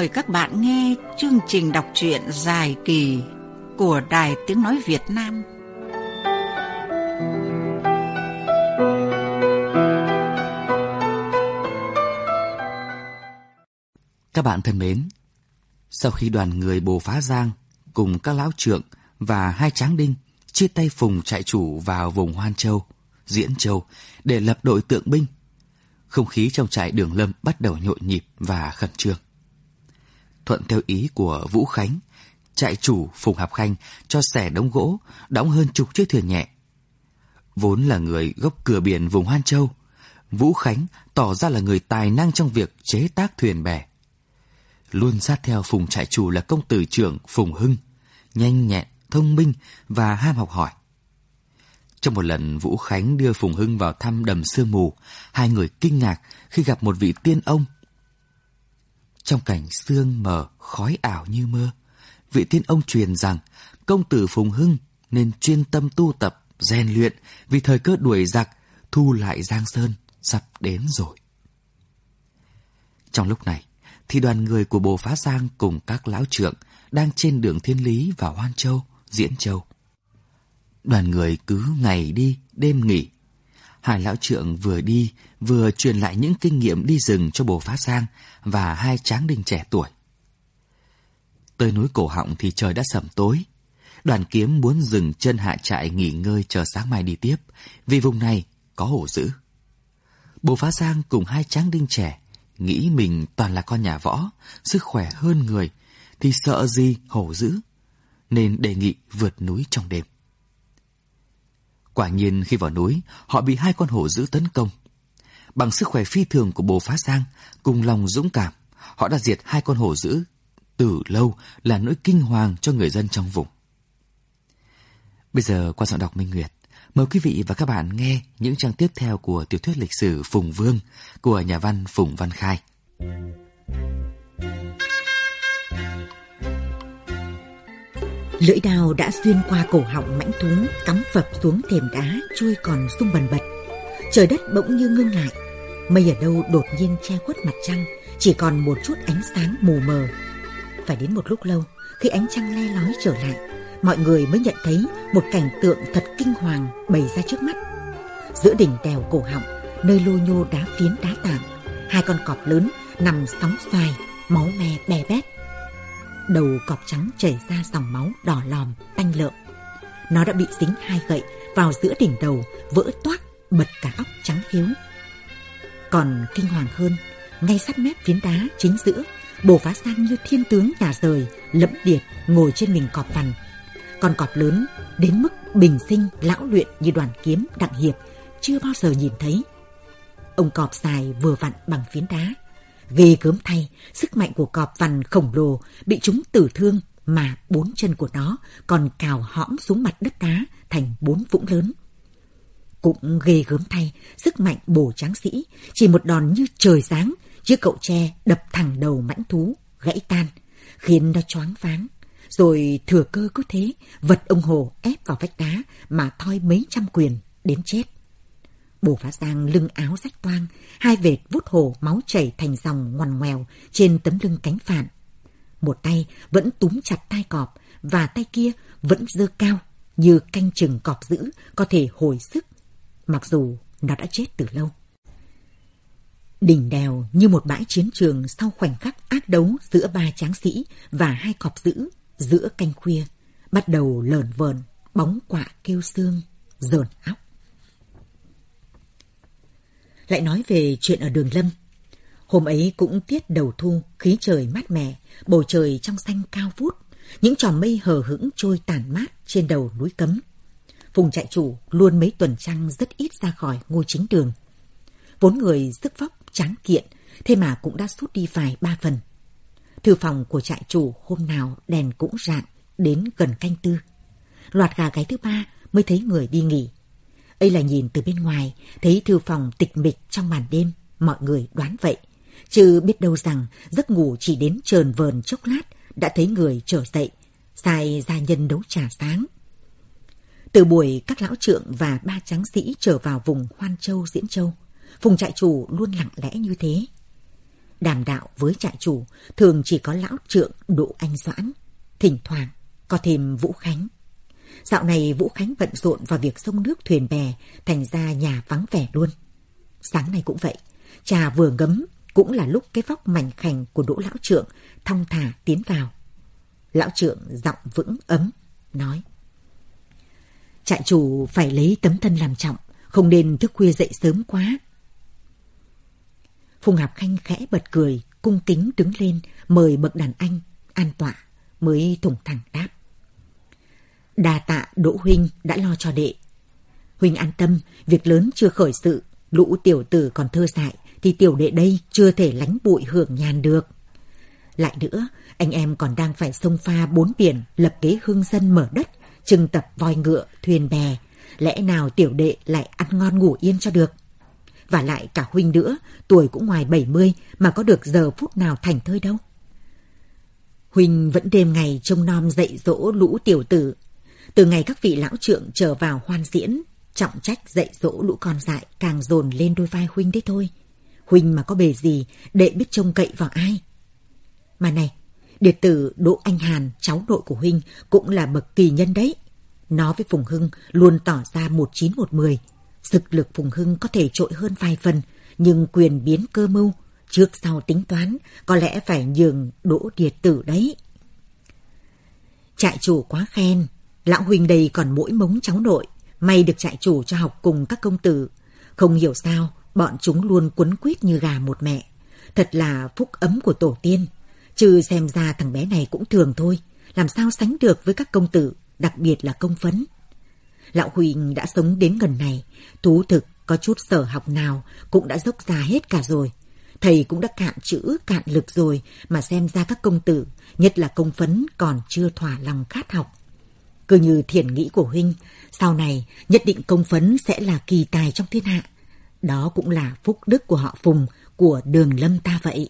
mời các bạn nghe chương trình đọc truyện dài kỳ của Đài Tiếng Nói Việt Nam. Các bạn thân mến, sau khi đoàn người Bồ Phá Giang cùng các lão trượng và hai tráng đinh chia tay phùng trại chủ vào vùng Hoan Châu, Diễn Châu để lập đội tượng binh, không khí trong trại đường lâm bắt đầu nhộn nhịp và khẩn trương. Thuận theo ý của Vũ Khánh, trại chủ Phùng Hạp Khanh cho xẻ đống gỗ, đóng hơn chục chiếc thuyền nhẹ. Vốn là người gốc cửa biển vùng Hoan Châu, Vũ Khánh tỏ ra là người tài năng trong việc chế tác thuyền bè. Luôn sát theo Phùng trại chủ là công tử trưởng Phùng Hưng, nhanh nhẹn, thông minh và ham học hỏi. Trong một lần Vũ Khánh đưa Phùng Hưng vào thăm đầm sương mù, hai người kinh ngạc khi gặp một vị tiên ông. Trong cảnh sương mờ, khói ảo như mơ, vị tiên ông truyền rằng công tử Phùng Hưng nên chuyên tâm tu tập, rèn luyện vì thời cơ đuổi giặc, thu lại Giang Sơn sắp đến rồi. Trong lúc này, thì đoàn người của Bồ Phá Giang cùng các lão trượng đang trên đường Thiên Lý vào Hoan Châu, Diễn Châu. Đoàn người cứ ngày đi, đêm nghỉ. Hai lão trượng vừa đi, vừa truyền lại những kinh nghiệm đi rừng cho bồ phá sang và hai tráng đình trẻ tuổi. Tới núi cổ họng thì trời đã sẩm tối. Đoàn kiếm muốn dừng chân hạ trại nghỉ ngơi chờ sáng mai đi tiếp, vì vùng này có hổ dữ. Bồ phá sang cùng hai tráng đinh trẻ nghĩ mình toàn là con nhà võ, sức khỏe hơn người, thì sợ gì hổ dữ, nên đề nghị vượt núi trong đêm. Quả nhiên khi vào núi, họ bị hai con hổ dữ tấn công. Bằng sức khỏe phi thường của bồ phá sang, cùng lòng dũng cảm, họ đã diệt hai con hổ dữ. Từ lâu là nỗi kinh hoàng cho người dân trong vùng. Bây giờ qua giọng đọc Minh Nguyệt, mời quý vị và các bạn nghe những trang tiếp theo của tiểu thuyết lịch sử Phùng Vương của nhà văn Phùng Văn Khai. Lưỡi đao đã xuyên qua cổ họng mãnh thú, cắm phập xuống thềm đá, chui còn rung bần bật. Trời đất bỗng như ngưng lại, mây ở đâu đột nhiên che khuất mặt trăng, chỉ còn một chút ánh sáng mù mờ. Phải đến một lúc lâu, khi ánh trăng le lói trở lại, mọi người mới nhận thấy một cảnh tượng thật kinh hoàng bày ra trước mắt. Giữa đỉnh đèo cổ họng, nơi lô nhô đá phiến đá tảng, hai con cọp lớn nằm sóng xoài, máu me bè bét đầu cọp trắng chảy ra dòng máu đỏ lòm, tanh lợm. Nó đã bị dính hai gậy vào giữa đỉnh đầu, vỡ toát, bật cả óc trắng hiếu. Còn kinh hoàng hơn, ngay sát mép phiến đá chính giữa, bổ phá sang như thiên tướng nhà rời, lẫm điệt ngồi trên mình cọp vằn. Con cọp lớn đến mức bình sinh lão luyện như đoàn kiếm đặng hiệp chưa bao giờ nhìn thấy. Ông cọp dài vừa vặn bằng phiến đá, Ghê gớm thay, sức mạnh của cọp vằn khổng lồ bị chúng tử thương mà bốn chân của nó còn cào hõm xuống mặt đất đá thành bốn vũng lớn. Cũng ghê gớm thay, sức mạnh bổ tráng sĩ, chỉ một đòn như trời giáng, chiếc cậu tre đập thẳng đầu mãnh thú, gãy tan, khiến nó choáng váng. Rồi thừa cơ cứ thế, vật ông Hồ ép vào vách đá mà thoi mấy trăm quyền, đến chết. Bồ Phá Giang lưng áo rách toang, hai vệt vút hồ máu chảy thành dòng ngoằn ngoèo trên tấm lưng cánh phản. Một tay vẫn túm chặt tai cọp và tay kia vẫn dơ cao như canh chừng cọp dữ có thể hồi sức, mặc dù nó đã chết từ lâu. Đỉnh đèo như một bãi chiến trường sau khoảnh khắc ác đấu giữa ba tráng sĩ và hai cọp dữ giữa canh khuya, bắt đầu lờn vờn, bóng quạ kêu xương, dờn óc. Lại nói về chuyện ở đường lâm. Hôm ấy cũng tiết đầu thu, khí trời mát mẻ, bầu trời trong xanh cao vút, những tròm mây hờ hững trôi tàn mát trên đầu núi cấm. Phùng trại chủ luôn mấy tuần trăng rất ít ra khỏi ngôi chính đường. Vốn người sức vóc, tráng kiện, thế mà cũng đã sút đi vài ba phần. Thư phòng của trại chủ hôm nào đèn cũng rạng, đến gần canh tư. Loạt gà gáy thứ ba mới thấy người đi nghỉ ấy là nhìn từ bên ngoài, thấy thư phòng tịch mịch trong màn đêm, mọi người đoán vậy. Chứ biết đâu rằng giấc ngủ chỉ đến trờn vờn chốc lát, đã thấy người trở dậy, sai gia nhân đấu trà sáng. Từ buổi các lão trượng và ba tráng sĩ trở vào vùng Hoan Châu, Diễn Châu, Phùng trại chủ luôn lặng lẽ như thế. đàm đạo với trại chủ thường chỉ có lão trượng Đỗ Anh Doãn, thỉnh thoảng có thêm Vũ Khánh. Dạo này Vũ Khánh bận rộn vào việc sông nước thuyền bè, thành ra nhà vắng vẻ luôn. Sáng nay cũng vậy, trà vừa ngấm cũng là lúc cái vóc mảnh khảnh của Đỗ Lão Trượng thong thả tiến vào. Lão Trượng giọng vững ấm, nói. Trại chủ phải lấy tấm thân làm trọng, không nên thức khuya dậy sớm quá. Phùng Hạp Khanh khẽ bật cười, cung kính đứng lên, mời bậc đàn anh, an tọa, mới thủng thẳng đáp. Đà tạ Đỗ Huynh đã lo cho đệ. Huynh an tâm, việc lớn chưa khởi sự, lũ tiểu tử còn thơ dại, thì tiểu đệ đây chưa thể lánh bụi hưởng nhàn được. Lại nữa, anh em còn đang phải sông pha bốn biển, lập kế hương dân mở đất, trưng tập voi ngựa, thuyền bè. Lẽ nào tiểu đệ lại ăn ngon ngủ yên cho được? Và lại cả huynh nữa, tuổi cũng ngoài 70 mà có được giờ phút nào thành thơi đâu. Huynh vẫn đêm ngày trông nom dạy dỗ lũ tiểu tử. Từ ngày các vị lão trượng trở vào hoan diễn, trọng trách dạy dỗ lũ con dại càng dồn lên đôi vai Huynh đấy thôi. Huynh mà có bề gì, đệ biết trông cậy vào ai. Mà này, điệt tử Đỗ Anh Hàn, cháu nội của Huynh, cũng là bậc kỳ nhân đấy. Nó với Phùng Hưng luôn tỏ ra một chín một mười. Thực lực Phùng Hưng có thể trội hơn vài phần, nhưng quyền biến cơ mưu, trước sau tính toán, có lẽ phải nhường Đỗ Điệt Tử đấy. Trại chủ quá khen, lão huynh đây còn mỗi mống cháu nội, may được trại chủ cho học cùng các công tử. Không hiểu sao, bọn chúng luôn quấn quýt như gà một mẹ. Thật là phúc ấm của tổ tiên. Chứ xem ra thằng bé này cũng thường thôi, làm sao sánh được với các công tử, đặc biệt là công phấn. Lão Huỳnh đã sống đến gần này, thú thực có chút sở học nào cũng đã dốc ra hết cả rồi. Thầy cũng đã cạn chữ, cạn lực rồi mà xem ra các công tử, nhất là công phấn còn chưa thỏa lòng khát học. Cứ như thiền nghĩ của Huynh, sau này nhất định công phấn sẽ là kỳ tài trong thiên hạ. Đó cũng là phúc đức của họ Phùng, của đường lâm ta vậy.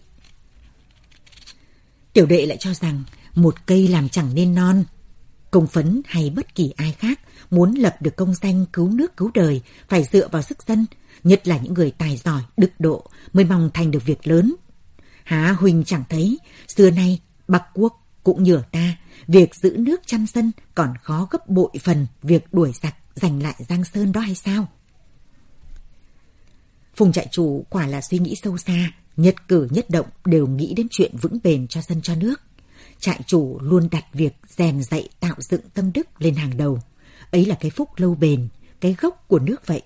Tiểu đệ lại cho rằng một cây làm chẳng nên non. Công phấn hay bất kỳ ai khác muốn lập được công danh cứu nước cứu đời phải dựa vào sức dân, nhất là những người tài giỏi, đức độ mới mong thành được việc lớn. Há Huỳnh chẳng thấy, xưa nay Bắc Quốc cũng nhờ ta, việc giữ nước chăm dân còn khó gấp bội phần việc đuổi giặc giành lại Giang Sơn đó hay sao? Phùng trại chủ quả là suy nghĩ sâu xa, nhất cử nhất động đều nghĩ đến chuyện vững bền cho dân cho nước. Trại chủ luôn đặt việc rèn dạy tạo dựng tâm đức lên hàng đầu. Ấy là cái phúc lâu bền, cái gốc của nước vậy.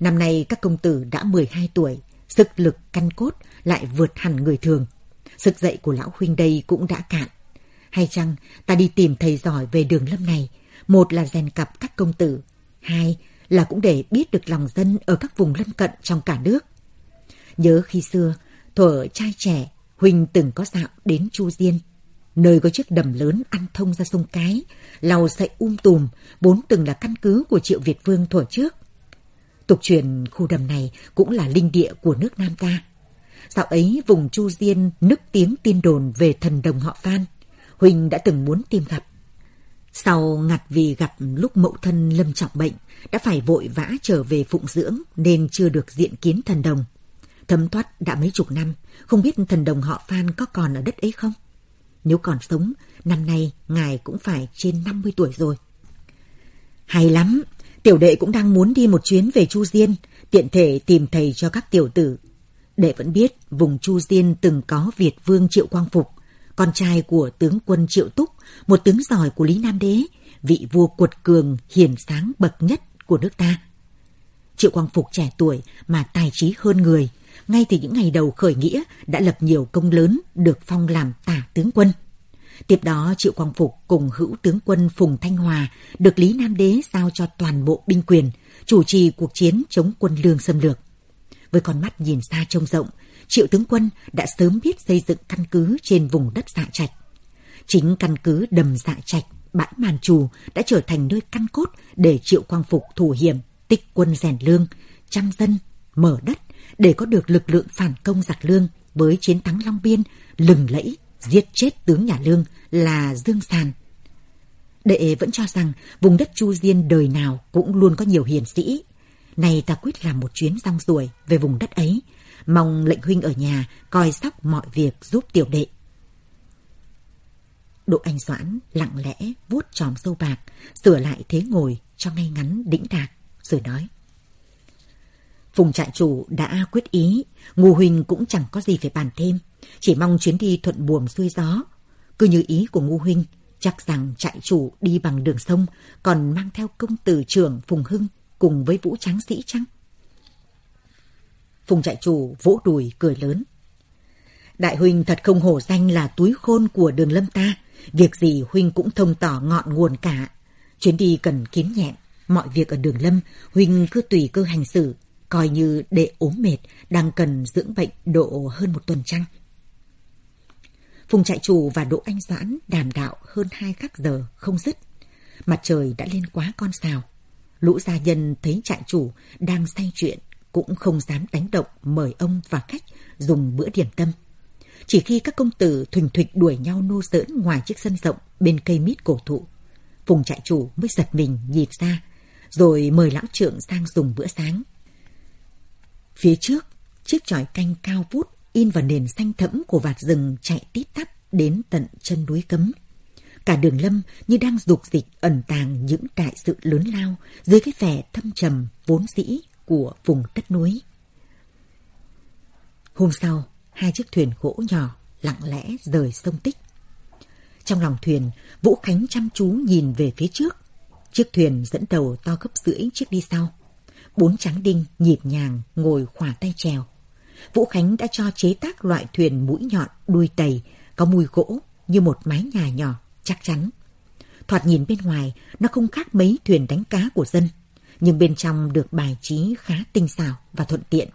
Năm nay các công tử đã 12 tuổi, sức lực căn cốt lại vượt hẳn người thường. Sức dạy của lão huynh đây cũng đã cạn. Hay chăng ta đi tìm thầy giỏi về đường lâm này, một là rèn cặp các công tử, hai là cũng để biết được lòng dân ở các vùng lân cận trong cả nước. Nhớ khi xưa, thuở trai trẻ, Huỳnh từng có dạo đến Chu Diên, nơi có chiếc đầm lớn ăn thông ra sông Cái, lau sậy um tùm, vốn từng là căn cứ của triệu Việt Vương thuở trước. Tục truyền khu đầm này cũng là linh địa của nước Nam ta. Dạo ấy vùng Chu Diên nức tiếng tin đồn về thần đồng họ Phan. Huỳnh đã từng muốn tìm gặp. Sau ngặt vì gặp lúc mẫu thân lâm trọng bệnh, đã phải vội vã trở về phụng dưỡng nên chưa được diện kiến thần đồng. Thấm thoát đã mấy chục năm, không biết thần đồng họ Phan có còn ở đất ấy không? Nếu còn sống, năm nay ngài cũng phải trên 50 tuổi rồi. Hay lắm, tiểu đệ cũng đang muốn đi một chuyến về Chu Diên, tiện thể tìm thầy cho các tiểu tử. Đệ vẫn biết vùng Chu Diên từng có Việt Vương Triệu Quang Phục, con trai của tướng quân Triệu Túc, một tướng giỏi của Lý Nam Đế, vị vua cuột cường, hiền sáng bậc nhất của nước ta. Triệu Quang Phục trẻ tuổi mà tài trí hơn người, ngay từ những ngày đầu khởi nghĩa đã lập nhiều công lớn được phong làm tả tướng quân. Tiếp đó Triệu Quang Phục cùng hữu tướng quân Phùng Thanh Hòa được Lý Nam Đế giao cho toàn bộ binh quyền, chủ trì cuộc chiến chống quân lương xâm lược. Với con mắt nhìn xa trông rộng, Triệu tướng quân đã sớm biết xây dựng căn cứ trên vùng đất dạ trạch. Chính căn cứ đầm dạ trạch, bãi màn trù đã trở thành nơi căn cốt để Triệu Quang Phục thủ hiểm, tích quân rèn lương, chăm dân, mở đất để có được lực lượng phản công giặc lương với chiến thắng Long Biên lừng lẫy giết chết tướng nhà Lương là Dương Sàn. Đệ vẫn cho rằng vùng đất Chu Diên đời nào cũng luôn có nhiều hiền sĩ. Này ta quyết làm một chuyến rong ruổi về vùng đất ấy, mong lệnh huynh ở nhà coi sóc mọi việc giúp tiểu đệ. Đỗ Anh Doãn lặng lẽ vuốt tròm sâu bạc, sửa lại thế ngồi cho ngay ngắn đĩnh đạc, rồi nói. Phùng trại chủ đã quyết ý, Ngô Huynh cũng chẳng có gì phải bàn thêm, chỉ mong chuyến đi thuận buồm xuôi gió. Cứ như ý của Ngô Huynh, chắc rằng trại chủ đi bằng đường sông, còn mang theo công tử trưởng Phùng Hưng cùng với vũ tráng sĩ chăng? Phùng trại chủ vỗ đùi cười lớn. Đại huynh thật không hổ danh là túi khôn của đường lâm ta. Việc gì huynh cũng thông tỏ ngọn nguồn cả. Chuyến đi cần kiến nhẹn. Mọi việc ở đường lâm, huynh cứ tùy cơ hành xử. Coi như đệ ốm mệt, đang cần dưỡng bệnh độ hơn một tuần trăng. Phùng trại chủ và Đỗ Anh Doãn đàm đạo hơn hai khắc giờ không dứt. Mặt trời đã lên quá con sao Lũ gia nhân thấy trại chủ đang say chuyện cũng không dám đánh động mời ông và khách dùng bữa điểm tâm. Chỉ khi các công tử thuỳnh thụy đuổi nhau nô giỡn ngoài chiếc sân rộng bên cây mít cổ thụ, Phùng trại chủ mới giật mình nhìn ra, rồi mời lão trượng sang dùng bữa sáng. Phía trước, chiếc chòi canh cao vút in vào nền xanh thẫm của vạt rừng chạy tít tắp đến tận chân núi cấm. Cả đường lâm như đang dục dịch ẩn tàng những đại sự lớn lao dưới cái vẻ thâm trầm vốn dĩ của vùng đất núi. Hôm sau, hai chiếc thuyền gỗ nhỏ lặng lẽ rời sông Tích. Trong lòng thuyền, Vũ Khánh chăm chú nhìn về phía trước. Chiếc thuyền dẫn đầu to gấp rưỡi chiếc đi sau. Bốn tráng đinh nhịp nhàng ngồi khỏa tay chèo. Vũ Khánh đã cho chế tác loại thuyền mũi nhọn đuôi tầy có mùi gỗ như một mái nhà nhỏ chắc chắn. Thoạt nhìn bên ngoài, nó không khác mấy thuyền đánh cá của dân, nhưng bên trong được bài trí khá tinh xảo và thuận tiện.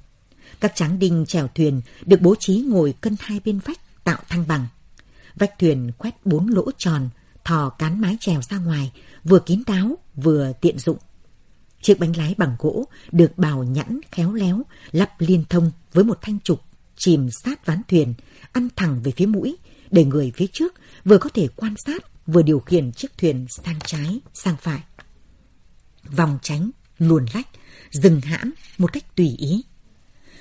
Các tráng đinh chèo thuyền được bố trí ngồi cân hai bên vách tạo thăng bằng. Vách thuyền quét bốn lỗ tròn, thò cán mái chèo ra ngoài, vừa kín đáo vừa tiện dụng. Chiếc bánh lái bằng gỗ được bào nhẵn khéo léo, lắp liên thông với một thanh trục chìm sát ván thuyền, ăn thẳng về phía mũi, để người phía trước vừa có thể quan sát vừa điều khiển chiếc thuyền sang trái, sang phải. Vòng tránh, luồn lách, dừng hãm một cách tùy ý.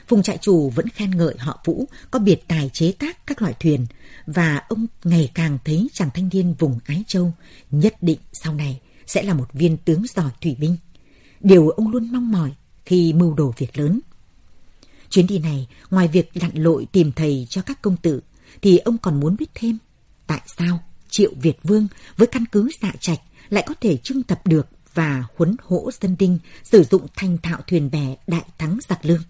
Phùng trại chủ vẫn khen ngợi họ Vũ có biệt tài chế tác các loại thuyền và ông ngày càng thấy chàng thanh niên vùng Ái Châu nhất định sau này sẽ là một viên tướng giỏi thủy binh. Điều ông luôn mong mỏi khi mưu đồ việc lớn. Chuyến đi này, ngoài việc lặn lội tìm thầy cho các công tử, thì ông còn muốn biết thêm tại sao Triệu Việt Vương với căn cứ dạ trạch lại có thể trưng tập được và huấn hỗ dân đinh sử dụng thanh thạo thuyền bè đại thắng giặc lương.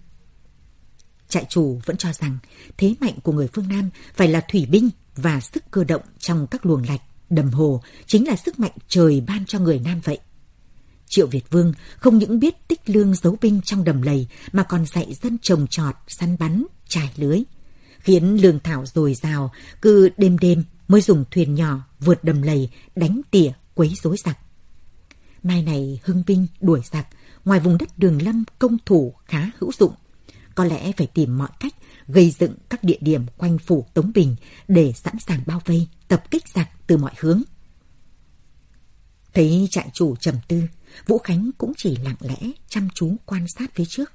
Trại chủ vẫn cho rằng thế mạnh của người phương Nam phải là thủy binh và sức cơ động trong các luồng lạch, đầm hồ chính là sức mạnh trời ban cho người Nam vậy. Triệu Việt Vương không những biết tích lương giấu binh trong đầm lầy mà còn dạy dân trồng trọt, săn bắn, trải lưới. Khiến lương thảo dồi dào, cứ đêm đêm mới dùng thuyền nhỏ vượt đầm lầy đánh tỉa quấy rối giặc. Mai này hưng binh đuổi giặc, ngoài vùng đất đường lâm công thủ khá hữu dụng. Có lẽ phải tìm mọi cách gây dựng các địa điểm quanh phủ Tống Bình để sẵn sàng bao vây, tập kích giặc từ mọi hướng. Thấy trại chủ trầm tư, Vũ Khánh cũng chỉ lặng lẽ chăm chú quan sát phía trước.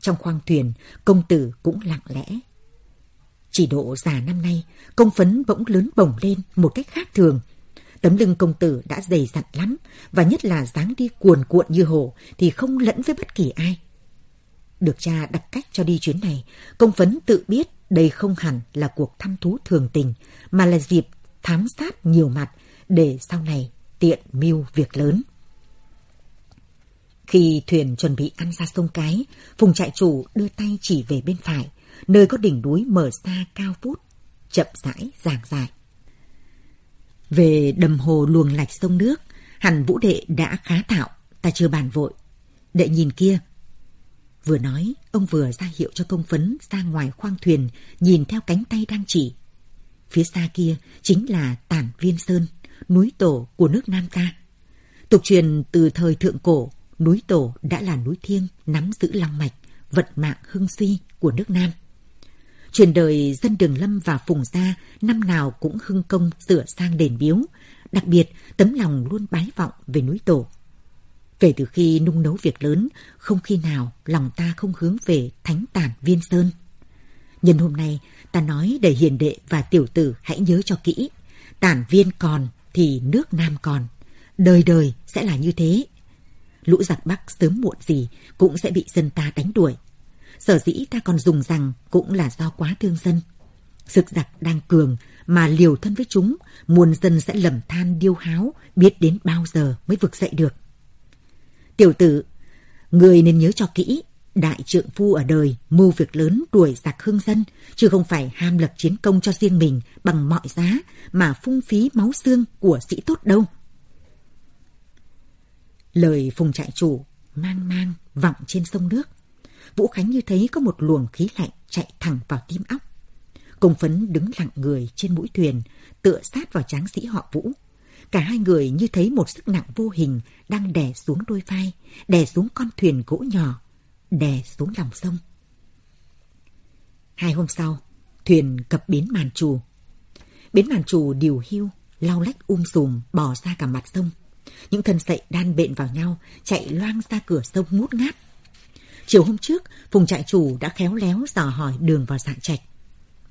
Trong khoang thuyền, công tử cũng lặng lẽ. Chỉ độ già năm nay, công phấn bỗng lớn bổng lên một cách khác thường. Tấm lưng công tử đã dày dặn lắm, và nhất là dáng đi cuồn cuộn như hổ thì không lẫn với bất kỳ ai. Được cha đặt cách cho đi chuyến này, công phấn tự biết đây không hẳn là cuộc thăm thú thường tình, mà là dịp thám sát nhiều mặt để sau này tiện mưu việc lớn. Khi thuyền chuẩn bị ăn ra sông Cái, Phùng trại chủ đưa tay chỉ về bên phải, nơi có đỉnh núi mở xa cao vút, chậm rãi giảng dài. Về đầm hồ luồng lạch sông nước, hẳn vũ đệ đã khá thạo, ta chưa bàn vội. Đệ nhìn kia. Vừa nói, ông vừa ra hiệu cho công phấn ra ngoài khoang thuyền, nhìn theo cánh tay đang chỉ. Phía xa kia chính là Tản Viên Sơn, núi tổ của nước Nam ta. Tục truyền từ thời thượng cổ, núi Tổ đã là núi thiêng nắm giữ long mạch, vận mạng hưng suy của nước Nam. Truyền đời dân Đường Lâm và Phùng Gia năm nào cũng hưng công sửa sang đền biếu, đặc biệt tấm lòng luôn bái vọng về núi Tổ. Kể từ khi nung nấu việc lớn, không khi nào lòng ta không hướng về thánh tản viên sơn. Nhân hôm nay, ta nói để hiền đệ và tiểu tử hãy nhớ cho kỹ. Tản viên còn thì nước Nam còn. Đời đời sẽ là như thế. Lũ giặc Bắc sớm muộn gì cũng sẽ bị dân ta đánh đuổi. Sở dĩ ta còn dùng rằng cũng là do quá thương dân. Sực giặc đang cường mà liều thân với chúng, muôn dân sẽ lầm than điêu háo, biết đến bao giờ mới vực dậy được. Tiểu tử, người nên nhớ cho kỹ, đại trượng phu ở đời mưu việc lớn đuổi giặc hương dân, chứ không phải ham lập chiến công cho riêng mình bằng mọi giá mà phung phí máu xương của sĩ tốt đâu. Lời phùng trại chủ mang mang vọng trên sông nước. Vũ Khánh như thấy có một luồng khí lạnh chạy thẳng vào tim óc. Công phấn đứng lặng người trên mũi thuyền, tựa sát vào tráng sĩ họ Vũ. Cả hai người như thấy một sức nặng vô hình đang đè xuống đôi vai, đè xuống con thuyền gỗ nhỏ, đè xuống lòng sông. Hai hôm sau, thuyền cập bến màn trù. Bến màn trù điều hưu, lau lách um sùm, bò ra cả mặt sông. Những thân sậy đan bện vào nhau, chạy loang ra cửa sông ngút ngát. Chiều hôm trước, Phùng trại chủ đã khéo léo dò hỏi đường vào dạng trạch.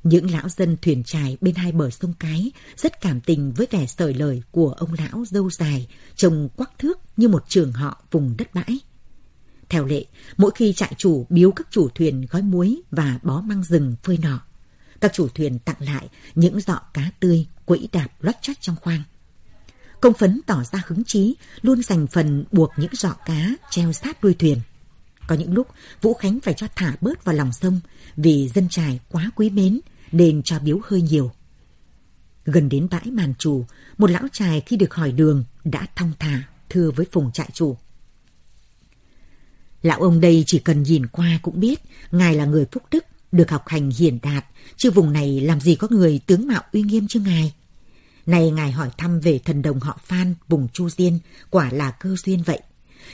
Những lão dân thuyền trài bên hai bờ sông Cái rất cảm tình với vẻ sởi lời của ông lão dâu dài, trông quắc thước như một trường họ vùng đất bãi. Theo lệ, mỗi khi trại chủ biếu các chủ thuyền gói muối và bó măng rừng phơi nọ, các chủ thuyền tặng lại những giọ cá tươi quẫy đạp lót chót trong khoang. Công phấn tỏ ra hứng chí, luôn dành phần buộc những giọ cá treo sát đuôi thuyền. Có những lúc Vũ Khánh phải cho thả bớt vào lòng sông vì dân trài quá quý mến nên cho biếu hơi nhiều. Gần đến bãi màn chủ, một lão trài khi được hỏi đường đã thong thả thưa với phùng trại chủ. Lão ông đây chỉ cần nhìn qua cũng biết ngài là người phúc đức, được học hành hiển đạt, chứ vùng này làm gì có người tướng mạo uy nghiêm chứ ngài. Này ngài hỏi thăm về thần đồng họ Phan, vùng Chu Diên, quả là cơ duyên vậy.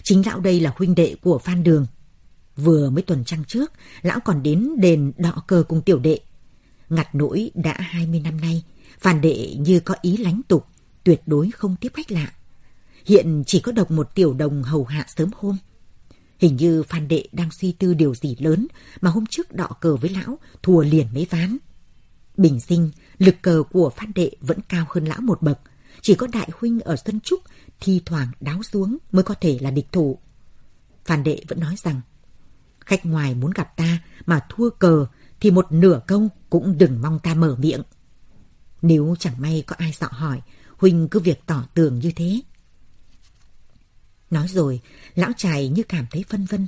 Chính lão đây là huynh đệ của Phan Đường. Vừa mới tuần trăng trước, lão còn đến đền đọ cờ cùng tiểu đệ. Ngặt nỗi đã 20 năm nay, Phan đệ như có ý lánh tục, tuyệt đối không tiếp khách lạ. Hiện chỉ có độc một tiểu đồng hầu hạ sớm hôm. Hình như Phan đệ đang suy tư điều gì lớn mà hôm trước đọ cờ với lão, thua liền mấy ván. Bình sinh, lực cờ của Phan đệ vẫn cao hơn lão một bậc. Chỉ có đại huynh ở sân trúc, thi thoảng đáo xuống mới có thể là địch thủ. Phan đệ vẫn nói rằng, khách ngoài muốn gặp ta mà thua cờ thì một nửa câu cũng đừng mong ta mở miệng. Nếu chẳng may có ai dọ hỏi, Huynh cứ việc tỏ tường như thế. Nói rồi, lão trài như cảm thấy phân vân.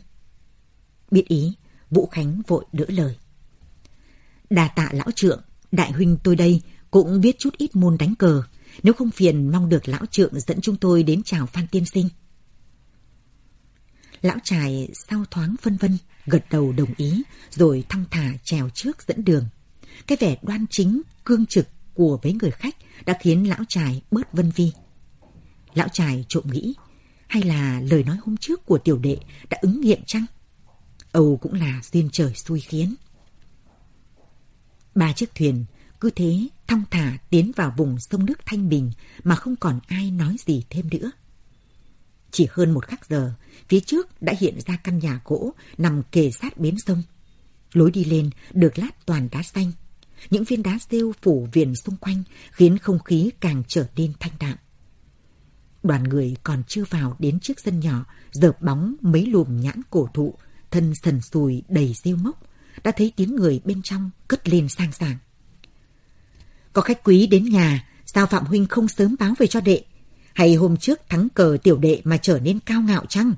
Biết ý, Vũ Khánh vội đỡ lời. Đà tạ lão trượng, đại huynh tôi đây cũng biết chút ít môn đánh cờ. Nếu không phiền mong được lão trượng dẫn chúng tôi đến chào Phan Tiên Sinh. Lão trài sau thoáng phân vân, gật đầu đồng ý, rồi thăng thả trèo trước dẫn đường. Cái vẻ đoan chính, cương trực của mấy người khách đã khiến lão trài bớt vân vi. Lão trài trộm nghĩ, hay là lời nói hôm trước của tiểu đệ đã ứng nghiệm chăng? Âu cũng là duyên trời xui khiến. Ba chiếc thuyền cứ thế thong thả tiến vào vùng sông nước thanh bình mà không còn ai nói gì thêm nữa. Chỉ hơn một khắc giờ, phía trước đã hiện ra căn nhà gỗ nằm kề sát bến sông. Lối đi lên được lát toàn đá xanh. Những viên đá rêu phủ viền xung quanh khiến không khí càng trở nên thanh đạm. Đoàn người còn chưa vào đến chiếc sân nhỏ, dợp bóng mấy lùm nhãn cổ thụ, thân sần sùi đầy rêu mốc, đã thấy tiếng người bên trong cất lên sang sảng. Có khách quý đến nhà, sao Phạm Huynh không sớm báo về cho đệ? Hay hôm trước thắng cờ tiểu đệ mà trở nên cao ngạo chăng?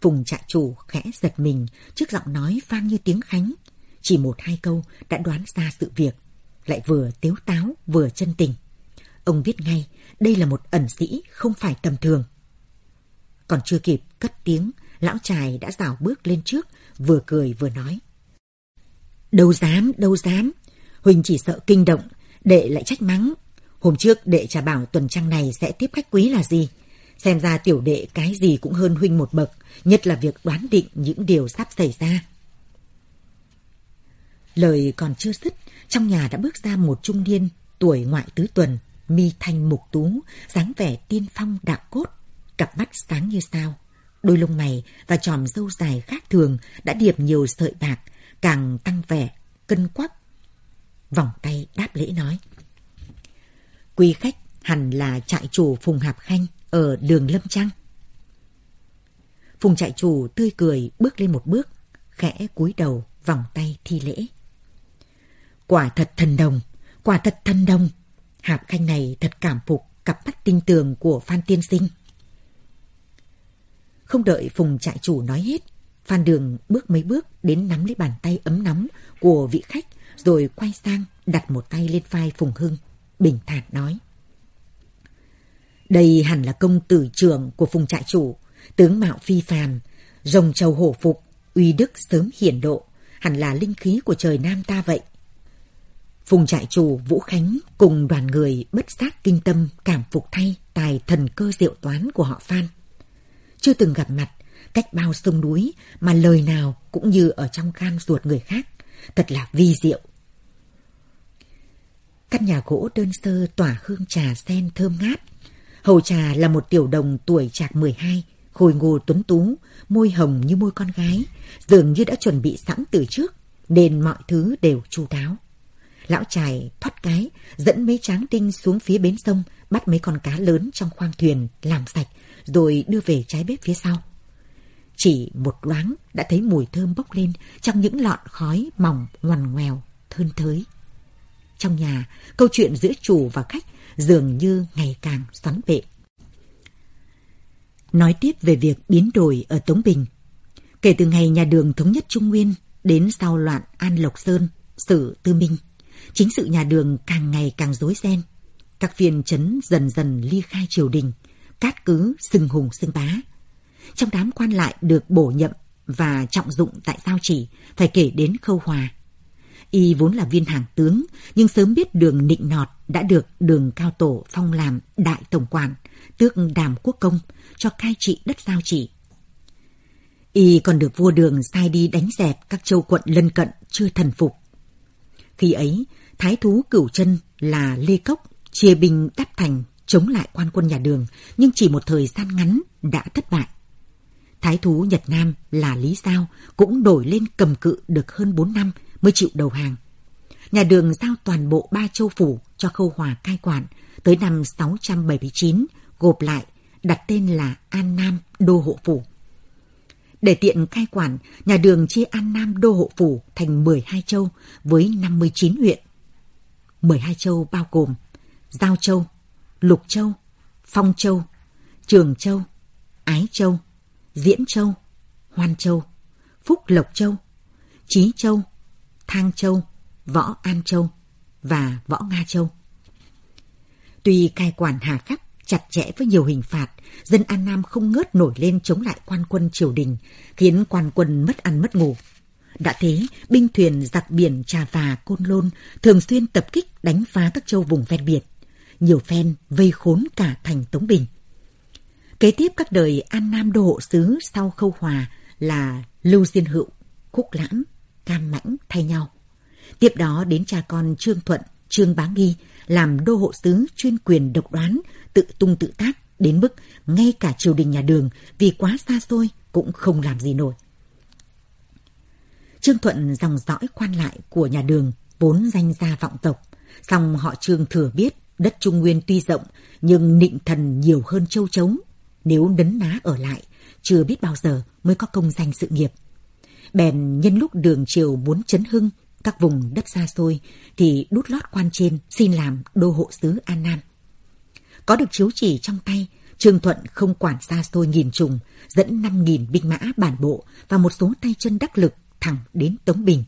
Phùng trại chủ khẽ giật mình trước giọng nói vang như tiếng khánh. Chỉ một hai câu đã đoán ra sự việc, lại vừa tiếu táo vừa chân tình. Ông biết ngay đây là một ẩn sĩ không phải tầm thường. Còn chưa kịp cất tiếng, lão trài đã rảo bước lên trước, vừa cười vừa nói. Đâu dám, đâu dám. Huỳnh chỉ sợ kinh động, đệ lại trách mắng. Hôm trước đệ trả bảo tuần trăng này sẽ tiếp khách quý là gì. Xem ra tiểu đệ cái gì cũng hơn Huynh một bậc, nhất là việc đoán định những điều sắp xảy ra. Lời còn chưa dứt, trong nhà đã bước ra một trung niên tuổi ngoại tứ tuần, mi thanh mục tú, dáng vẻ tiên phong đạo cốt. cặp mắt sáng như sao. Đôi lông mày và tròm râu dài khác thường đã điệp nhiều sợi bạc, càng tăng vẻ, cân quắc. Vòng tay đáp lễ nói. Quý khách hẳn là trại chủ Phùng Hạp Khanh ở đường Lâm Trăng. Phùng trại chủ tươi cười bước lên một bước, khẽ cúi đầu vòng tay thi lễ. Quả thật thần đồng, quả thật thần đồng. Hạp Khanh này thật cảm phục cặp mắt tinh tường của Phan Tiên Sinh. Không đợi Phùng trại chủ nói hết, Phan Đường bước mấy bước đến nắm lấy bàn tay ấm nóng của vị khách rồi quay sang đặt một tay lên vai Phùng Hưng, bình thản nói. Đây hẳn là công tử trưởng của Phùng trại chủ, tướng mạo phi phàm, rồng trầu hổ phục, uy đức sớm hiển độ, hẳn là linh khí của trời Nam ta vậy. Phùng trại chủ Vũ Khánh cùng đoàn người bất giác kinh tâm cảm phục thay tài thần cơ diệu toán của họ Phan. Chưa từng gặp mặt, cách bao sông núi mà lời nào cũng như ở trong gan ruột người khác, thật là vi diệu. Căn nhà gỗ đơn sơ tỏa hương trà sen thơm ngát. Hầu trà là một tiểu đồng tuổi chạc 12, khôi ngô tuấn tú, môi hồng như môi con gái, dường như đã chuẩn bị sẵn từ trước, nên mọi thứ đều chu đáo. Lão trài thoát cái, dẫn mấy tráng tinh xuống phía bến sông, bắt mấy con cá lớn trong khoang thuyền, làm sạch, rồi đưa về trái bếp phía sau. Chỉ một loáng đã thấy mùi thơm bốc lên trong những lọn khói mỏng ngoằn ngoèo, thơn thới. Trong nhà, câu chuyện giữa chủ và khách dường như ngày càng xoắn bệ. Nói tiếp về việc biến đổi ở Tống Bình. Kể từ ngày nhà đường thống nhất Trung Nguyên đến sau loạn An Lộc Sơn, Sử Tư Minh, chính sự nhà đường càng ngày càng rối ren. Các phiên chấn dần dần ly khai triều đình, cát cứ sừng hùng sừng bá. Trong đám quan lại được bổ nhậm và trọng dụng tại sao chỉ phải kể đến khâu hòa. Y vốn là viên hàng tướng, nhưng sớm biết đường nịnh nọt đã được đường cao tổ phong làm đại tổng quản, tước đàm quốc công, cho cai trị đất giao chỉ. Y còn được vua đường sai đi đánh dẹp các châu quận lân cận chưa thần phục. Khi ấy, thái thú cửu chân là Lê Cốc chia binh đắp thành chống lại quan quân nhà đường, nhưng chỉ một thời gian ngắn đã thất bại. Thái thú Nhật Nam là Lý Giao cũng đổi lên cầm cự được hơn 4 năm mới chịu đầu hàng. Nhà đường giao toàn bộ ba châu phủ cho Khâu Hòa cai quản tới năm 679, gộp lại, đặt tên là An Nam Đô Hộ Phủ. Để tiện cai quản, nhà đường chia An Nam Đô Hộ Phủ thành 12 châu với 59 huyện. 12 châu bao gồm Giao Châu, Lục Châu, Phong Châu, Trường Châu, Ái Châu, Diễn Châu, Hoan Châu, Phúc Lộc Châu, Chí Châu, Thang Châu, Võ An Châu và Võ Nga Châu. Tuy cai quản hà khắc chặt chẽ với nhiều hình phạt, dân An Nam không ngớt nổi lên chống lại quan quân triều đình, khiến quan quân mất ăn mất ngủ. Đã thế, binh thuyền giặc biển Trà Và, Côn Lôn thường xuyên tập kích đánh phá các châu vùng ven biển. Nhiều phen vây khốn cả thành Tống Bình. Kế tiếp các đời An Nam đô hộ sứ sau khâu hòa là Lưu Diên Hữu, Khúc Lãm, Cam Mãnh thay nhau. Tiếp đó đến cha con Trương Thuận, Trương Bá Nghi làm đô hộ sứ chuyên quyền độc đoán, tự tung tự tác đến mức ngay cả triều đình nhà đường vì quá xa xôi cũng không làm gì nổi. Trương Thuận dòng dõi quan lại của nhà đường vốn danh gia vọng tộc, song họ Trương thừa biết đất Trung Nguyên tuy rộng nhưng nịnh thần nhiều hơn châu chống Nếu nấn ná ở lại, chưa biết bao giờ mới có công danh sự nghiệp. Bèn nhân lúc đường triều muốn chấn hưng các vùng đất xa xôi thì đút lót quan trên xin làm đô hộ sứ An Nam. Có được chiếu chỉ trong tay, Trương Thuận không quản xa xôi nghìn trùng, dẫn 5.000 binh mã bản bộ và một số tay chân đắc lực thẳng đến Tống Bình.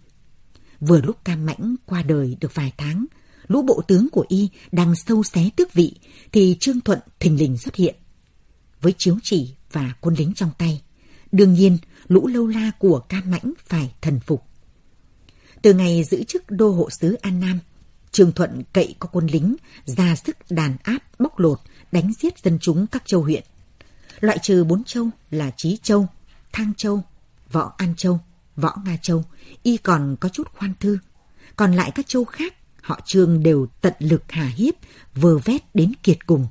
Vừa lúc Cam Mãnh qua đời được vài tháng, lũ bộ tướng của y đang sâu xé tước vị thì Trương Thuận thình lình xuất hiện. Với chiếu chỉ và quân lính trong tay, đương nhiên lũ lâu la của Cam Mãnh phải thần phục. Từ ngày giữ chức đô hộ sứ An Nam, Trường Thuận cậy có quân lính ra sức đàn áp bóc lột, đánh giết dân chúng các châu huyện. Loại trừ bốn châu là Trí Châu, Thang Châu, Võ An Châu, Võ Nga Châu, y còn có chút khoan thư. Còn lại các châu khác, họ Trương đều tận lực hà hiếp, vơ vét đến kiệt cùng.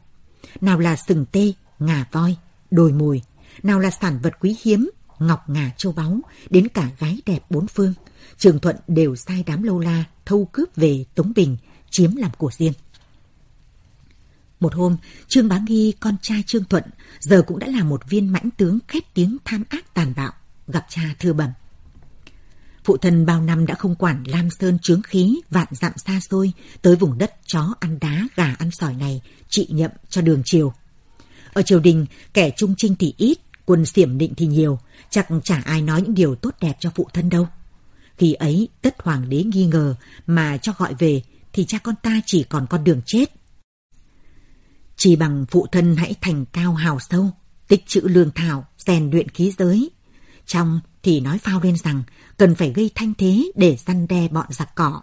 Nào là sừng tê, ngà voi, đồi mồi, nào là sản vật quý hiếm, ngọc ngà châu báu, đến cả gái đẹp bốn phương. Trường Thuận đều sai đám lâu la thâu cướp về Tống Bình, chiếm làm của riêng. Một hôm, Trương Bá Nghi, con trai Trương Thuận, giờ cũng đã là một viên mãnh tướng khét tiếng tham ác tàn bạo, gặp cha thưa bẩm. Phụ thân bao năm đã không quản Lam Sơn trướng khí vạn dặm xa xôi tới vùng đất chó ăn đá gà ăn sỏi này trị nhậm cho đường triều. Ở triều đình, kẻ trung trinh thì ít, quân xiểm định thì nhiều, chắc chả ai nói những điều tốt đẹp cho phụ thân đâu. Khi ấy, tất hoàng đế nghi ngờ mà cho gọi về thì cha con ta chỉ còn con đường chết. Chỉ bằng phụ thân hãy thành cao hào sâu, tích trữ lương thảo, rèn luyện khí giới. Trong thì nói phao lên rằng cần phải gây thanh thế để săn đe bọn giặc cỏ.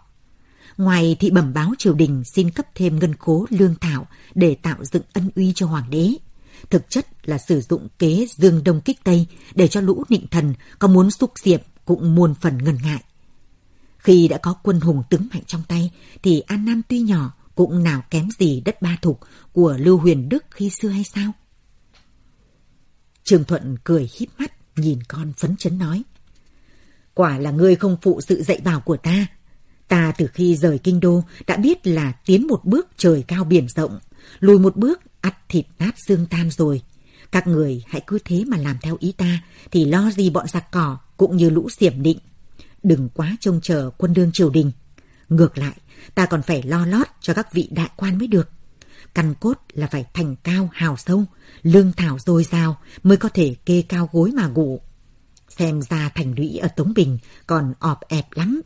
Ngoài thì bẩm báo triều đình xin cấp thêm ngân khố lương thảo để tạo dựng ân uy cho hoàng đế. Thực chất là sử dụng kế dương đông kích tây để cho lũ nịnh thần có muốn xúc diệp cũng muôn phần ngần ngại. Khi đã có quân hùng tướng mạnh trong tay thì An Nam tuy nhỏ cũng nào kém gì đất ba thục của Lưu Huyền Đức khi xưa hay sao? trường Thuận cười híp mắt nhìn con phấn chấn nói. Quả là ngươi không phụ sự dạy bảo của ta. Ta từ khi rời kinh đô đã biết là tiến một bước trời cao biển rộng, lùi một bước ắt thịt nát xương tan rồi. Các người hãy cứ thế mà làm theo ý ta, thì lo gì bọn giặc cỏ cũng như lũ xiểm định. Đừng quá trông chờ quân đương triều đình. Ngược lại, ta còn phải lo lót cho các vị đại quan mới được. Căn cốt là phải thành cao hào sâu, lương thảo dồi dào mới có thể kê cao gối mà ngủ. Xem ra thành lũy ở Tống Bình còn ọp ẹp lắm.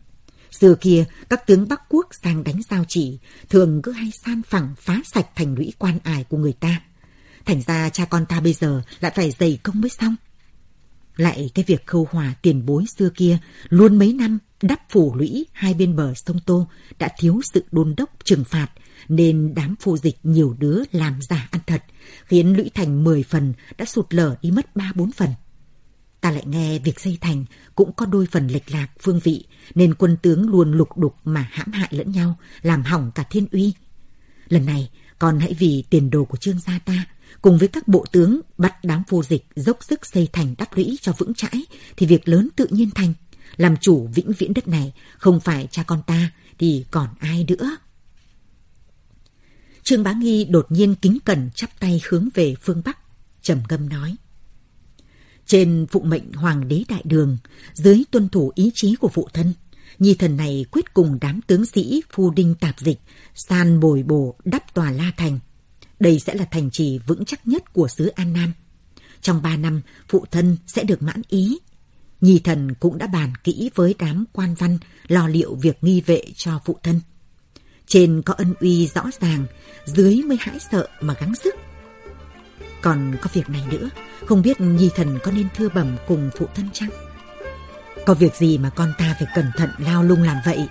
Xưa kia, các tướng Bắc Quốc sang đánh giao chỉ, thường cứ hay san phẳng phá sạch thành lũy quan ải của người ta. Thành ra cha con ta bây giờ lại phải dày công mới xong. Lại cái việc khâu hòa tiền bối xưa kia, luôn mấy năm đắp phủ lũy hai bên bờ sông Tô đã thiếu sự đôn đốc trừng phạt, nên đám phù dịch nhiều đứa làm giả ăn thật, khiến lũy thành 10 phần đã sụt lở đi mất 3-4 phần. Ta lại nghe việc xây thành cũng có đôi phần lệch lạc phương vị, nên quân tướng luôn lục đục mà hãm hại lẫn nhau, làm hỏng cả thiên uy. Lần này, còn hãy vì tiền đồ của trương gia ta, cùng với các bộ tướng bắt đám phù dịch dốc sức xây thành đắp lũy cho vững chãi, thì việc lớn tự nhiên thành. Làm chủ vĩnh viễn đất này không phải cha con ta thì còn ai nữa. Trương Bá Nghi đột nhiên kính cẩn chắp tay hướng về phương Bắc, trầm ngâm nói. Trên phụng mệnh Hoàng đế Đại Đường, dưới tuân thủ ý chí của phụ thân, Nhi thần này quyết cùng đám tướng sĩ phu đinh tạp dịch, san bồi bổ đắp tòa La Thành. Đây sẽ là thành trì vững chắc nhất của xứ An Nam. Trong ba năm, phụ thân sẽ được mãn ý. Nhi thần cũng đã bàn kỹ với đám quan văn lo liệu việc nghi vệ cho phụ thân. Trên có ân uy rõ ràng, dưới mới hãi sợ mà gắng sức. Còn có việc này nữa, không biết Nhi thần có nên thưa bẩm cùng phụ thân chăng? Có việc gì mà con ta phải cẩn thận lao lung làm vậy?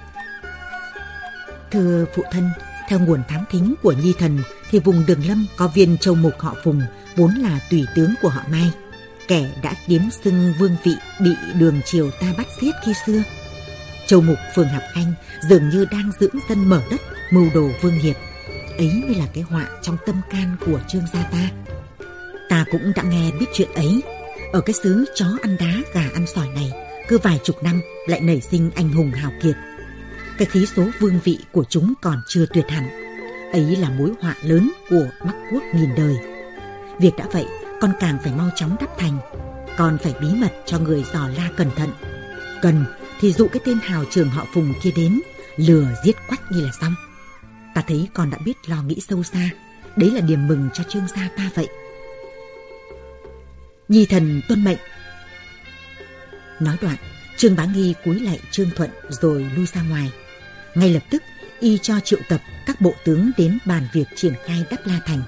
Thưa phụ thân, theo nguồn thám thính của Nhi thần thì vùng Đường Lâm có viên châu mục họ Phùng vốn là tùy tướng của họ Mai. Kẻ đã điếm xưng vương vị bị đường triều ta bắt giết khi xưa. Châu mục Phường Hạp Khanh dường như đang dưỡng dân mở đất mưu đồ vương hiệp. Ấy mới là cái họa trong tâm can của trương gia ta. Ta cũng đã nghe biết chuyện ấy. Ở cái xứ chó ăn đá gà ăn sỏi này, cứ vài chục năm lại nảy sinh anh hùng hào kiệt. Cái khí số vương vị của chúng còn chưa tuyệt hẳn. Ấy là mối họa lớn của Bắc Quốc nghìn đời. Việc đã vậy, con càng phải mau chóng đắp thành. Con phải bí mật cho người dò la cẩn thận. Cần thì dụ cái tên hào trường họ Phùng kia đến, lừa giết quách như là xong. Ta thấy con đã biết lo nghĩ sâu xa. Đấy là điểm mừng cho trương gia ta vậy. Nhi thần tuân mệnh. Nói đoạn, Trương Bá Nghi cúi lại Trương Thuận rồi lui ra ngoài. Ngay lập tức, y cho triệu tập các bộ tướng đến bàn việc triển khai đắp La Thành.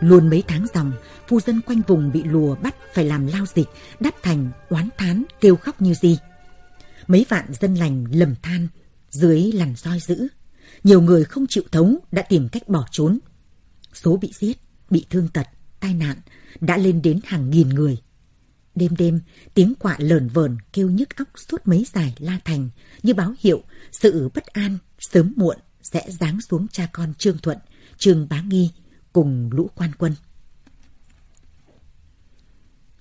Luôn mấy tháng dòng, phu dân quanh vùng bị lùa bắt phải làm lao dịch, đắp thành, oán thán, kêu khóc như gì. Mấy vạn dân lành lầm than, dưới lằn roi dữ. Nhiều người không chịu thấu đã tìm cách bỏ trốn. Số bị giết, bị thương tật, tai nạn đã lên đến hàng nghìn người. Đêm đêm, tiếng quạ lờn vờn kêu nhức óc suốt mấy dài la thành như báo hiệu sự bất an sớm muộn sẽ giáng xuống cha con Trương Thuận, Trương Bá Nghi cùng lũ quan quân.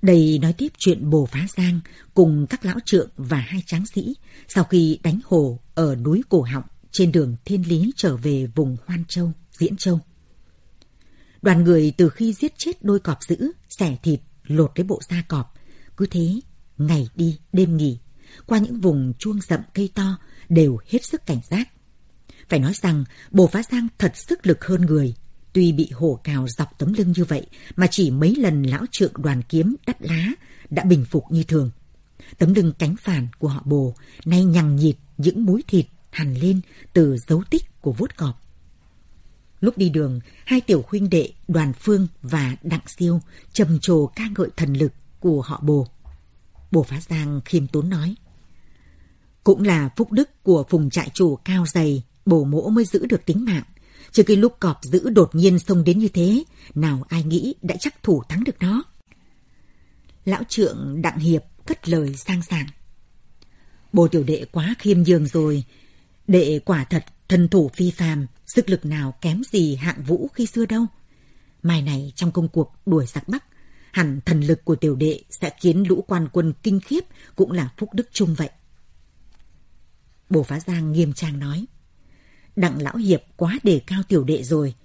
Đây nói tiếp chuyện Bồ Phá Giang cùng các lão trượng và hai tráng sĩ sau khi đánh hồ ở núi Cổ Họng trên đường Thiên Lý trở về vùng Hoan Châu, Diễn Châu. Đoàn người từ khi giết chết đôi cọp dữ, xẻ thịt, lột lấy bộ da cọp, cứ thế, ngày đi, đêm nghỉ, qua những vùng chuông rậm cây to đều hết sức cảnh giác. Phải nói rằng, Bồ Phá Giang thật sức lực hơn người, Tuy bị hổ cào dọc tấm lưng như vậy mà chỉ mấy lần lão trượng đoàn kiếm đắt lá đã bình phục như thường. Tấm lưng cánh phản của họ bồ nay nhằng nhịt những múi thịt hằn lên từ dấu tích của vuốt cọp. Lúc đi đường, hai tiểu huynh đệ Đoàn Phương và Đặng Siêu trầm trồ ca ngợi thần lực của họ bồ. Bồ Phá Giang khiêm tốn nói. Cũng là phúc đức của phùng trại chủ cao dày, bồ mỗ mới giữ được tính mạng. Trước khi lúc cọp giữ đột nhiên xông đến như thế, nào ai nghĩ đã chắc thủ thắng được nó. Lão trượng Đặng Hiệp cất lời sang sảng. Bồ tiểu đệ quá khiêm nhường rồi. Đệ quả thật thân thủ phi phàm, sức lực nào kém gì hạng vũ khi xưa đâu. Mai này trong công cuộc đuổi giặc Bắc, hẳn thần lực của tiểu đệ sẽ khiến lũ quan quân kinh khiếp cũng là phúc đức chung vậy. Bồ Phá Giang nghiêm trang nói. Đặng Lão Hiệp quá đề cao tiểu đệ rồi.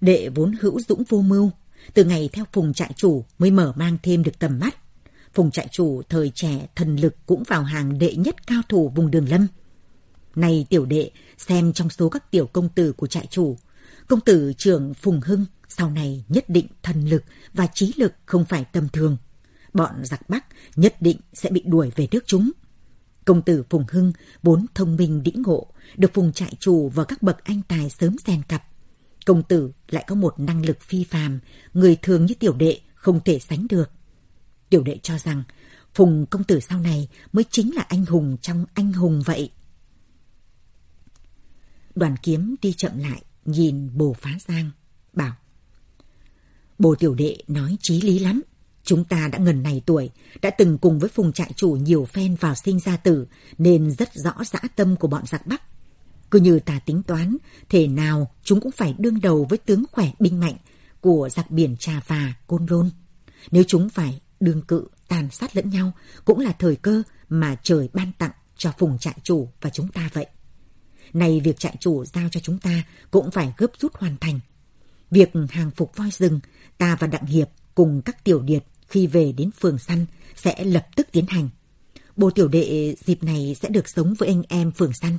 Đệ vốn hữu dũng vô mưu. Từ ngày theo phùng trại chủ mới mở mang thêm được tầm mắt. Phùng trại chủ thời trẻ thần lực cũng vào hàng đệ nhất cao thủ vùng đường lâm. Này tiểu đệ, xem trong số các tiểu công tử của trại chủ, công tử trưởng Phùng Hưng sau này nhất định thần lực và trí lực không phải tầm thường. Bọn giặc Bắc nhất định sẽ bị đuổi về nước chúng. Công tử Phùng Hưng vốn thông minh đĩnh ngộ, được Phùng trại chủ và các bậc anh tài sớm xen cặp. Công tử lại có một năng lực phi phàm, người thường như tiểu đệ không thể sánh được. Tiểu đệ cho rằng Phùng công tử sau này mới chính là anh hùng trong anh hùng vậy. Đoàn kiếm đi chậm lại, nhìn bồ phá giang, bảo. Bồ tiểu đệ nói chí lý lắm. Chúng ta đã ngần này tuổi, đã từng cùng với phùng trại chủ nhiều phen vào sinh ra tử, nên rất rõ dã tâm của bọn giặc Bắc. Cứ như ta tính toán, thể nào chúng cũng phải đương đầu với tướng khỏe binh mạnh của giặc biển Trà Phà, Côn Lôn. Nếu chúng phải đương cự, tàn sát lẫn nhau, cũng là thời cơ mà trời ban tặng cho phùng trại chủ và chúng ta vậy. Này việc trại chủ giao cho chúng ta cũng phải gấp rút hoàn thành. Việc hàng phục voi rừng, ta và Đặng Hiệp cùng các tiểu điệt khi về đến phường săn sẽ lập tức tiến hành. Bồ tiểu đệ dịp này sẽ được sống với anh em phường săn.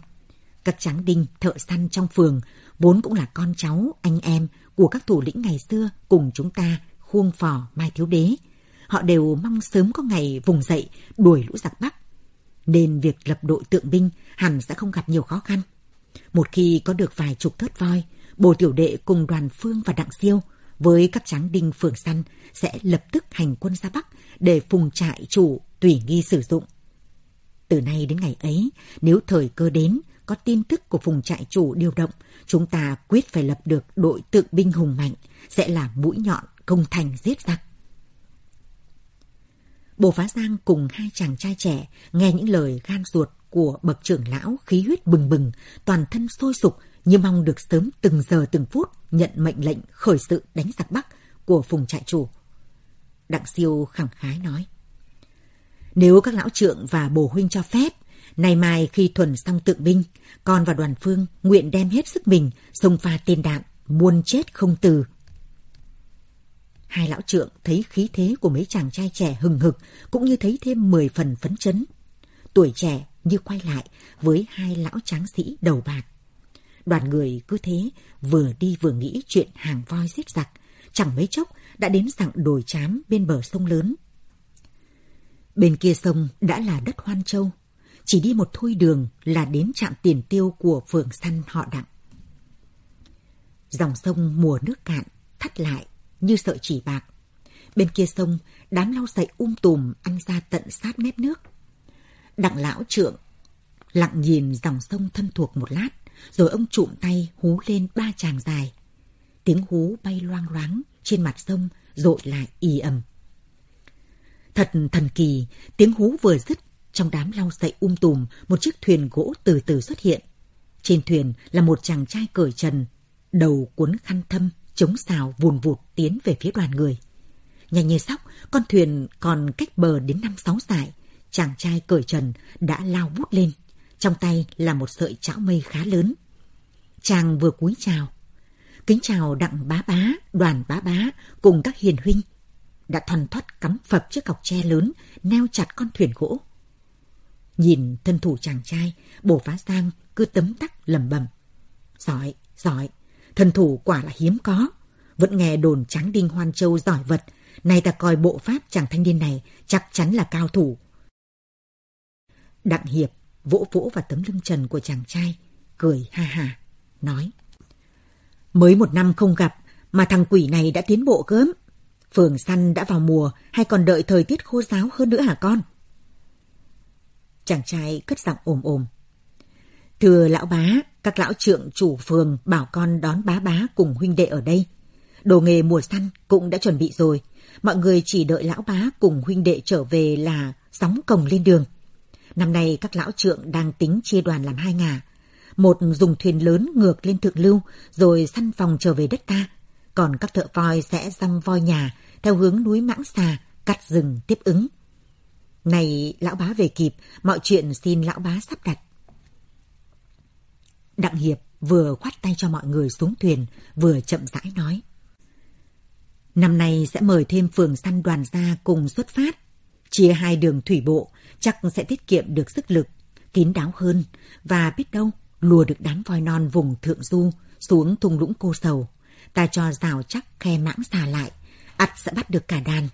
Các tráng đinh, thợ săn trong phường vốn cũng là con cháu, anh em của các thủ lĩnh ngày xưa cùng chúng ta khuông phò Mai Thiếu Đế. Họ đều mong sớm có ngày vùng dậy đuổi lũ giặc Bắc. Nên việc lập đội tượng binh hẳn sẽ không gặp nhiều khó khăn. Một khi có được vài chục thớt voi, bồ tiểu đệ cùng đoàn phương và đặng siêu với các tráng đinh phường săn sẽ lập tức hành quân ra Bắc để phùng trại chủ tùy nghi sử dụng. Từ nay đến ngày ấy, nếu thời cơ đến, có tin tức của phùng trại chủ điều động, chúng ta quyết phải lập được đội tượng binh hùng mạnh, sẽ là mũi nhọn công thành giết giặc. Bồ Phá Giang cùng hai chàng trai trẻ nghe những lời gan ruột của bậc trưởng lão khí huyết bừng bừng, toàn thân sôi sục như mong được sớm từng giờ từng phút nhận mệnh lệnh khởi sự đánh giặc Bắc của phùng trại chủ. Đặng siêu khẳng khái nói. Nếu các lão trượng và bồ huynh cho phép, nay mai khi thuần xong tượng binh, con và đoàn phương nguyện đem hết sức mình, xông pha tên đạn, muôn chết không từ. Hai lão trượng thấy khí thế của mấy chàng trai trẻ hừng hực, cũng như thấy thêm mười phần phấn chấn. Tuổi trẻ như quay lại với hai lão tráng sĩ đầu bạc. Đoàn người cứ thế vừa đi vừa nghĩ chuyện hàng voi giết giặc, chẳng mấy chốc đã đến dặng đồi chám bên bờ sông lớn. Bên kia sông đã là đất Hoan Châu, chỉ đi một thôi đường là đến trạm tiền tiêu của phường săn họ đặng. Dòng sông mùa nước cạn, thắt lại như sợi chỉ bạc. Bên kia sông, đám lau sậy um tùm ăn ra tận sát mép nước. Đặng lão trượng lặng nhìn dòng sông thân thuộc một lát, rồi ông trụm tay hú lên ba chàng dài. Tiếng hú bay loang loáng trên mặt sông, rội lại ì ầm. Thật thần kỳ, tiếng hú vừa dứt, trong đám lau sậy um tùm, một chiếc thuyền gỗ từ từ xuất hiện. Trên thuyền là một chàng trai cởi trần, đầu cuốn khăn thâm, chống xào vùn vụt tiến về phía đoàn người. Nhanh như sóc, con thuyền còn cách bờ đến năm sáu dải. Chàng trai cởi trần đã lao vút lên. Trong tay là một sợi chảo mây khá lớn. Chàng vừa cúi chào. Kính chào đặng bá bá, đoàn bá bá cùng các hiền huynh. Đã thoăn thoắt cắm phập chiếc cọc tre lớn, neo chặt con thuyền gỗ. Nhìn thân thủ chàng trai, bổ phá sang cứ tấm tắc lầm bầm. Giỏi, giỏi, thân thủ quả là hiếm có. Vẫn nghe đồn tráng đinh hoan châu giỏi vật, nay ta coi bộ pháp chàng thanh niên này chắc chắn là cao thủ. Đặng Hiệp vỗ vỗ vào tấm lưng trần của chàng trai, cười ha ha, nói. Mới một năm không gặp mà thằng quỷ này đã tiến bộ gớm. Phường săn đã vào mùa hay còn đợi thời tiết khô giáo hơn nữa hả con? Chàng trai cất giọng ồm ồm. Thưa lão bá, các lão trượng chủ phường bảo con đón bá bá cùng huynh đệ ở đây. Đồ nghề mùa săn cũng đã chuẩn bị rồi. Mọi người chỉ đợi lão bá cùng huynh đệ trở về là sóng cồng lên đường. Năm nay các lão trượng đang tính chia đoàn làm hai ngả. Một dùng thuyền lớn ngược lên thượng lưu rồi săn phòng trở về đất ta. Còn các thợ voi sẽ rong voi nhà theo hướng núi Mãng Xà, cắt rừng tiếp ứng. Này lão bá về kịp, mọi chuyện xin lão bá sắp đặt. Đặng Hiệp vừa khoát tay cho mọi người xuống thuyền, vừa chậm rãi nói. Năm nay sẽ mời thêm phường săn đoàn ra cùng xuất phát. Chia hai đường thủy bộ, chắc sẽ tiết kiệm được sức lực, kín đáo hơn, và biết đâu lùa được đám voi non vùng thượng du xuống thung lũng cô sầu. Ta cho rào chắc khe mãng xà lại, ắt sẽ bắt được cả đàn.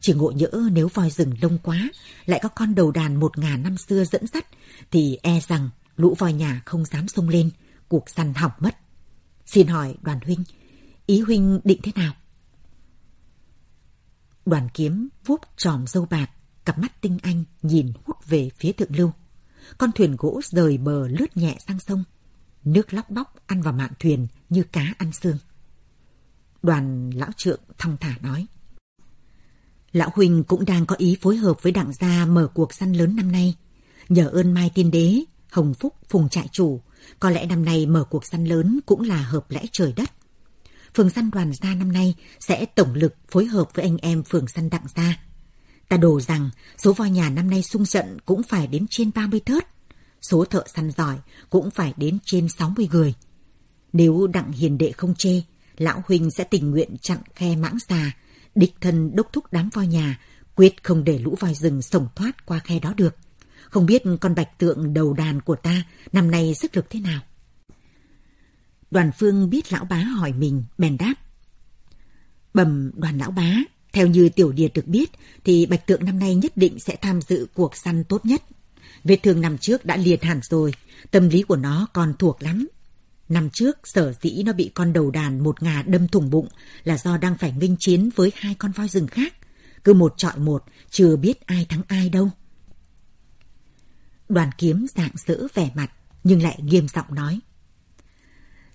Chỉ ngộ nhỡ nếu voi rừng đông quá, lại có con đầu đàn một ngàn năm xưa dẫn dắt, thì e rằng lũ voi nhà không dám xông lên, cuộc săn hỏng mất. Xin hỏi đoàn huynh, ý huynh định thế nào? Đoàn kiếm vuốt tròm dâu bạc, cặp mắt tinh anh nhìn hút về phía thượng lưu. Con thuyền gỗ rời bờ lướt nhẹ sang sông. Nước lóc bóc ăn vào mạn thuyền như cá ăn xương. Đoàn lão trượng thong thả nói. Lão huỳnh cũng đang có ý phối hợp với đặng gia mở cuộc săn lớn năm nay. Nhờ ơn Mai Tiên Đế, Hồng Phúc, Phùng Trại Chủ, có lẽ năm nay mở cuộc săn lớn cũng là hợp lẽ trời đất. Phường săn đoàn gia năm nay sẽ tổng lực phối hợp với anh em phường săn đặng gia. Ta đồ rằng số voi nhà năm nay sung trận cũng phải đến trên 30 thớt. Số thợ săn giỏi cũng phải đến trên 60 người. Nếu đặng hiền đệ không chê, lão huynh sẽ tình nguyện chặn khe mãng xà, địch thân đốc thúc đám voi nhà, quyết không để lũ voi rừng sổng thoát qua khe đó được. Không biết con bạch tượng đầu đàn của ta năm nay sức lực thế nào? Đoàn phương biết lão bá hỏi mình, bèn đáp. Bẩm đoàn lão bá, theo như tiểu điệt được biết, thì bạch tượng năm nay nhất định sẽ tham dự cuộc săn tốt nhất. Vết thương năm trước đã liệt hẳn rồi, tâm lý của nó còn thuộc lắm. Năm trước, sở dĩ nó bị con đầu đàn một ngà đâm thủng bụng là do đang phải nghênh chiến với hai con voi rừng khác. Cứ một trọi một, chưa biết ai thắng ai đâu. Đoàn kiếm dạng dỡ vẻ mặt, nhưng lại nghiêm giọng nói.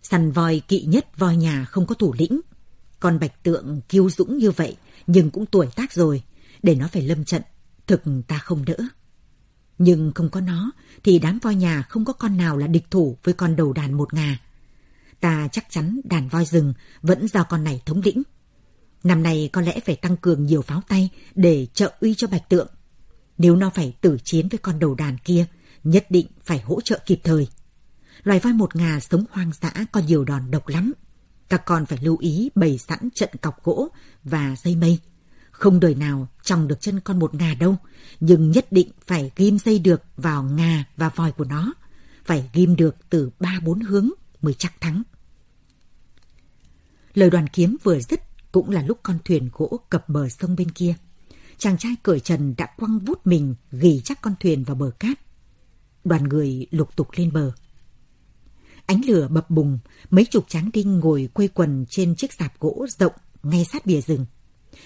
Săn voi kỵ nhất voi nhà không có thủ lĩnh. Con bạch tượng kiêu dũng như vậy, nhưng cũng tuổi tác rồi, để nó phải lâm trận, thực ta không đỡ. Nhưng không có nó, thì đám voi nhà không có con nào là địch thủ với con đầu đàn một ngà. Ta chắc chắn đàn voi rừng vẫn do con này thống lĩnh. Năm nay có lẽ phải tăng cường nhiều pháo tay để trợ uy cho bạch tượng. Nếu nó phải tử chiến với con đầu đàn kia, nhất định phải hỗ trợ kịp thời. Loài voi một ngà sống hoang dã có nhiều đòn độc lắm. Các con phải lưu ý bày sẵn trận cọc gỗ và dây mây. Không đời nào trồng được chân con một ngà đâu, nhưng nhất định phải ghim dây được vào ngà và vòi của nó. Phải ghim được từ ba bốn hướng mới chắc thắng. Lời đoàn kiếm vừa dứt cũng là lúc con thuyền gỗ cập bờ sông bên kia. Chàng trai cởi trần đã quăng vút mình ghi chắc con thuyền vào bờ cát. Đoàn người lục tục lên bờ. Ánh lửa bập bùng, mấy chục tráng đinh ngồi quây quần trên chiếc sạp gỗ rộng ngay sát bìa rừng.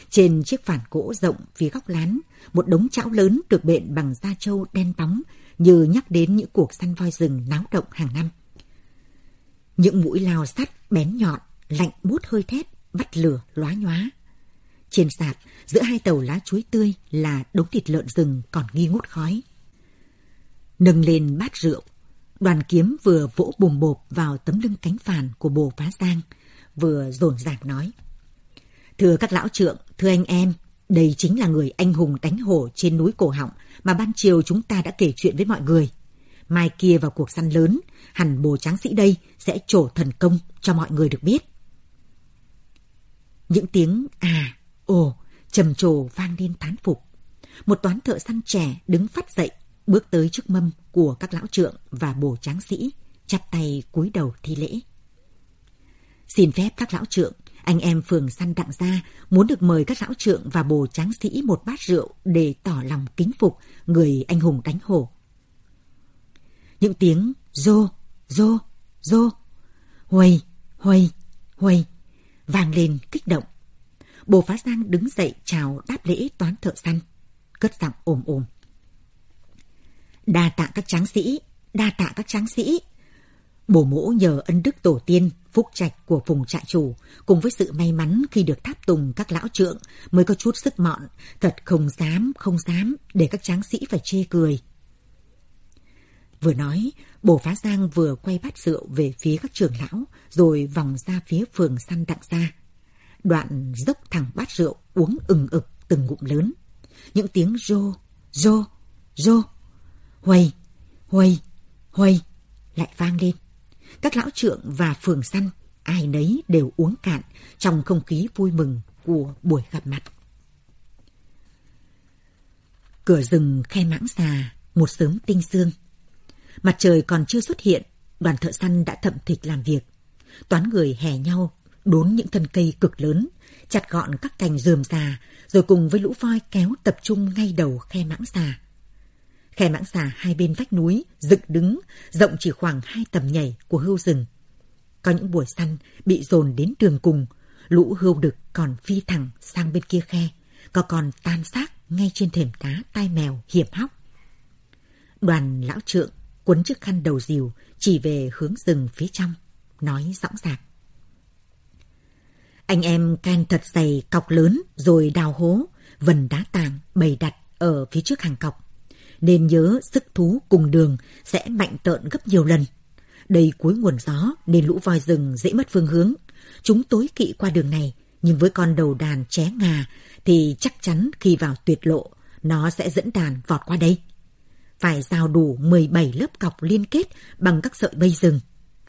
Trên chiếc phản gỗ rộng phía góc lán, một đống chảo lớn được bện bằng da trâu đen bóng như nhắc đến những cuộc săn voi rừng náo động hàng năm. Những mũi lao sắt bén nhọn, lạnh bút hơi thét, bắt lửa lóa nhóa. Trên sạp, giữa hai tàu lá chuối tươi là đống thịt lợn rừng còn nghi ngút khói. Nâng lên bát rượu, đoàn kiếm vừa vỗ bùm bộp vào tấm lưng cánh phàn của bồ phá giang, vừa rồn rạc nói. Thưa các lão trượng, thưa anh em, đây chính là người anh hùng đánh hổ trên núi Cổ Họng mà ban chiều chúng ta đã kể chuyện với mọi người. Mai kia vào cuộc săn lớn, hẳn bồ tráng sĩ đây sẽ trổ thần công cho mọi người được biết. Những tiếng à, ồ, trầm trồ vang lên thán phục. Một toán thợ săn trẻ đứng phát dậy, bước tới trước mâm của các lão trượng và bồ tráng sĩ, chắp tay cúi đầu thi lễ. Xin phép các lão trượng, anh em phường săn đặng gia muốn được mời các lão trượng và bồ tráng sĩ một bát rượu để tỏ lòng kính phục người anh hùng đánh hổ. Những tiếng rô, rô, rô, huây, huây, huây vang lên kích động. Bồ Phá Giang đứng dậy chào đáp lễ toán thợ săn, cất giọng ồm ồm. Đa tạ các tráng sĩ, đa tạ các tráng sĩ. bổ mỗ nhờ ân đức tổ tiên, phúc trạch của phùng trại chủ, cùng với sự may mắn khi được tháp tùng các lão trượng mới có chút sức mọn, thật không dám, không dám để các tráng sĩ phải chê cười. Vừa nói, bổ phá giang vừa quay bát rượu về phía các trưởng lão, rồi vòng ra phía phường săn đặng ra. Đoạn dốc thẳng bát rượu uống ừng ực từng ngụm lớn. Những tiếng rô, rô, rô, Huầy, huầy, huầy lại vang lên. Các lão trượng và phường săn, ai nấy đều uống cạn trong không khí vui mừng của buổi gặp mặt. Cửa rừng khe mãng xà, một sớm tinh sương. Mặt trời còn chưa xuất hiện, đoàn thợ săn đã thậm thịch làm việc. Toán người hè nhau, đốn những thân cây cực lớn, chặt gọn các cành rườm rà, rồi cùng với lũ voi kéo tập trung ngay đầu khe mãng xà. Khe mãng xà hai bên vách núi, dựng đứng, rộng chỉ khoảng hai tầm nhảy của hươu rừng. Có những buổi săn bị dồn đến đường cùng, lũ hươu đực còn phi thẳng sang bên kia khe, có còn tan xác ngay trên thềm đá tai mèo hiểm hóc. Đoàn lão trượng quấn chiếc khăn đầu dìu chỉ về hướng rừng phía trong, nói rõ ràng. Anh em can thật dày cọc lớn rồi đào hố, vần đá tàng bày đặt ở phía trước hàng cọc. Nên nhớ sức thú cùng đường sẽ mạnh tợn gấp nhiều lần. Đây cuối nguồn gió nên lũ voi rừng dễ mất phương hướng. Chúng tối kỵ qua đường này, nhưng với con đầu đàn ché ngà thì chắc chắn khi vào tuyệt lộ, nó sẽ dẫn đàn vọt qua đây. Phải rào đủ 17 lớp cọc liên kết bằng các sợi bây rừng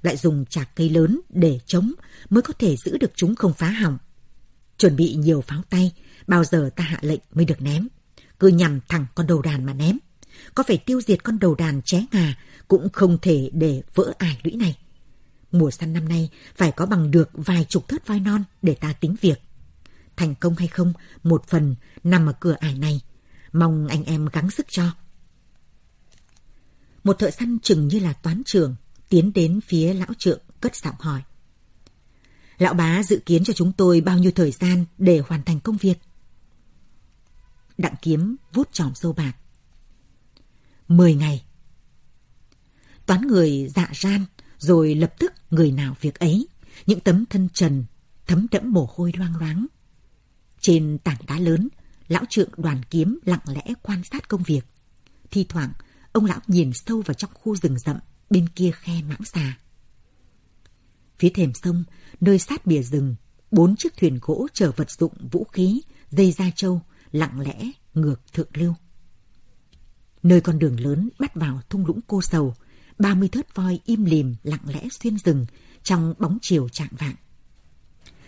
lại dùng chạc cây lớn để chống mới có thể giữ được chúng không phá hỏng. Chuẩn bị nhiều pháo tay, bao giờ ta hạ lệnh mới được ném. Cứ nhằm thẳng con đầu đàn mà ném. Có phải tiêu diệt con đầu đàn ché ngà cũng không thể để vỡ ải lũy này. Mùa săn năm nay phải có bằng được vài chục thớt voi non để ta tính việc. Thành công hay không, một phần nằm ở cửa ải này. Mong anh em gắng sức cho. Một thợ săn chừng như là toán trưởng tiến đến phía lão trượng cất giọng hỏi. Lão bá dự kiến cho chúng tôi bao nhiêu thời gian để hoàn thành công việc? Đặng kiếm vút tròm sâu bạc. Mười ngày. Toán người dạ ran, rồi lập tức người nào việc ấy, những tấm thân trần, thấm đẫm mồ hôi loang loáng. Trên tảng đá lớn, lão trượng đoàn kiếm lặng lẽ quan sát công việc. Thi thoảng, ông lão nhìn sâu vào trong khu rừng rậm, bên kia khe mãng xà. Phía thềm sông, nơi sát bìa rừng, bốn chiếc thuyền gỗ chở vật dụng, vũ khí, dây da trâu, lặng lẽ ngược thượng lưu. Nơi con đường lớn bắt vào thung lũng cô sầu, ba mươi thớt voi im lìm lặng lẽ xuyên rừng trong bóng chiều trạng vạng.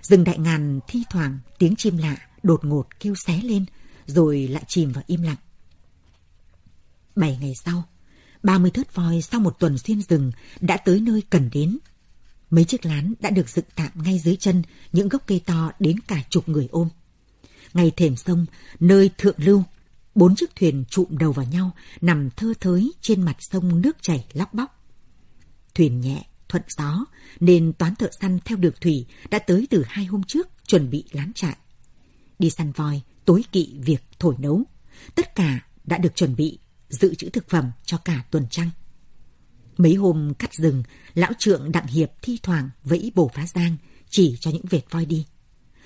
Rừng đại ngàn thi thoảng tiếng chim lạ đột ngột kêu xé lên rồi lại chìm vào im lặng. Bảy ngày sau, 30 thớt voi sau một tuần xuyên rừng đã tới nơi cần đến. Mấy chiếc lán đã được dựng tạm ngay dưới chân những gốc cây to đến cả chục người ôm. Ngay thềm sông, nơi thượng lưu, bốn chiếc thuyền trụm đầu vào nhau nằm thơ thới trên mặt sông nước chảy lóc bóc. Thuyền nhẹ, thuận gió, nên toán thợ săn theo được thủy đã tới từ hai hôm trước chuẩn bị lán trại. Đi săn voi, tối kỵ việc thổi nấu. Tất cả đã được chuẩn bị dự trữ thực phẩm cho cả tuần trăng. Mấy hôm cắt rừng, lão trượng đặng hiệp thi thoảng vẫy bổ phá giang, chỉ cho những vệt voi đi.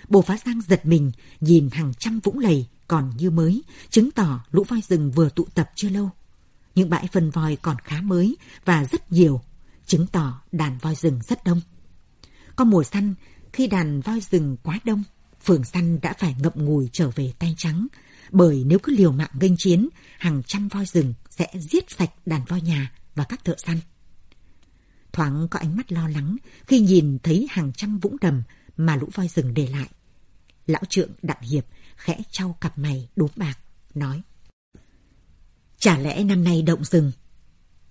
Bồ phá giang giật mình, nhìn hàng trăm vũng lầy còn như mới, chứng tỏ lũ voi rừng vừa tụ tập chưa lâu. Những bãi phân voi còn khá mới và rất nhiều, chứng tỏ đàn voi rừng rất đông. Có mùa săn, khi đàn voi rừng quá đông, Phường săn đã phải ngậm ngùi trở về tay trắng, bởi nếu cứ liều mạng nghênh chiến, hàng trăm voi rừng sẽ giết sạch đàn voi nhà và các thợ săn. Thoáng có ánh mắt lo lắng khi nhìn thấy hàng trăm vũng đầm mà lũ voi rừng để lại. Lão trượng Đặng Hiệp khẽ trao cặp mày đốm bạc, nói. Chả lẽ năm nay động rừng?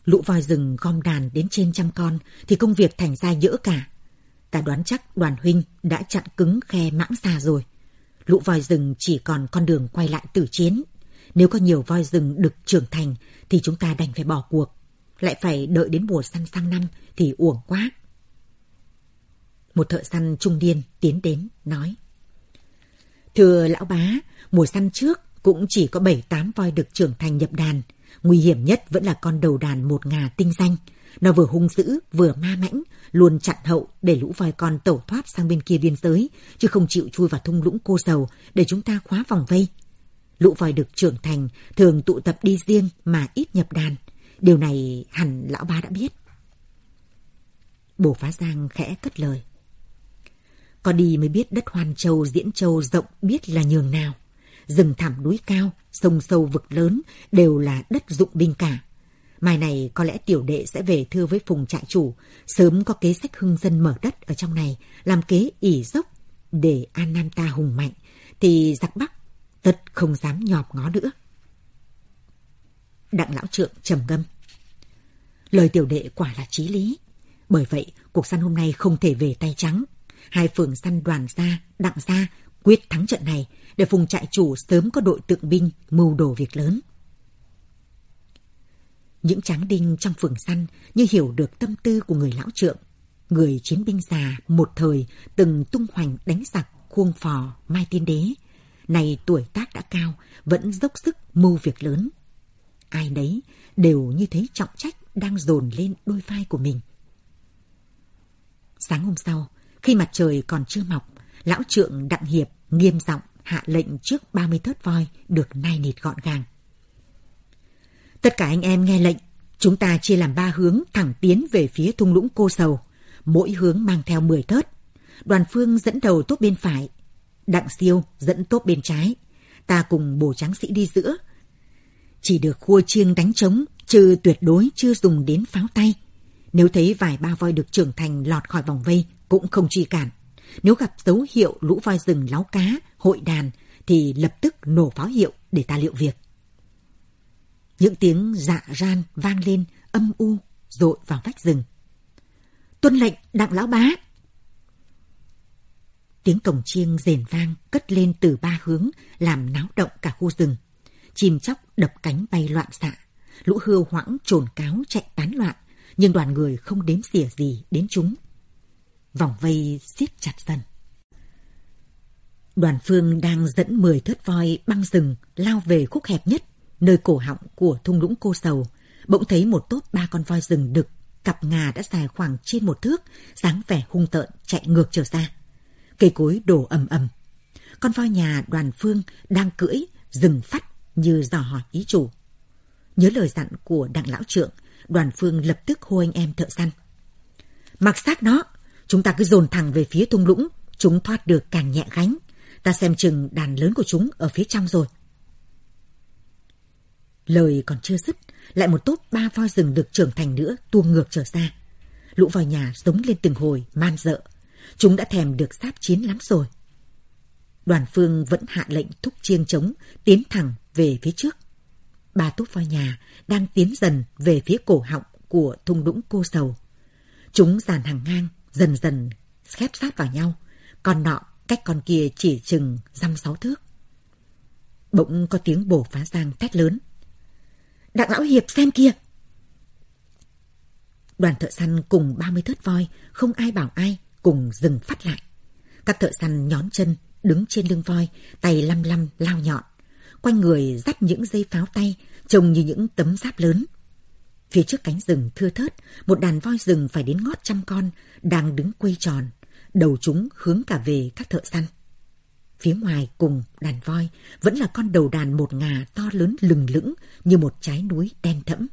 Lũ voi rừng gom đàn đến trên trăm con thì công việc thành ra dỡ cả. Ta đoán chắc đoàn huynh đã chặn cứng khe mãng xa rồi. Lũ voi rừng chỉ còn con đường quay lại tử chiến. Nếu có nhiều voi rừng được trưởng thành thì chúng ta đành phải bỏ cuộc. Lại phải đợi đến mùa săn sang năm thì uổng quá. Một thợ săn trung niên tiến đến, nói. Thưa lão bá, mùa săn trước cũng chỉ có 7-8 voi được trưởng thành nhập đàn. Nguy hiểm nhất vẫn là con đầu đàn một ngà tinh danh. Nó vừa hung dữ, vừa ma mãnh, luôn chặn hậu để lũ voi con tẩu thoát sang bên kia biên giới, chứ không chịu chui vào thung lũng cô sầu để chúng ta khóa vòng vây. Lũ voi được trưởng thành thường tụ tập đi riêng mà ít nhập đàn. Điều này hẳn lão ba đã biết. Bồ Phá Giang khẽ cất lời. Có đi mới biết đất hoàn Châu, Diễn Châu rộng biết là nhường nào. Rừng thẳm núi cao, sông sâu vực lớn đều là đất dụng binh cả. Mai này có lẽ tiểu đệ sẽ về thưa với phùng trại chủ, sớm có kế sách hưng dân mở đất ở trong này, làm kế ỉ dốc để An Nam ta hùng mạnh, thì giặc Bắc tất không dám nhọp ngó nữa. Đặng lão trượng trầm ngâm. Lời tiểu đệ quả là trí lý. Bởi vậy, cuộc săn hôm nay không thể về tay trắng. Hai phường săn đoàn ra, đặng ra quyết thắng trận này để phùng trại chủ sớm có đội tượng binh mưu đồ việc lớn. Những tráng đinh trong phường săn như hiểu được tâm tư của người lão trượng. Người chiến binh già một thời từng tung hoành đánh giặc khuông phò Mai Tiên Đế. Này tuổi tác đã cao, vẫn dốc sức mưu việc lớn. Ai đấy đều như thấy trọng trách đang dồn lên đôi vai của mình. Sáng hôm sau, khi mặt trời còn chưa mọc, lão trượng Đặng Hiệp nghiêm giọng hạ lệnh trước 30 thớt voi được nai nịt gọn gàng. Tất cả anh em nghe lệnh, chúng ta chia làm ba hướng thẳng tiến về phía thung lũng cô sầu, mỗi hướng mang theo 10 thớt. Đoàn phương dẫn đầu tốt bên phải, Đặng siêu dẫn tốt bên trái, ta cùng bổ tráng sĩ đi giữa. Chỉ được khua chiêng đánh trống, chứ tuyệt đối chưa dùng đến pháo tay. Nếu thấy vài ba voi được trưởng thành lọt khỏi vòng vây, cũng không truy cản. Nếu gặp dấu hiệu lũ voi rừng láo cá, hội đàn, thì lập tức nổ pháo hiệu để ta liệu việc. Những tiếng dạ ran vang lên âm u rội vào vách rừng. Tuân lệnh đặng lão bá. Tiếng cổng chiêng rền vang cất lên từ ba hướng làm náo động cả khu rừng. Chim chóc đập cánh bay loạn xạ. Lũ hươu hoãng trồn cáo chạy tán loạn, nhưng đoàn người không đếm xỉa gì đến chúng. Vòng vây siết chặt dần. Đoàn phương đang dẫn 10 thớt voi băng rừng lao về khúc hẹp nhất nơi cổ họng của thung lũng cô sầu, bỗng thấy một tốt ba con voi rừng đực, cặp ngà đã dài khoảng trên một thước, dáng vẻ hung tợn chạy ngược trở ra. Cây cối đổ ầm ầm. Con voi nhà đoàn phương đang cưỡi, dừng phát như dò hỏi ý chủ. Nhớ lời dặn của đặng lão trượng, đoàn phương lập tức hô anh em thợ săn. Mặc xác nó, chúng ta cứ dồn thẳng về phía thung lũng, chúng thoát được càng nhẹ gánh. Ta xem chừng đàn lớn của chúng ở phía trong rồi. Lời còn chưa dứt, lại một tốp ba voi rừng được trưởng thành nữa tuông ngược trở ra. Lũ voi nhà giống lên từng hồi, man dợ. Chúng đã thèm được sáp chiến lắm rồi. Đoàn phương vẫn hạ lệnh thúc chiêng trống, tiến thẳng về phía trước. Ba tốp voi nhà đang tiến dần về phía cổ họng của thung lũng cô sầu. Chúng dàn hàng ngang, dần dần khép sát vào nhau. Con nọ cách con kia chỉ chừng dăm sáu thước. Bỗng có tiếng bổ phá giang thét lớn. Đặng lão hiệp xem kia. Đoàn thợ săn cùng 30 thớt voi, không ai bảo ai, cùng dừng phát lại. Các thợ săn nhón chân, đứng trên lưng voi, tay lăm lăm lao nhọn. Quanh người dắt những dây pháo tay, trông như những tấm giáp lớn. Phía trước cánh rừng thưa thớt, một đàn voi rừng phải đến ngót trăm con, đang đứng quay tròn, đầu chúng hướng cả về các thợ săn. Phía ngoài cùng đàn voi vẫn là con đầu đàn một ngà to lớn lừng lững như một trái núi đen thẫm.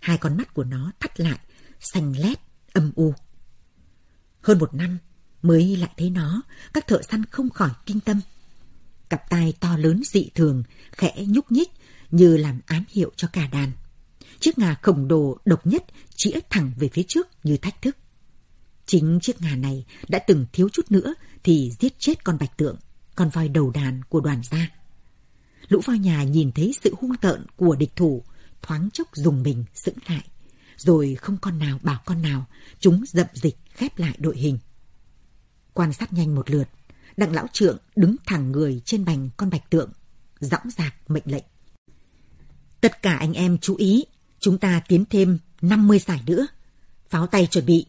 Hai con mắt của nó thắt lại, xanh lét, âm u. Hơn một năm, Mới lại thấy nó, các thợ săn không khỏi kinh tâm. Cặp tai to lớn dị thường, khẽ nhúc nhích như làm ám hiệu cho cả đàn. Chiếc ngà khổng lồ độc nhất chĩa thẳng về phía trước như thách thức. Chính chiếc ngà này đã từng thiếu chút nữa thì giết chết con bạch tượng, con voi đầu đàn của đoàn gia. Lũ voi nhà nhìn thấy sự hung tợn của địch thủ, thoáng chốc dùng mình sững lại. Rồi không con nào bảo con nào, chúng dậm dịch khép lại đội hình. Quan sát nhanh một lượt, đặng lão trượng đứng thẳng người trên bành con bạch tượng, dõng dạc mệnh lệnh. Tất cả anh em chú ý, chúng ta tiến thêm 50 giải nữa. Pháo tay chuẩn bị.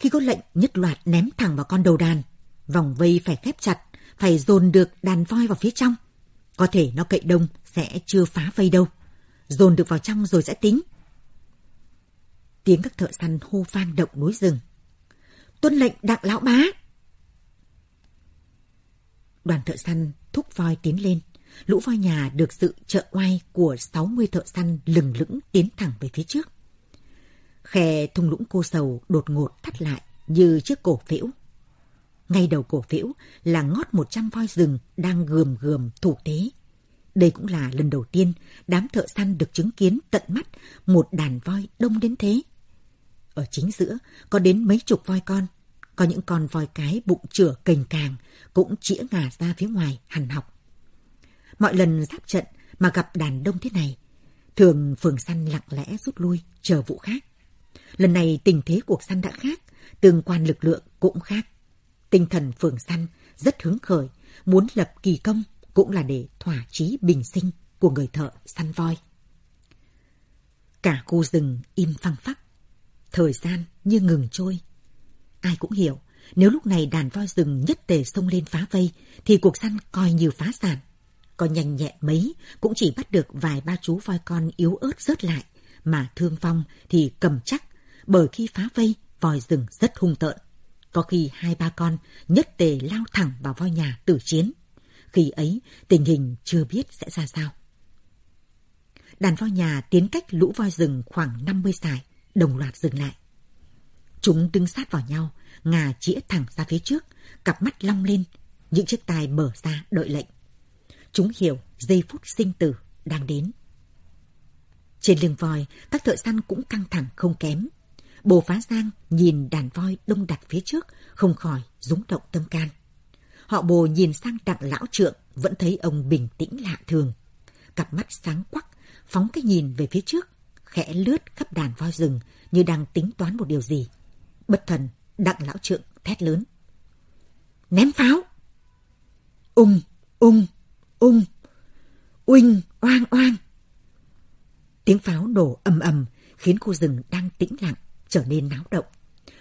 Khi có lệnh nhất loạt ném thẳng vào con đầu đàn, vòng vây phải khép chặt, phải dồn được đàn voi vào phía trong. Có thể nó cậy đông sẽ chưa phá vây đâu. Dồn được vào trong rồi sẽ tính. Tiếng các thợ săn hô vang động núi rừng. Tuân lệnh đặng lão bá. Đoàn thợ săn thúc voi tiến lên. Lũ voi nhà được sự trợ oai của 60 thợ săn lừng lững tiến thẳng về phía trước. Khe thung lũng cô sầu đột ngột thắt lại như chiếc cổ phễu. Ngay đầu cổ phễu là ngót 100 voi rừng đang gườm gườm thủ tế. Đây cũng là lần đầu tiên đám thợ săn được chứng kiến tận mắt một đàn voi đông đến thế. Ở chính giữa có đến mấy chục voi con, có những con voi cái bụng chửa cành càng cũng chĩa ngả ra phía ngoài hằn học. Mọi lần giáp trận mà gặp đàn đông thế này, thường phường săn lặng lẽ rút lui chờ vụ khác. Lần này tình thế cuộc săn đã khác, tương quan lực lượng cũng khác. Tinh thần phường săn rất hứng khởi, muốn lập kỳ công cũng là để thỏa chí bình sinh của người thợ săn voi. Cả khu rừng im phăng phắc, thời gian như ngừng trôi. Ai cũng hiểu, nếu lúc này đàn voi rừng nhất tề xông lên phá vây, thì cuộc săn coi như phá sản. Có nhanh nhẹn mấy, cũng chỉ bắt được vài ba chú voi con yếu ớt rớt lại, mà thương vong thì cầm chắc, bởi khi phá vây, voi rừng rất hung tợn. Có khi hai ba con nhất tề lao thẳng vào voi nhà tử chiến. Khi ấy, tình hình chưa biết sẽ ra sao. Đàn voi nhà tiến cách lũ voi rừng khoảng 50 sải, đồng loạt dừng lại. Chúng đứng sát vào nhau, ngà chĩa thẳng ra phía trước, cặp mắt long lên, những chiếc tai mở ra đợi lệnh. Chúng hiểu giây phút sinh tử đang đến. Trên lưng voi, các thợ săn cũng căng thẳng không kém. Bồ Phá Giang nhìn đàn voi đông đặt phía trước, không khỏi rúng động tâm can. Họ bồ nhìn sang đặng lão trượng, vẫn thấy ông bình tĩnh lạ thường. Cặp mắt sáng quắc, phóng cái nhìn về phía trước, khẽ lướt khắp đàn voi rừng như đang tính toán một điều gì. Bất thần, đặng lão trượng thét lớn. Ném pháo! Ung, ung, ung, uinh, oang, oang. Tiếng pháo nổ ầm ầm khiến khu rừng đang tĩnh lặng trở nên náo động.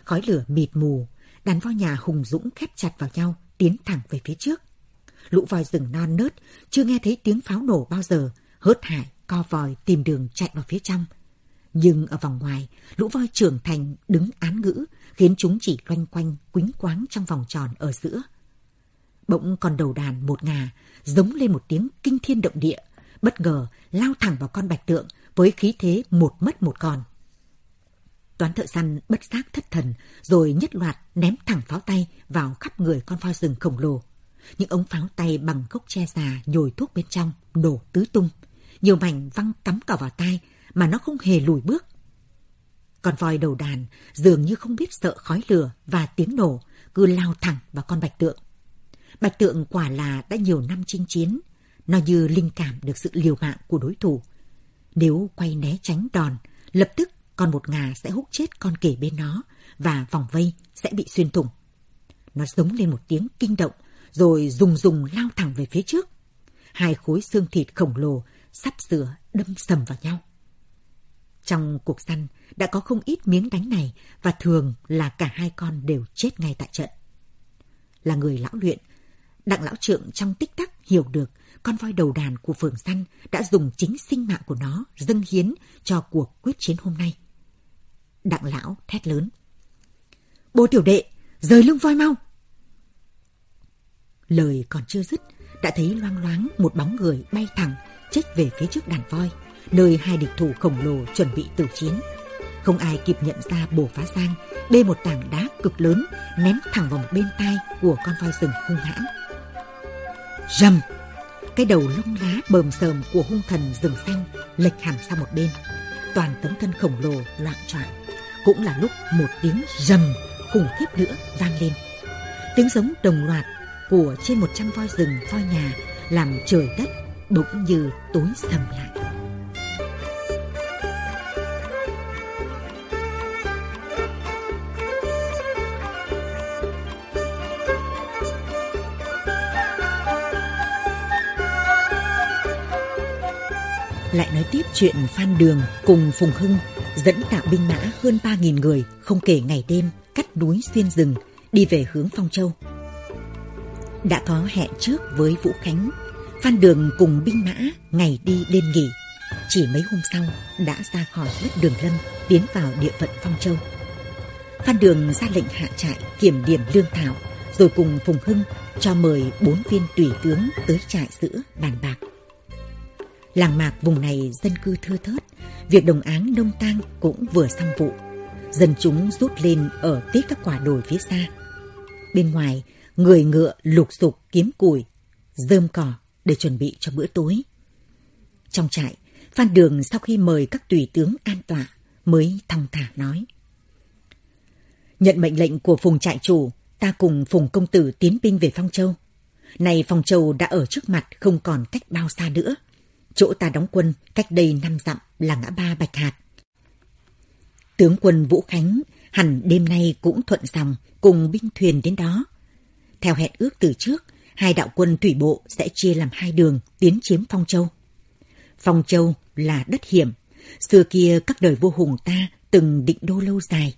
Khói lửa mịt mù, đàn voi nhà hùng dũng khép chặt vào nhau, tiến thẳng về phía trước. Lũ voi rừng non nớt, chưa nghe thấy tiếng pháo nổ bao giờ, hớt hải, co vòi tìm đường chạy vào phía trong. Nhưng ở vòng ngoài, lũ voi trưởng thành đứng án ngữ, khiến chúng chỉ loanh quanh, quính quáng trong vòng tròn ở giữa. Bỗng con đầu đàn một ngà, giống lên một tiếng kinh thiên động địa, bất ngờ lao thẳng vào con bạch tượng với khí thế một mất một còn. Toán thợ săn bất giác thất thần, rồi nhất loạt ném thẳng pháo tay vào khắp người con voi rừng khổng lồ. Những ống pháo tay bằng gốc tre già nhồi thuốc bên trong, nổ tứ tung. Nhiều mảnh văng cắm cả vào tai mà nó không hề lùi bước. Con voi đầu đàn dường như không biết sợ khói lửa và tiếng nổ, cứ lao thẳng vào con bạch tượng. Bạch tượng quả là đã nhiều năm chinh chiến, nó như linh cảm được sự liều mạng của đối thủ. Nếu quay né tránh đòn, lập tức con một ngà sẽ hút chết con kể bên nó và vòng vây sẽ bị xuyên thủng. Nó giống lên một tiếng kinh động rồi dùng dùng lao thẳng về phía trước. Hai khối xương thịt khổng lồ sắp sửa đâm sầm vào nhau. Trong cuộc săn đã có không ít miếng đánh này và thường là cả hai con đều chết ngay tại trận. Là người lão luyện, đặng lão trượng trong tích tắc hiểu được con voi đầu đàn của phường săn đã dùng chính sinh mạng của nó dâng hiến cho cuộc quyết chiến hôm nay. Đặng lão thét lớn. Bố tiểu đệ, rời lưng voi mau. Lời còn chưa dứt, đã thấy loang loáng một bóng người bay thẳng, chết về phía trước đàn voi, nơi hai địch thủ khổng lồ chuẩn bị tử chiến. Không ai kịp nhận ra bổ phá giang bê một tảng đá cực lớn ném thẳng vào một bên tai của con voi rừng hung hãn. Rầm! Cái đầu lông lá bờm sờm của hung thần rừng xanh lệch hẳn sang một bên. Toàn tấm thân khổng lồ loạn choạng. Cũng là lúc một tiếng rầm khủng khiếp nữa vang lên. Tiếng giống đồng loạt của trên 100 voi rừng voi nhà làm trời đất bỗng như tối sầm lại. Lại nói tiếp chuyện Phan Đường cùng Phùng Hưng dẫn tạo binh mã hơn 3.000 người không kể ngày đêm cắt núi xuyên rừng đi về hướng Phong Châu. Đã có hẹn trước với Vũ Khánh, Phan Đường cùng binh mã ngày đi đêm nghỉ. Chỉ mấy hôm sau đã ra khỏi đất đường lâm tiến vào địa phận Phong Châu. Phan Đường ra lệnh hạ trại kiểm điểm lương thảo rồi cùng Phùng Hưng cho mời bốn viên tùy tướng tới trại giữa bàn bạc. Làng mạc vùng này dân cư thưa thớt, việc đồng áng nông tang cũng vừa xong vụ. Dân chúng rút lên ở tít các quả đồi phía xa. Bên ngoài, người ngựa lục sục kiếm củi, dơm cỏ để chuẩn bị cho bữa tối. Trong trại, Phan Đường sau khi mời các tùy tướng an tọa mới thong thả nói. Nhận mệnh lệnh của Phùng trại chủ, ta cùng Phùng công tử tiến binh về Phong Châu. Này Phong Châu đã ở trước mặt không còn cách bao xa nữa. Chỗ ta đóng quân cách đây năm dặm là ngã ba Bạch Hạt. Tướng quân Vũ Khánh hẳn đêm nay cũng thuận dòng cùng binh thuyền đến đó. Theo hẹn ước từ trước, hai đạo quân thủy bộ sẽ chia làm hai đường tiến chiếm Phong Châu. Phong Châu là đất hiểm, xưa kia các đời vua hùng ta từng định đô lâu dài.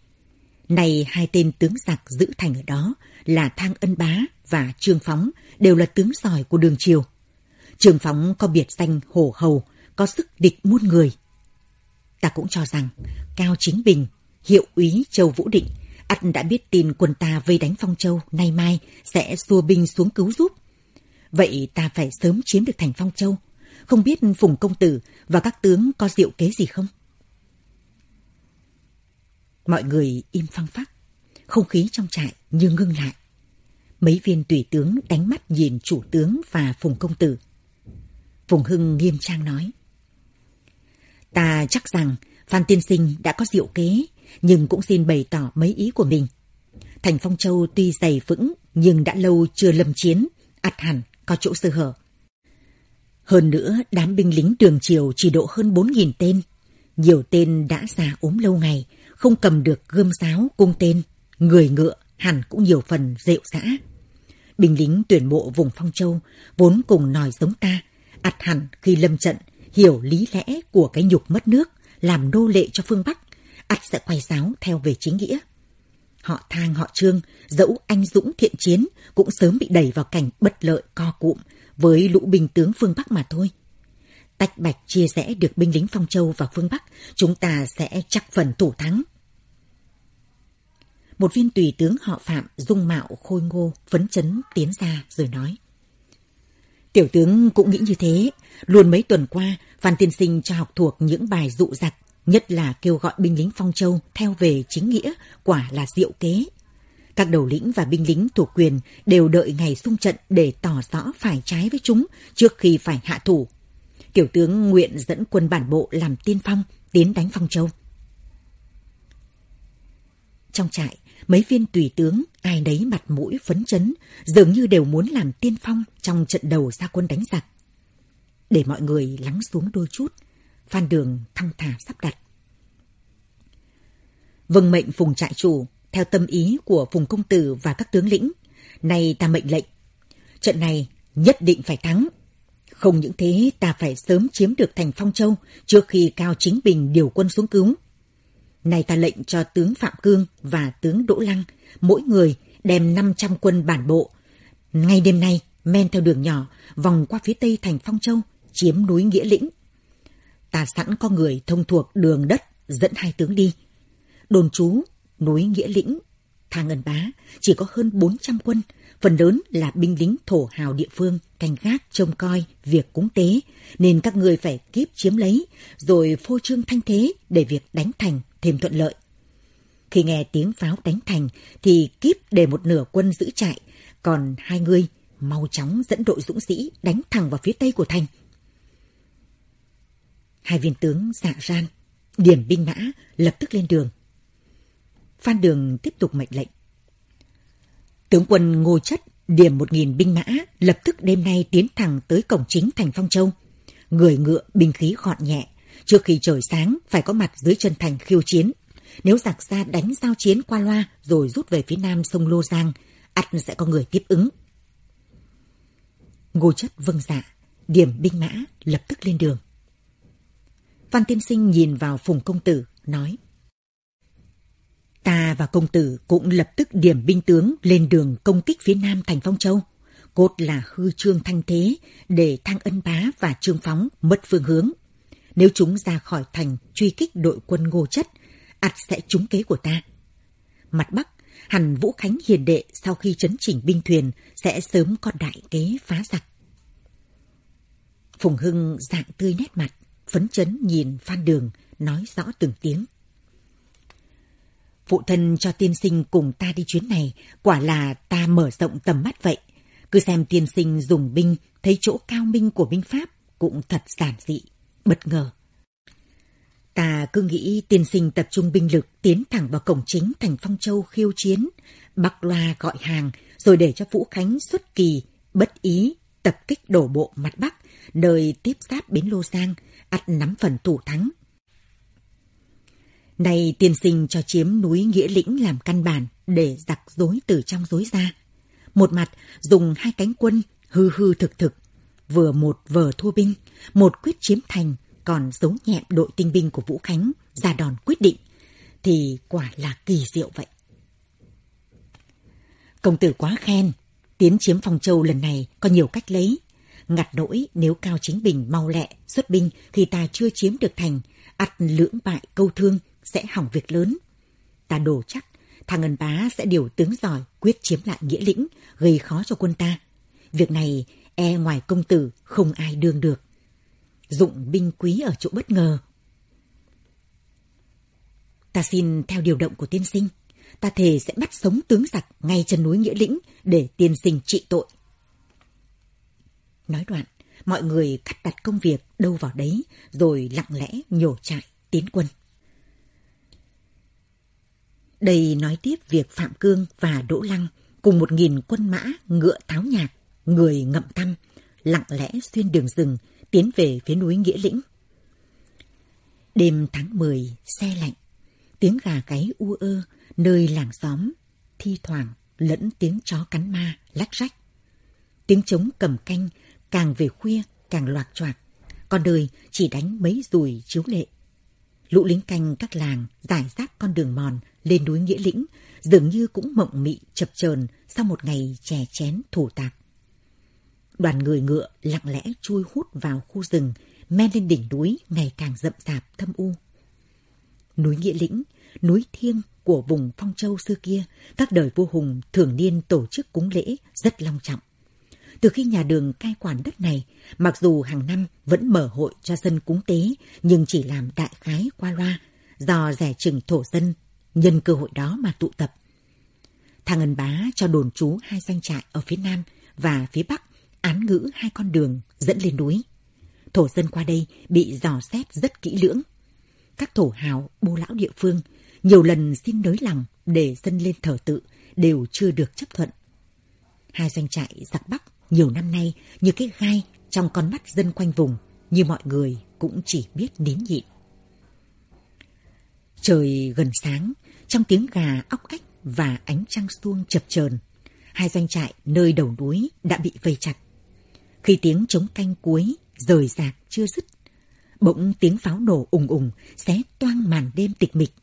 Này hai tên tướng giặc giữ thành ở đó là Thang Ân Bá và Trương Phóng đều là tướng giỏi của đường triều. Trường Phóng có biệt danh hổ hầu, có sức địch muôn người. Ta cũng cho rằng Cao Chính Bình, hiệu úy Châu Vũ Định, ắt đã biết tin quân ta vây đánh Phong Châu nay mai sẽ xua binh xuống cứu giúp. Vậy ta phải sớm chiếm được thành Phong Châu. Không biết Phùng Công Tử và các tướng có diệu kế gì không? Mọi người im phăng phắc, không khí trong trại như ngưng lại. Mấy viên tùy tướng đánh mắt nhìn chủ tướng và Phùng Công Tử. Phùng Hưng nghiêm trang nói. Ta chắc rằng Phan Tiên Sinh đã có diệu kế, nhưng cũng xin bày tỏ mấy ý của mình. Thành Phong Châu tuy dày vững, nhưng đã lâu chưa lâm chiến, ắt hẳn có chỗ sơ hở. Hơn nữa, đám binh lính đường triều chỉ độ hơn 4.000 tên. Nhiều tên đã già ốm lâu ngày, không cầm được gươm giáo, cung tên. Người ngựa hẳn cũng nhiều phần rệu rã. Binh lính tuyển bộ vùng Phong Châu vốn cùng nòi giống ta, ắt hẳn khi lâm trận hiểu lý lẽ của cái nhục mất nước, làm nô lệ cho phương Bắc, ắt sẽ quay giáo theo về chính nghĩa. Họ thang họ trương, dẫu anh dũng thiện chiến, cũng sớm bị đẩy vào cảnh bất lợi co cụm với lũ binh tướng phương Bắc mà thôi. Tách bạch chia rẽ được binh lính Phong Châu và phương Bắc, chúng ta sẽ chắc phần thủ thắng. Một viên tùy tướng họ Phạm dung mạo khôi ngô, phấn chấn tiến ra rồi nói. Tiểu tướng cũng nghĩ như thế. Luôn mấy tuần qua, Phan Tiên Sinh cho học thuộc những bài dụ dặc, nhất là kêu gọi binh lính Phong Châu theo về chính nghĩa, quả là diệu kế. Các đầu lĩnh và binh lính thuộc quyền đều đợi ngày xung trận để tỏ rõ phải trái với chúng trước khi phải hạ thủ. Tiểu tướng nguyện dẫn quân bản bộ làm tiên phong, tiến đánh Phong Châu. Trong trại, mấy viên tùy tướng, ai nấy mặt mũi phấn chấn, dường như đều muốn làm tiên phong trong trận đầu ra quân đánh giặc. Để mọi người lắng xuống đôi chút, Phan Đường thăng thả sắp đặt. Vâng mệnh Phùng trại chủ, theo tâm ý của Phùng Công Tử và các tướng lĩnh, nay ta mệnh lệnh. Trận này nhất định phải thắng. Không những thế ta phải sớm chiếm được thành Phong Châu trước khi Cao Chính Bình điều quân xuống cứu. Này ta lệnh cho tướng Phạm Cương và tướng Đỗ Lăng, mỗi người đem 500 quân bản bộ. Ngay đêm nay, men theo đường nhỏ, vòng qua phía tây thành Phong Châu, chiếm núi Nghĩa Lĩnh. Ta sẵn có người thông thuộc đường đất dẫn hai tướng đi. Đồn trú, núi Nghĩa Lĩnh, Thang Ngân Bá chỉ có hơn 400 quân, phần lớn là binh lính thổ hào địa phương canh gác trông coi việc cúng tế, nên các người phải kiếp chiếm lấy, rồi phô trương thanh thế để việc đánh thành thêm thuận lợi. Khi nghe tiếng pháo đánh thành thì kíp để một nửa quân giữ trại, còn hai người mau chóng dẫn đội dũng sĩ đánh thẳng vào phía tây của thành. Hai viên tướng dạ ran, điểm binh mã lập tức lên đường. Phan Đường tiếp tục mệnh lệnh. Tướng quân Ngô Chất điểm một nghìn binh mã lập tức đêm nay tiến thẳng tới cổng chính thành Phong Châu. Người ngựa binh khí gọn nhẹ, trước khi trời sáng phải có mặt dưới chân thành khiêu chiến. Nếu giặc ra đánh giao chiến qua loa rồi rút về phía nam sông Lô Giang, ắt sẽ có người tiếp ứng. Ngô Chất vâng dạ, điểm binh mã lập tức lên đường. Phan Tiên Sinh nhìn vào Phùng Công Tử, nói. Ta và công tử cũng lập tức điểm binh tướng lên đường công kích phía nam thành Phong Châu. Cốt là hư trương thanh thế để Thăng Ân Bá và Trương Phóng mất phương hướng. Nếu chúng ra khỏi thành truy kích đội quân ngô chất, ắt sẽ trúng kế của ta. Mặt Bắc, hẳn Vũ Khánh hiền đệ sau khi chấn chỉnh binh thuyền sẽ sớm có đại kế phá giặc. Phùng Hưng dạng tươi nét mặt, phấn chấn nhìn Phan Đường, nói rõ từng tiếng. Phụ thân cho tiên sinh cùng ta đi chuyến này, quả là ta mở rộng tầm mắt vậy. Cứ xem tiên sinh dùng binh, thấy chỗ cao minh của binh Pháp cũng thật giản dị, bất ngờ. Ta cứ nghĩ tiên sinh tập trung binh lực tiến thẳng vào cổng chính thành Phong Châu khiêu chiến, bắc loa gọi hàng, rồi để cho Vũ Khánh xuất kỳ, bất ý, tập kích đổ bộ mặt Bắc, nơi tiếp giáp bến Lô Giang, ắt nắm phần thủ thắng. Này tiên sinh cho chiếm núi Nghĩa Lĩnh làm căn bản để giặc dối từ trong dối ra. Một mặt dùng hai cánh quân hư hư thực thực, vừa một vờ thua binh, một quyết chiếm thành, còn giấu nhẹm đội tinh binh của Vũ Khánh ra đòn quyết định, thì quả là kỳ diệu vậy. Công tử quá khen, tiến chiếm Phong Châu lần này có nhiều cách lấy. Ngặt nỗi nếu Cao Chính Bình mau lẹ xuất binh khi ta chưa chiếm được thành, ắt lưỡng bại câu thương sẽ hỏng việc lớn. Ta đổ chắc thằng Ngân Bá sẽ điều tướng giỏi quyết chiếm lại nghĩa lĩnh, gây khó cho quân ta. Việc này e ngoài công tử không ai đương được. Dụng binh quý ở chỗ bất ngờ. Ta xin theo điều động của tiên sinh. Ta thề sẽ bắt sống tướng giặc ngay chân núi Nghĩa Lĩnh để tiên sinh trị tội. Nói đoạn, mọi người cắt đặt công việc đâu vào đấy rồi lặng lẽ nhổ trại tiến quân. Đây nói tiếp việc Phạm Cương và Đỗ Lăng cùng một nghìn quân mã ngựa tháo nhạc, người ngậm tâm, lặng lẽ xuyên đường rừng tiến về phía núi Nghĩa Lĩnh. Đêm tháng 10, xe lạnh, tiếng gà gáy u ơ nơi làng xóm, thi thoảng lẫn tiếng chó cắn ma lách rách. Tiếng trống cầm canh càng về khuya càng loạt choạc, con đời chỉ đánh mấy rùi chiếu lệ. Lũ lính canh các làng giải rác con đường mòn lên núi Nghĩa Lĩnh, dường như cũng mộng mị chập chờn sau một ngày chè chén thủ tạc. Đoàn người ngựa lặng lẽ chui hút vào khu rừng, men lên đỉnh núi ngày càng rậm rạp thâm u. Núi Nghĩa Lĩnh, núi thiêng của vùng Phong Châu xưa kia, các đời vua hùng thường niên tổ chức cúng lễ rất long trọng. Từ khi nhà đường cai quản đất này, mặc dù hàng năm vẫn mở hội cho dân cúng tế, nhưng chỉ làm đại khái qua loa, do rẻ chừng thổ dân, nhân cơ hội đó mà tụ tập. Thằng Ân Bá cho đồn trú hai danh trại ở phía nam và phía bắc, án ngữ hai con đường dẫn lên núi. Thổ dân qua đây bị dò xét rất kỹ lưỡng. Các thổ hào, bô lão địa phương nhiều lần xin nới lòng để dân lên thờ tự đều chưa được chấp thuận. Hai doanh trại giặc Bắc nhiều năm nay như cái gai trong con mắt dân quanh vùng, như mọi người cũng chỉ biết nín nhịn. Trời gần sáng, trong tiếng gà óc ách và ánh trăng xuông chập chờn, hai doanh trại nơi đầu núi đã bị vây chặt. Khi tiếng chống canh cuối rời rạc chưa dứt, bỗng tiếng pháo nổ ùng ùng xé toang màn đêm tịch mịch.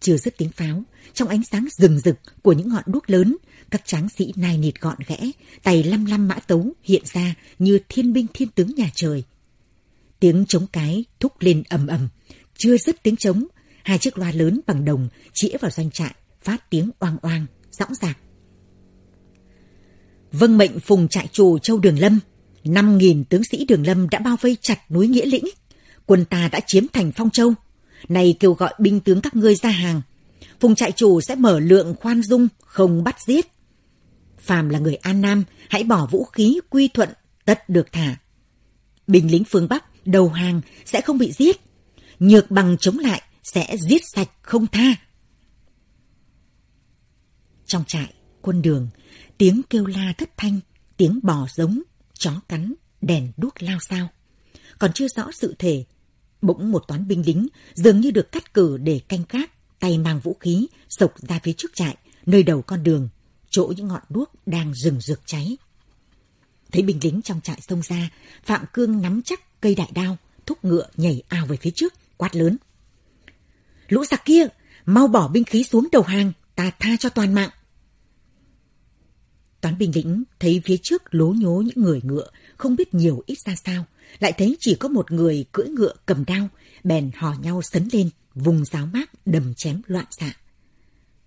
Chưa dứt tiếng pháo, trong ánh sáng rừng rực của những ngọn đuốc lớn, các tráng sĩ nai nịt gọn ghẽ, tay lăm lăm mã tấu hiện ra như thiên binh thiên tướng nhà trời. Tiếng trống cái thúc lên ầm ầm, chưa dứt tiếng trống, hai chiếc loa lớn bằng đồng chĩa vào doanh trại, phát tiếng oang oang, dõng dạc. Vâng mệnh phùng trại chủ Châu Đường Lâm, năm nghìn tướng sĩ Đường Lâm đã bao vây chặt núi Nghĩa Lĩnh. Quân ta đã chiếm thành Phong Châu. Này kêu gọi binh tướng các ngươi ra hàng. Phùng trại chủ sẽ mở lượng khoan dung, không bắt giết. Phàm là người An Nam, hãy bỏ vũ khí quy thuận, tất được thả. Binh lính phương Bắc đầu hàng sẽ không bị giết. Nhược bằng chống lại sẽ giết sạch không tha. Trong trại, quân đường, tiếng kêu la thất thanh, tiếng bò giống, chó cắn, đèn đuốc lao sao. Còn chưa rõ sự thể, bỗng một toán binh lính dường như được cắt cử để canh gác, tay mang vũ khí, sộc ra phía trước trại, nơi đầu con đường, chỗ những ngọn đuốc đang rừng rực cháy. Thấy binh lính trong trại xông ra, Phạm Cương nắm chắc cây đại đao, thúc ngựa nhảy ao về phía trước, quát lớn. Lũ giặc kia, mau bỏ binh khí xuống đầu hàng, ta tha cho toàn mạng. Toán binh lính thấy phía trước lố nhố những người ngựa, không biết nhiều ít ra sao, lại thấy chỉ có một người cưỡi ngựa cầm đao, bèn hò nhau sấn lên, vùng giáo mát đầm chém loạn xạ.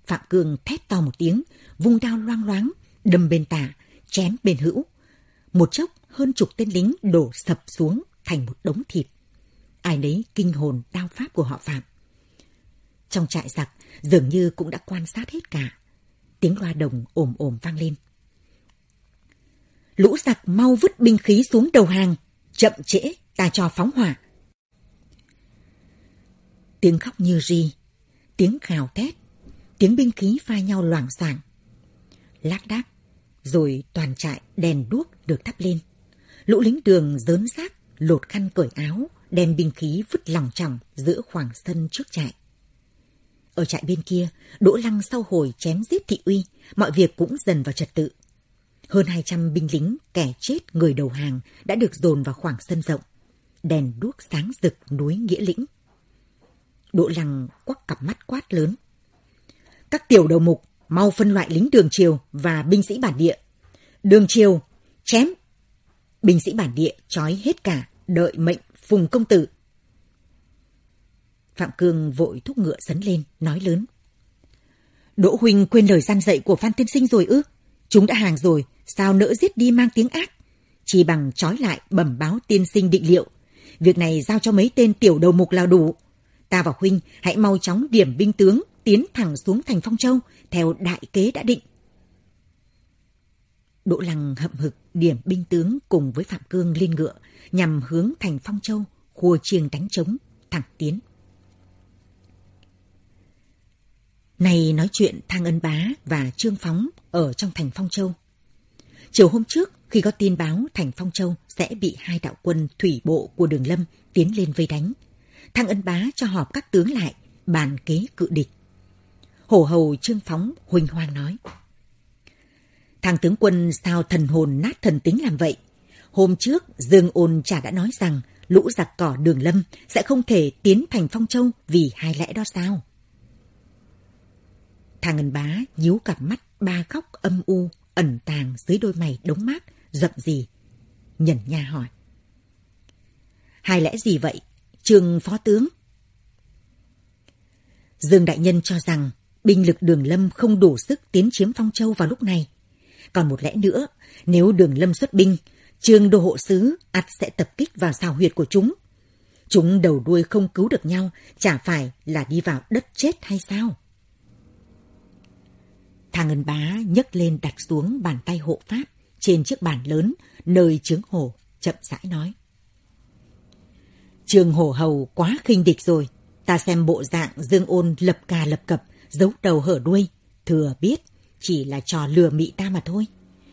Phạm Cương thét to một tiếng, vung đao loang loáng, đâm bên tả, chém bên hữu. Một chốc hơn chục tên lính đổ sập xuống thành một đống thịt. Ai nấy kinh hồn đao pháp của họ Phạm. Trong trại giặc dường như cũng đã quan sát hết cả. Tiếng loa đồng ồm ồm vang lên. Lũ giặc mau vứt binh khí xuống đầu hàng, chậm trễ ta cho phóng hỏa. Tiếng khóc như ri, tiếng gào thét, tiếng binh khí pha nhau loảng xoảng. Lác đác, rồi toàn trại đèn đuốc được thắp lên. Lũ lính đường dớn xác, lột khăn cởi áo, đem binh khí vứt lòng trọng giữa khoảng sân trước trại. Ở trại bên kia, Đỗ Lăng sau hồi chém giết thị uy, mọi việc cũng dần vào trật tự. Hơn 200 binh lính, kẻ chết, người đầu hàng đã được dồn vào khoảng sân rộng. Đèn đuốc sáng rực núi Nghĩa Lĩnh. Đỗ Lăng quắc cặp mắt quát lớn. Các tiểu đầu mục mau phân loại lính đường triều và binh sĩ bản địa. Đường triều, chém. Binh sĩ bản địa trói hết cả, đợi mệnh phùng công tử. Phạm Cương vội thúc ngựa sấn lên, nói lớn. Đỗ Huynh quên lời gian dạy của Phan Tiên Sinh rồi ư? Chúng đã hàng rồi, sao nỡ giết đi mang tiếng ác? Chỉ bằng trói lại bẩm báo tiên sinh định liệu. Việc này giao cho mấy tên tiểu đầu mục là đủ. Ta và Huynh hãy mau chóng điểm binh tướng tiến thẳng xuống thành Phong Châu theo đại kế đã định. Đỗ Lăng hậm hực điểm binh tướng cùng với Phạm Cương lên ngựa nhằm hướng thành Phong Châu, khua chiêng đánh trống, thẳng tiến. Này nói chuyện Thang Ân Bá và Trương Phóng ở trong thành Phong Châu. Chiều hôm trước, khi có tin báo thành Phong Châu sẽ bị hai đạo quân thủy bộ của Đường Lâm tiến lên vây đánh, thăng Ân Bá cho họp các tướng lại, bàn kế cự địch. Hổ hầu Trương Phóng huỳnh hoang nói. Thằng tướng quân sao thần hồn nát thần tính làm vậy? Hôm trước, Dương Ôn chả đã nói rằng lũ giặc cỏ đường lâm sẽ không thể tiến thành Phong Châu vì hai lẽ đó sao? Thằng Ngân Bá nhíu cặp mắt ba góc âm u, ẩn tàng dưới đôi mày đống mát, rậm gì. Nhẩn nha hỏi. Hai lẽ gì vậy, trường phó tướng? Dương Đại Nhân cho rằng binh lực đường lâm không đủ sức tiến chiếm Phong Châu vào lúc này. Còn một lẽ nữa, nếu đường lâm xuất binh, trương đô hộ sứ ắt sẽ tập kích vào sao huyệt của chúng. Chúng đầu đuôi không cứu được nhau, chả phải là đi vào đất chết hay sao? Thang Ngân Bá nhấc lên đặt xuống bàn tay hộ pháp trên chiếc bàn lớn nơi trướng hổ, chậm rãi nói. Trường hổ hầu quá khinh địch rồi. Ta xem bộ dạng dương ôn lập cà lập cập, giấu đầu hở đuôi. Thừa biết, chỉ là trò lừa mị ta mà thôi.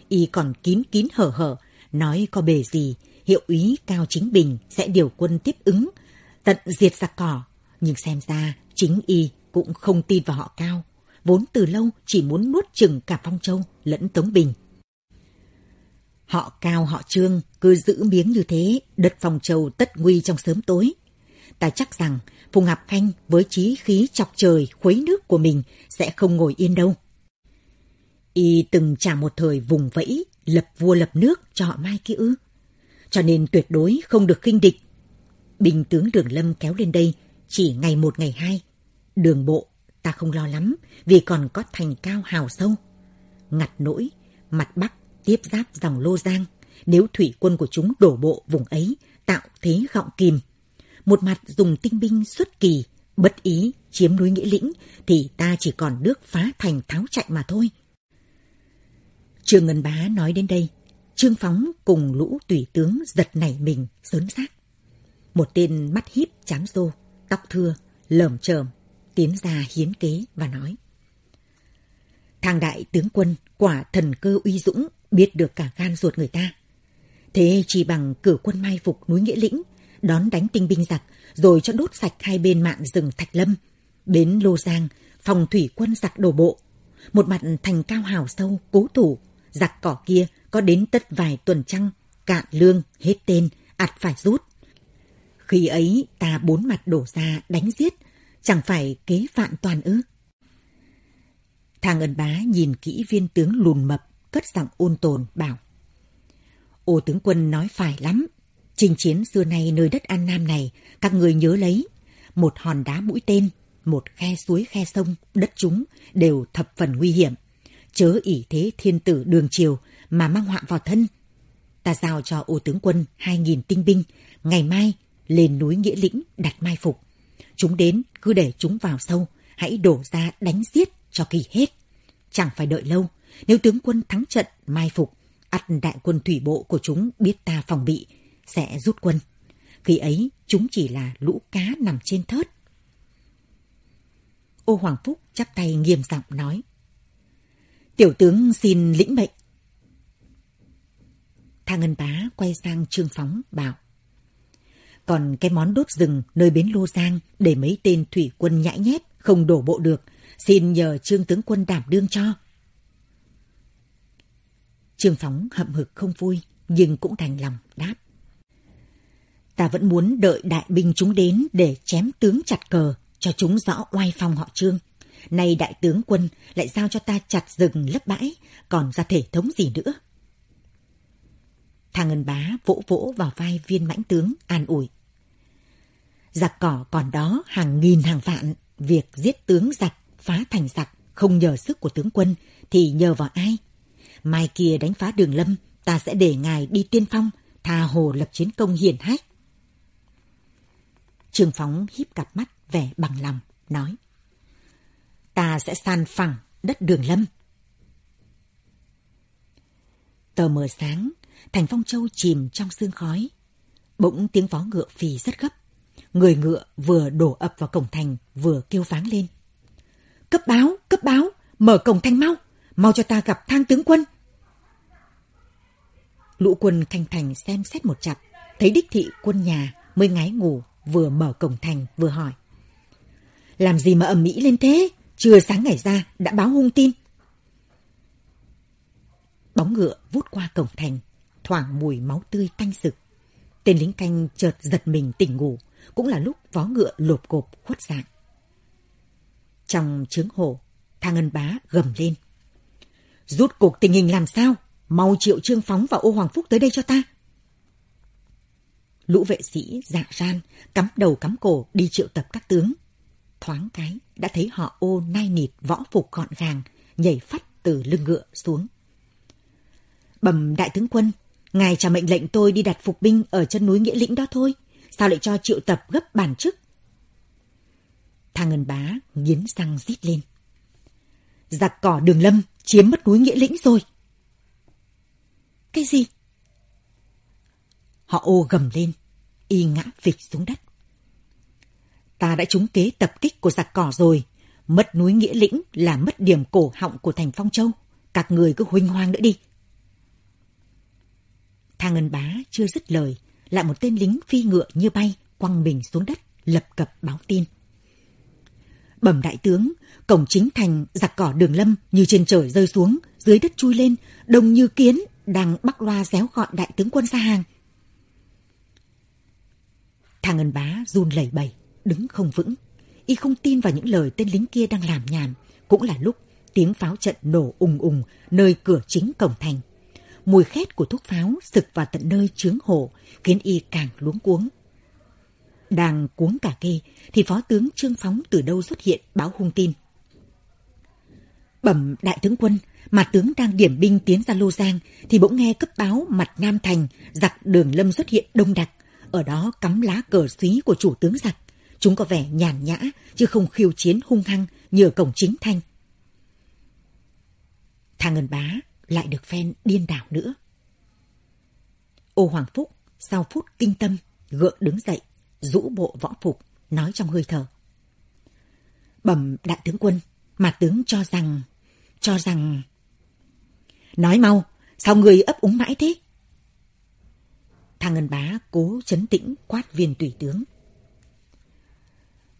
Y còn kín kín hở hở, nói có bề gì, hiệu úy Cao Chính Bình sẽ điều quân tiếp ứng, tận diệt giặc cỏ. Nhưng xem ra, chính Y cũng không tin vào họ Cao vốn từ lâu chỉ muốn nuốt chừng cả Phong Châu lẫn Tống Bình. Họ cao họ trương, cứ giữ miếng như thế, đất Phong Châu tất nguy trong sớm tối. Ta chắc rằng Phùng Hạp Khanh với trí khí chọc trời khuấy nước của mình sẽ không ngồi yên đâu. Y từng trả một thời vùng vẫy, lập vua lập nước cho họ Mai kia ư. Cho nên tuyệt đối không được khinh địch. Bình tướng Đường Lâm kéo lên đây chỉ ngày một ngày hai. Đường bộ ta không lo lắm vì còn có thành cao hào sâu. Ngặt nỗi, mặt bắc tiếp giáp dòng Lô Giang, nếu thủy quân của chúng đổ bộ vùng ấy, tạo thế gọng kìm. Một mặt dùng tinh binh xuất kỳ, Bất ý chiếm núi Nghĩa Lĩnh thì ta chỉ còn nước phá thành tháo chạy mà thôi. Trương Ngân Bá nói đến đây, Trương Phóng cùng lũ tùy tướng giật nảy mình, sớn xác. Một tên mắt híp chám rô, tóc thưa, lởm chởm tiến ra hiến kế và nói. Thằng đại tướng quân quả thần cơ uy dũng, biết được cả gan ruột người ta. Thế chỉ bằng cử quân mai phục núi Nghĩa Lĩnh, đón đánh tinh binh giặc, rồi cho đốt sạch hai bên mạn rừng Thạch Lâm. Đến Lô Giang, phòng thủy quân giặc đổ bộ. Một mặt thành cao hào sâu, cố thủ, giặc cỏ kia có đến tất vài tuần trăng, cạn lương, hết tên, ạt phải rút. Khi ấy ta bốn mặt đổ ra đánh giết, chẳng phải kế vạn toàn ư. Thang ân bá nhìn kỹ viên tướng lùn mập, cất giọng ôn tồn, bảo. Ô tướng quân nói phải lắm. Trình chiến xưa nay nơi đất An Nam này, các người nhớ lấy. Một hòn đá mũi tên, một khe suối khe sông, đất chúng đều thập phần nguy hiểm. Chớ ỷ thế thiên tử đường triều mà mang họa vào thân. Ta giao cho ô tướng quân hai nghìn tinh binh, ngày mai lên núi Nghĩa Lĩnh đặt mai phục. Chúng đến cứ để chúng vào sâu, hãy đổ ra đánh giết cho kỳ hết. Chẳng phải đợi lâu, nếu tướng quân thắng trận mai phục, ắt đại quân thủy bộ của chúng biết ta phòng bị, sẽ rút quân. Khi ấy, chúng chỉ là lũ cá nằm trên thớt. Ô Hoàng Phúc chắp tay nghiêm giọng nói. Tiểu tướng xin lĩnh mệnh. Thang Ngân Bá quay sang Trương Phóng bảo. Còn cái món đốt rừng nơi bến Lô Giang để mấy tên thủy quân nhãi nhép không đổ bộ được, xin nhờ Trương tướng quân đảm đương cho. Trương Phóng hậm hực không vui, nhưng cũng thành lòng đáp. Ta vẫn muốn đợi đại binh chúng đến để chém tướng chặt cờ, cho chúng rõ oai phong họ Trương. Nay đại tướng quân lại giao cho ta chặt rừng lấp bãi, còn ra thể thống gì nữa. Thằng Ngân Bá vỗ vỗ vào vai viên mãnh tướng, an ủi. Giặc cỏ còn đó hàng nghìn hàng vạn, việc giết tướng giặc, phá thành giặc, không nhờ sức của tướng quân, thì nhờ vào ai? Mai kia đánh phá đường lâm, ta sẽ để ngài đi tiên phong, tha hồ lập chiến công hiển hách. Trương Phóng híp cặp mắt, vẻ bằng lòng, nói. Ta sẽ san phẳng đất đường lâm. Tờ mờ sáng, thành Phong Châu chìm trong sương khói. Bỗng tiếng vó ngựa phì rất gấp. Người ngựa vừa đổ ập vào cổng thành, vừa kêu váng lên. Cấp báo, cấp báo, mở cổng thành mau, mau cho ta gặp thang tướng quân. Lũ quân canh thành xem xét một chặp, thấy đích thị quân nhà mới ngái ngủ, vừa mở cổng thành vừa hỏi. Làm gì mà ầm mỹ lên thế? Chưa sáng ngày ra đã báo hung tin. Bóng ngựa vút qua cổng thành, thoảng mùi máu tươi tanh sực. Tên lính canh chợt giật mình tỉnh ngủ, cũng là lúc vó ngựa lộp cộp khuất dạng. Trong trướng hồ thang ân bá gầm lên. Rút cuộc tình hình làm sao? Mau triệu trương phóng và ô hoàng phúc tới đây cho ta. Lũ vệ sĩ dạ ran, cắm đầu cắm cổ đi triệu tập các tướng. Thoáng cái, đã thấy họ ô nai nịt võ phục gọn gàng, nhảy phát từ lưng ngựa xuống. Bẩm đại tướng quân, ngài trả mệnh lệnh tôi đi đặt phục binh ở chân núi Nghĩa Lĩnh đó thôi. Sao lại cho triệu tập gấp bản chức? Thang Ngân Bá nghiến răng rít lên. Giặc cỏ đường lâm chiếm mất núi Nghĩa Lĩnh rồi. Cái gì? Họ ô gầm lên, y ngã phịch xuống đất. Ta đã trúng kế tập kích của giặc cỏ rồi. Mất núi Nghĩa Lĩnh là mất điểm cổ họng của thành Phong Châu. Các người cứ huynh hoang nữa đi. Thang Ngân Bá chưa dứt lời, lại một tên lính phi ngựa như bay, quăng mình xuống đất, lập cập báo tin. Bẩm đại tướng, cổng chính thành giặc cỏ đường lâm như trên trời rơi xuống, dưới đất chui lên, đông như kiến, đang bắc loa réo gọi đại tướng quân ra hàng. Thang Ngân Bá run lẩy bẩy, đứng không vững. Y không tin vào những lời tên lính kia đang làm nhảm. Cũng là lúc tiếng pháo trận nổ ùng ùng nơi cửa chính cổng thành. Mùi khét của thuốc pháo sực vào tận nơi chướng hổ, khiến y càng luống cuống. Đang cuống cả kê, thì phó tướng Trương Phóng từ đâu xuất hiện báo hung tin. Bẩm đại tướng quân, mà tướng đang điểm binh tiến ra Lô Giang, thì bỗng nghe cấp báo mặt Nam Thành, giặc đường lâm xuất hiện đông đặc. Ở đó cắm lá cờ xí của chủ tướng giặc Chúng có vẻ nhàn nhã, chứ không khiêu chiến hung hăng như ở cổng chính thanh. thang Ngân Bá lại được phen điên đảo nữa. Ô Hoàng Phúc sau phút kinh tâm gượng đứng dậy, rũ bộ võ phục, nói trong hơi thở. Bẩm đại tướng quân, mà tướng cho rằng, cho rằng... Nói mau, sao người ấp úng mãi thế? Thằng Ngân Bá cố chấn tĩnh quát viên tùy tướng.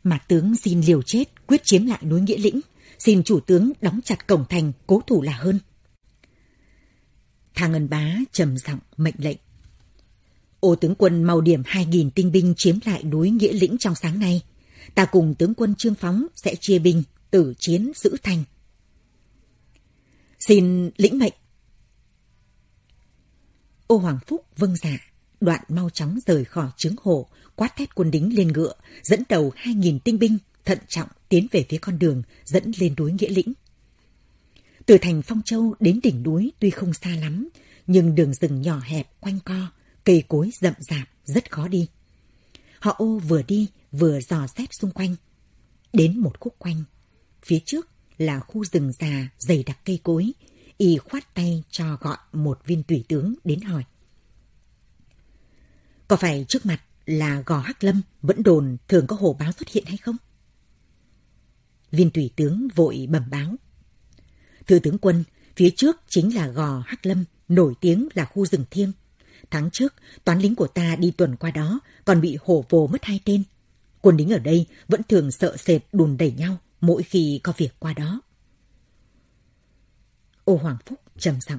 mà tướng xin liều chết, quyết chiếm lại núi Nghĩa Lĩnh. Xin chủ tướng đóng chặt cổng thành, cố thủ là hơn. Thang Ngân Bá trầm giọng mệnh lệnh. Ô tướng quân mau điểm 2.000 tinh binh chiếm lại núi Nghĩa Lĩnh trong sáng nay. Ta cùng tướng quân Trương Phóng sẽ chia binh, tử chiến giữ thành. Xin lĩnh mệnh. Ô Hoàng Phúc vâng dạ, đoạn mau chóng rời khỏi trướng hồ, quát thét quân đính lên ngựa, dẫn đầu 2.000 tinh binh, thận trọng tiến về phía con đường dẫn lên núi Nghĩa Lĩnh. Từ thành Phong Châu đến đỉnh núi tuy không xa lắm, nhưng đường rừng nhỏ hẹp quanh co, cây cối rậm rạp, rất khó đi. Họ ô vừa đi vừa dò xét xung quanh. Đến một khúc quanh, phía trước là khu rừng già dày đặc cây cối, y khoát tay cho gọi một viên tùy tướng đến hỏi. Có phải trước mặt là gò Hắc Lâm vẫn đồn thường có hồ báo xuất hiện hay không? Viên tùy tướng vội bẩm báo. Thưa tướng quân, phía trước chính là gò Hắc Lâm, nổi tiếng là khu rừng thiêng. Tháng trước, toán lính của ta đi tuần qua đó, còn bị hổ vồ mất hai tên. Quân lính ở đây vẫn thường sợ sệt đùn đẩy nhau mỗi khi có việc qua đó. Ô Hoàng Phúc trầm giọng.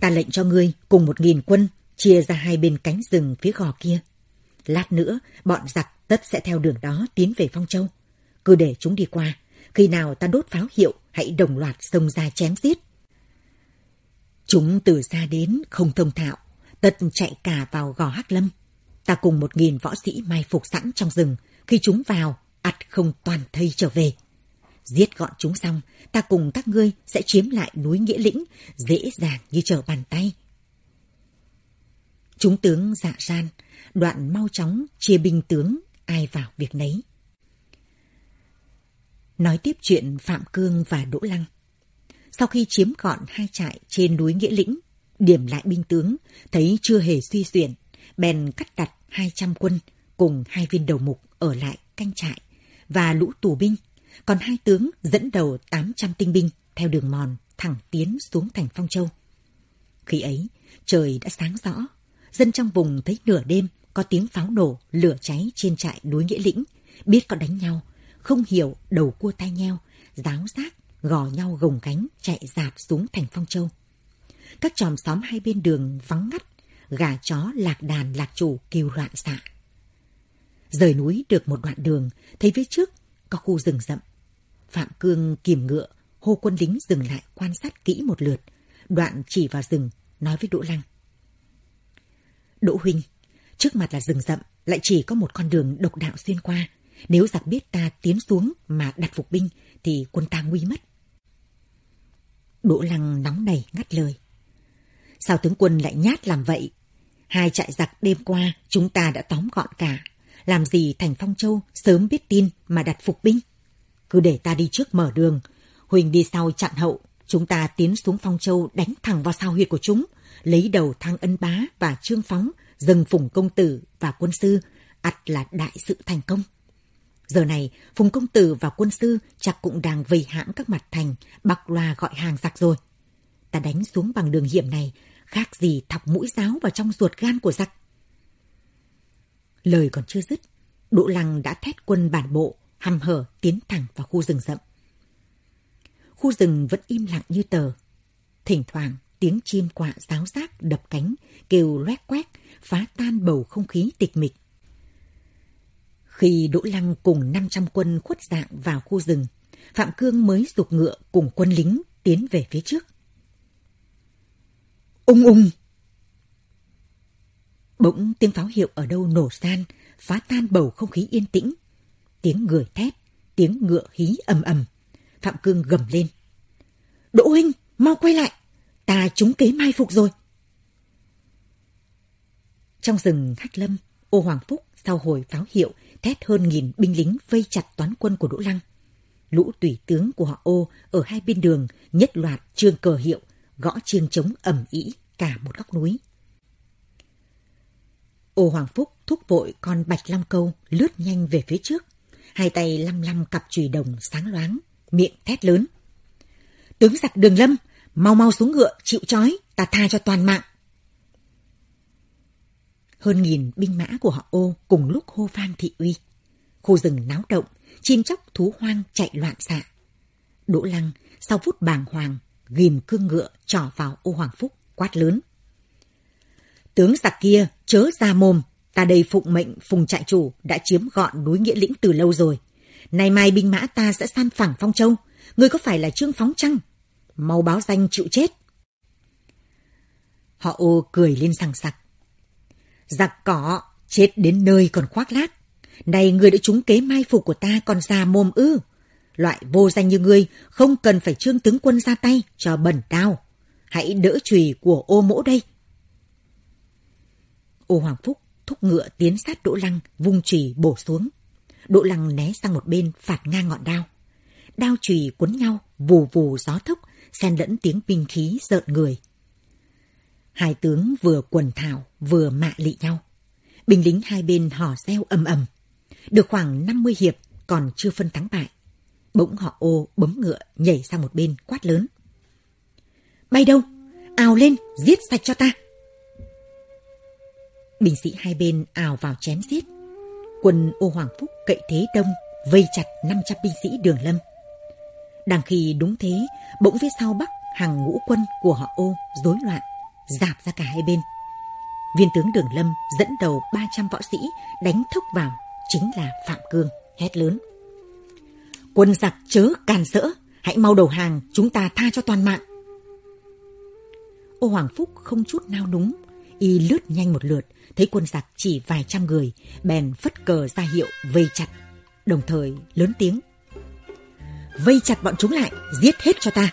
Ta lệnh cho ngươi cùng một nghìn quân chia ra hai bên cánh rừng phía gò kia. Lát nữa, bọn giặc tất sẽ theo đường đó tiến về Phong Châu. Cứ để chúng đi qua, khi nào ta đốt pháo hiệu, hãy đồng loạt xông ra chém giết. Chúng từ xa đến không thông thạo, tất chạy cả vào gò Hắc Lâm. Ta cùng một nghìn võ sĩ mai phục sẵn trong rừng, khi chúng vào, ắt không toàn thây trở về. Giết gọn chúng xong, ta cùng các ngươi sẽ chiếm lại núi Nghĩa Lĩnh, dễ dàng như trở bàn tay. Chúng tướng dạ ran, đoạn mau chóng chia binh tướng, ai vào việc nấy. Nói tiếp chuyện Phạm Cương và Đỗ Lăng. Sau khi chiếm gọn hai trại trên núi Nghĩa Lĩnh, điểm lại binh tướng, thấy chưa hề suy xuyển, bèn cắt đặt 200 quân cùng hai viên đầu mục ở lại canh trại và lũ tù binh, còn hai tướng dẫn đầu 800 tinh binh theo đường mòn thẳng tiến xuống thành Phong Châu. Khi ấy, trời đã sáng rõ, dân trong vùng thấy nửa đêm có tiếng pháo nổ, lửa cháy trên trại núi Nghĩa Lĩnh, biết có đánh nhau, không hiểu đầu cua tai nheo, giáo giác, gò nhau gồng cánh chạy dạt xuống thành Phong Châu. Các tròm xóm hai bên đường vắng ngắt, gà chó lạc đàn lạc chủ kêu loạn xạ. Rời núi được một đoạn đường, thấy phía trước có khu rừng rậm. Phạm Cương kìm ngựa, hô quân lính dừng lại quan sát kỹ một lượt, đoạn chỉ vào rừng, nói với Đỗ Lăng. Đỗ Huynh, trước mặt là rừng rậm, lại chỉ có một con đường độc đạo xuyên qua. Nếu giặc biết ta tiến xuống mà đặt phục binh, thì quân ta nguy mất. Đỗ Lăng nóng nảy ngắt lời. Sao tướng quân lại nhát làm vậy? Hai trại giặc đêm qua chúng ta đã tóm gọn cả. Làm gì thành Phong Châu sớm biết tin mà đặt phục binh? Cứ để ta đi trước mở đường. Huỳnh đi sau chặn hậu. Chúng ta tiến xuống Phong Châu đánh thẳng vào sao huyệt của chúng. Lấy đầu thang ân bá và trương phóng, dâng phùng công tử và quân sư. ắt là đại sự thành công. Giờ này, Phùng Công Tử và quân sư chắc cũng đang vây hãm các mặt thành, bạc loa gọi hàng giặc rồi. Ta đánh xuống bằng đường hiểm này, khác gì thọc mũi giáo vào trong ruột gan của giặc. Lời còn chưa dứt, Đỗ Lăng đã thét quân bản bộ, hăm hở tiến thẳng vào khu rừng rậm. Khu rừng vẫn im lặng như tờ. Thỉnh thoảng, tiếng chim quạ giáo giác đập cánh, kêu loét quét, phá tan bầu không khí tịch mịch. Khi Đỗ Lăng cùng 500 quân khuất dạng vào khu rừng, Phạm Cương mới dục ngựa cùng quân lính tiến về phía trước. Ung ung! Bỗng tiếng pháo hiệu ở đâu nổ san, phá tan bầu không khí yên tĩnh. Tiếng người thét, tiếng ngựa hí ầm ầm. Phạm Cương gầm lên. Đỗ huynh, mau quay lại! Ta trúng kế mai phục rồi! Trong rừng Hách Lâm, ô Hoàng Phúc sau hồi pháo hiệu thét hơn nghìn binh lính vây chặt toán quân của Đỗ Lăng. Lũ tùy tướng của họ ô ở hai bên đường nhất loạt trương cờ hiệu, gõ chiêng trống ầm ĩ cả một góc núi. Ô Hoàng Phúc thúc vội con bạch long câu lướt nhanh về phía trước. Hai tay lăm lăm cặp chùy đồng sáng loáng, miệng thét lớn. Tướng giặc đường lâm, mau mau xuống ngựa, chịu trói, ta tha cho toàn mạng. Hơn nghìn binh mã của họ ô cùng lúc hô vang thị uy. Khu rừng náo động, chim chóc thú hoang chạy loạn xạ. Đỗ Lăng sau phút bàng hoàng, ghim cương ngựa trỏ vào ô Hoàng Phúc, quát lớn. Tướng giặc kia chớ ra mồm, ta đây phụng mệnh phùng trại chủ đã chiếm gọn núi Nghĩa Lĩnh từ lâu rồi. Nay mai binh mã ta sẽ san phẳng Phong Châu, ngươi có phải là Trương Phóng Trăng? Mau báo danh chịu chết. Họ ô cười lên sằng sặc. Giặc cỏ, chết đến nơi còn khoác lác. Này người đã trúng kế mai phục của ta còn già mồm ư. Loại vô danh như ngươi không cần phải trương tướng quân ra tay cho bẩn tao. Hãy đỡ chùy của ô mỗ đây. Ô Hoàng Phúc thúc ngựa tiến sát Đỗ Lăng, vung chùy bổ xuống. Đỗ Lăng né sang một bên phạt ngang ngọn đao. Đao chùy cuốn nhau, vù vù gió thốc, xen lẫn tiếng binh khí rợn người. Hai tướng vừa quần thảo, vừa mạ lị nhau. Binh lính hai bên hò reo ầm ầm. Được khoảng 50 hiệp, còn chưa phân thắng bại. Bỗng họ ô bấm ngựa nhảy sang một bên quát lớn. Bay đâu? Ào lên, giết sạch cho ta. Binh sĩ hai bên ào vào chém giết. Quân ô Hoàng Phúc cậy thế đông, vây chặt 500 binh sĩ đường lâm. Đang khi đúng thế, bỗng phía sau bắc hàng ngũ quân của họ ô rối loạn, dạp ra cả hai bên. Viên tướng Đường Lâm dẫn đầu 300 võ sĩ đánh thốc vào, chính là Phạm Cương, hét lớn. Quân giặc chớ càn rỡ, hãy mau đầu hàng, chúng ta tha cho toàn mạng. Ô Hoàng Phúc không chút nao núng, y lướt nhanh một lượt, thấy quân giặc chỉ vài trăm người, bèn phất cờ ra hiệu vây chặt, đồng thời lớn tiếng. Vây chặt bọn chúng lại, giết hết cho ta.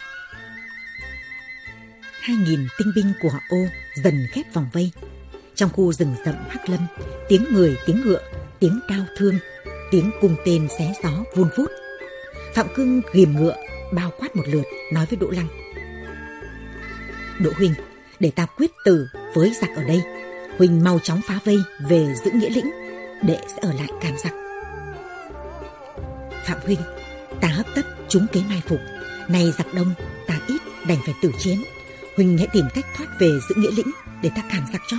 Hai nghìn tinh binh của họ ô dần khép vòng vây. Trong khu rừng rậm Hắc Lâm, tiếng người, tiếng ngựa, tiếng đau thương, tiếng cung tên xé gió vun vút. Phạm Cưng ghim ngựa, bao quát một lượt, nói với Đỗ Lăng. Đỗ Huynh, để ta quyết tử với giặc ở đây. Huynh mau chóng phá vây về giữ nghĩa lĩnh, đệ sẽ ở lại càn giặc. Phạm Huynh, ta hấp tấp chúng kế mai phục. nay giặc đông, ta ít đành phải tử chiến. Huynh hãy tìm cách thoát về giữ nghĩa lĩnh để ta càn giặc cho.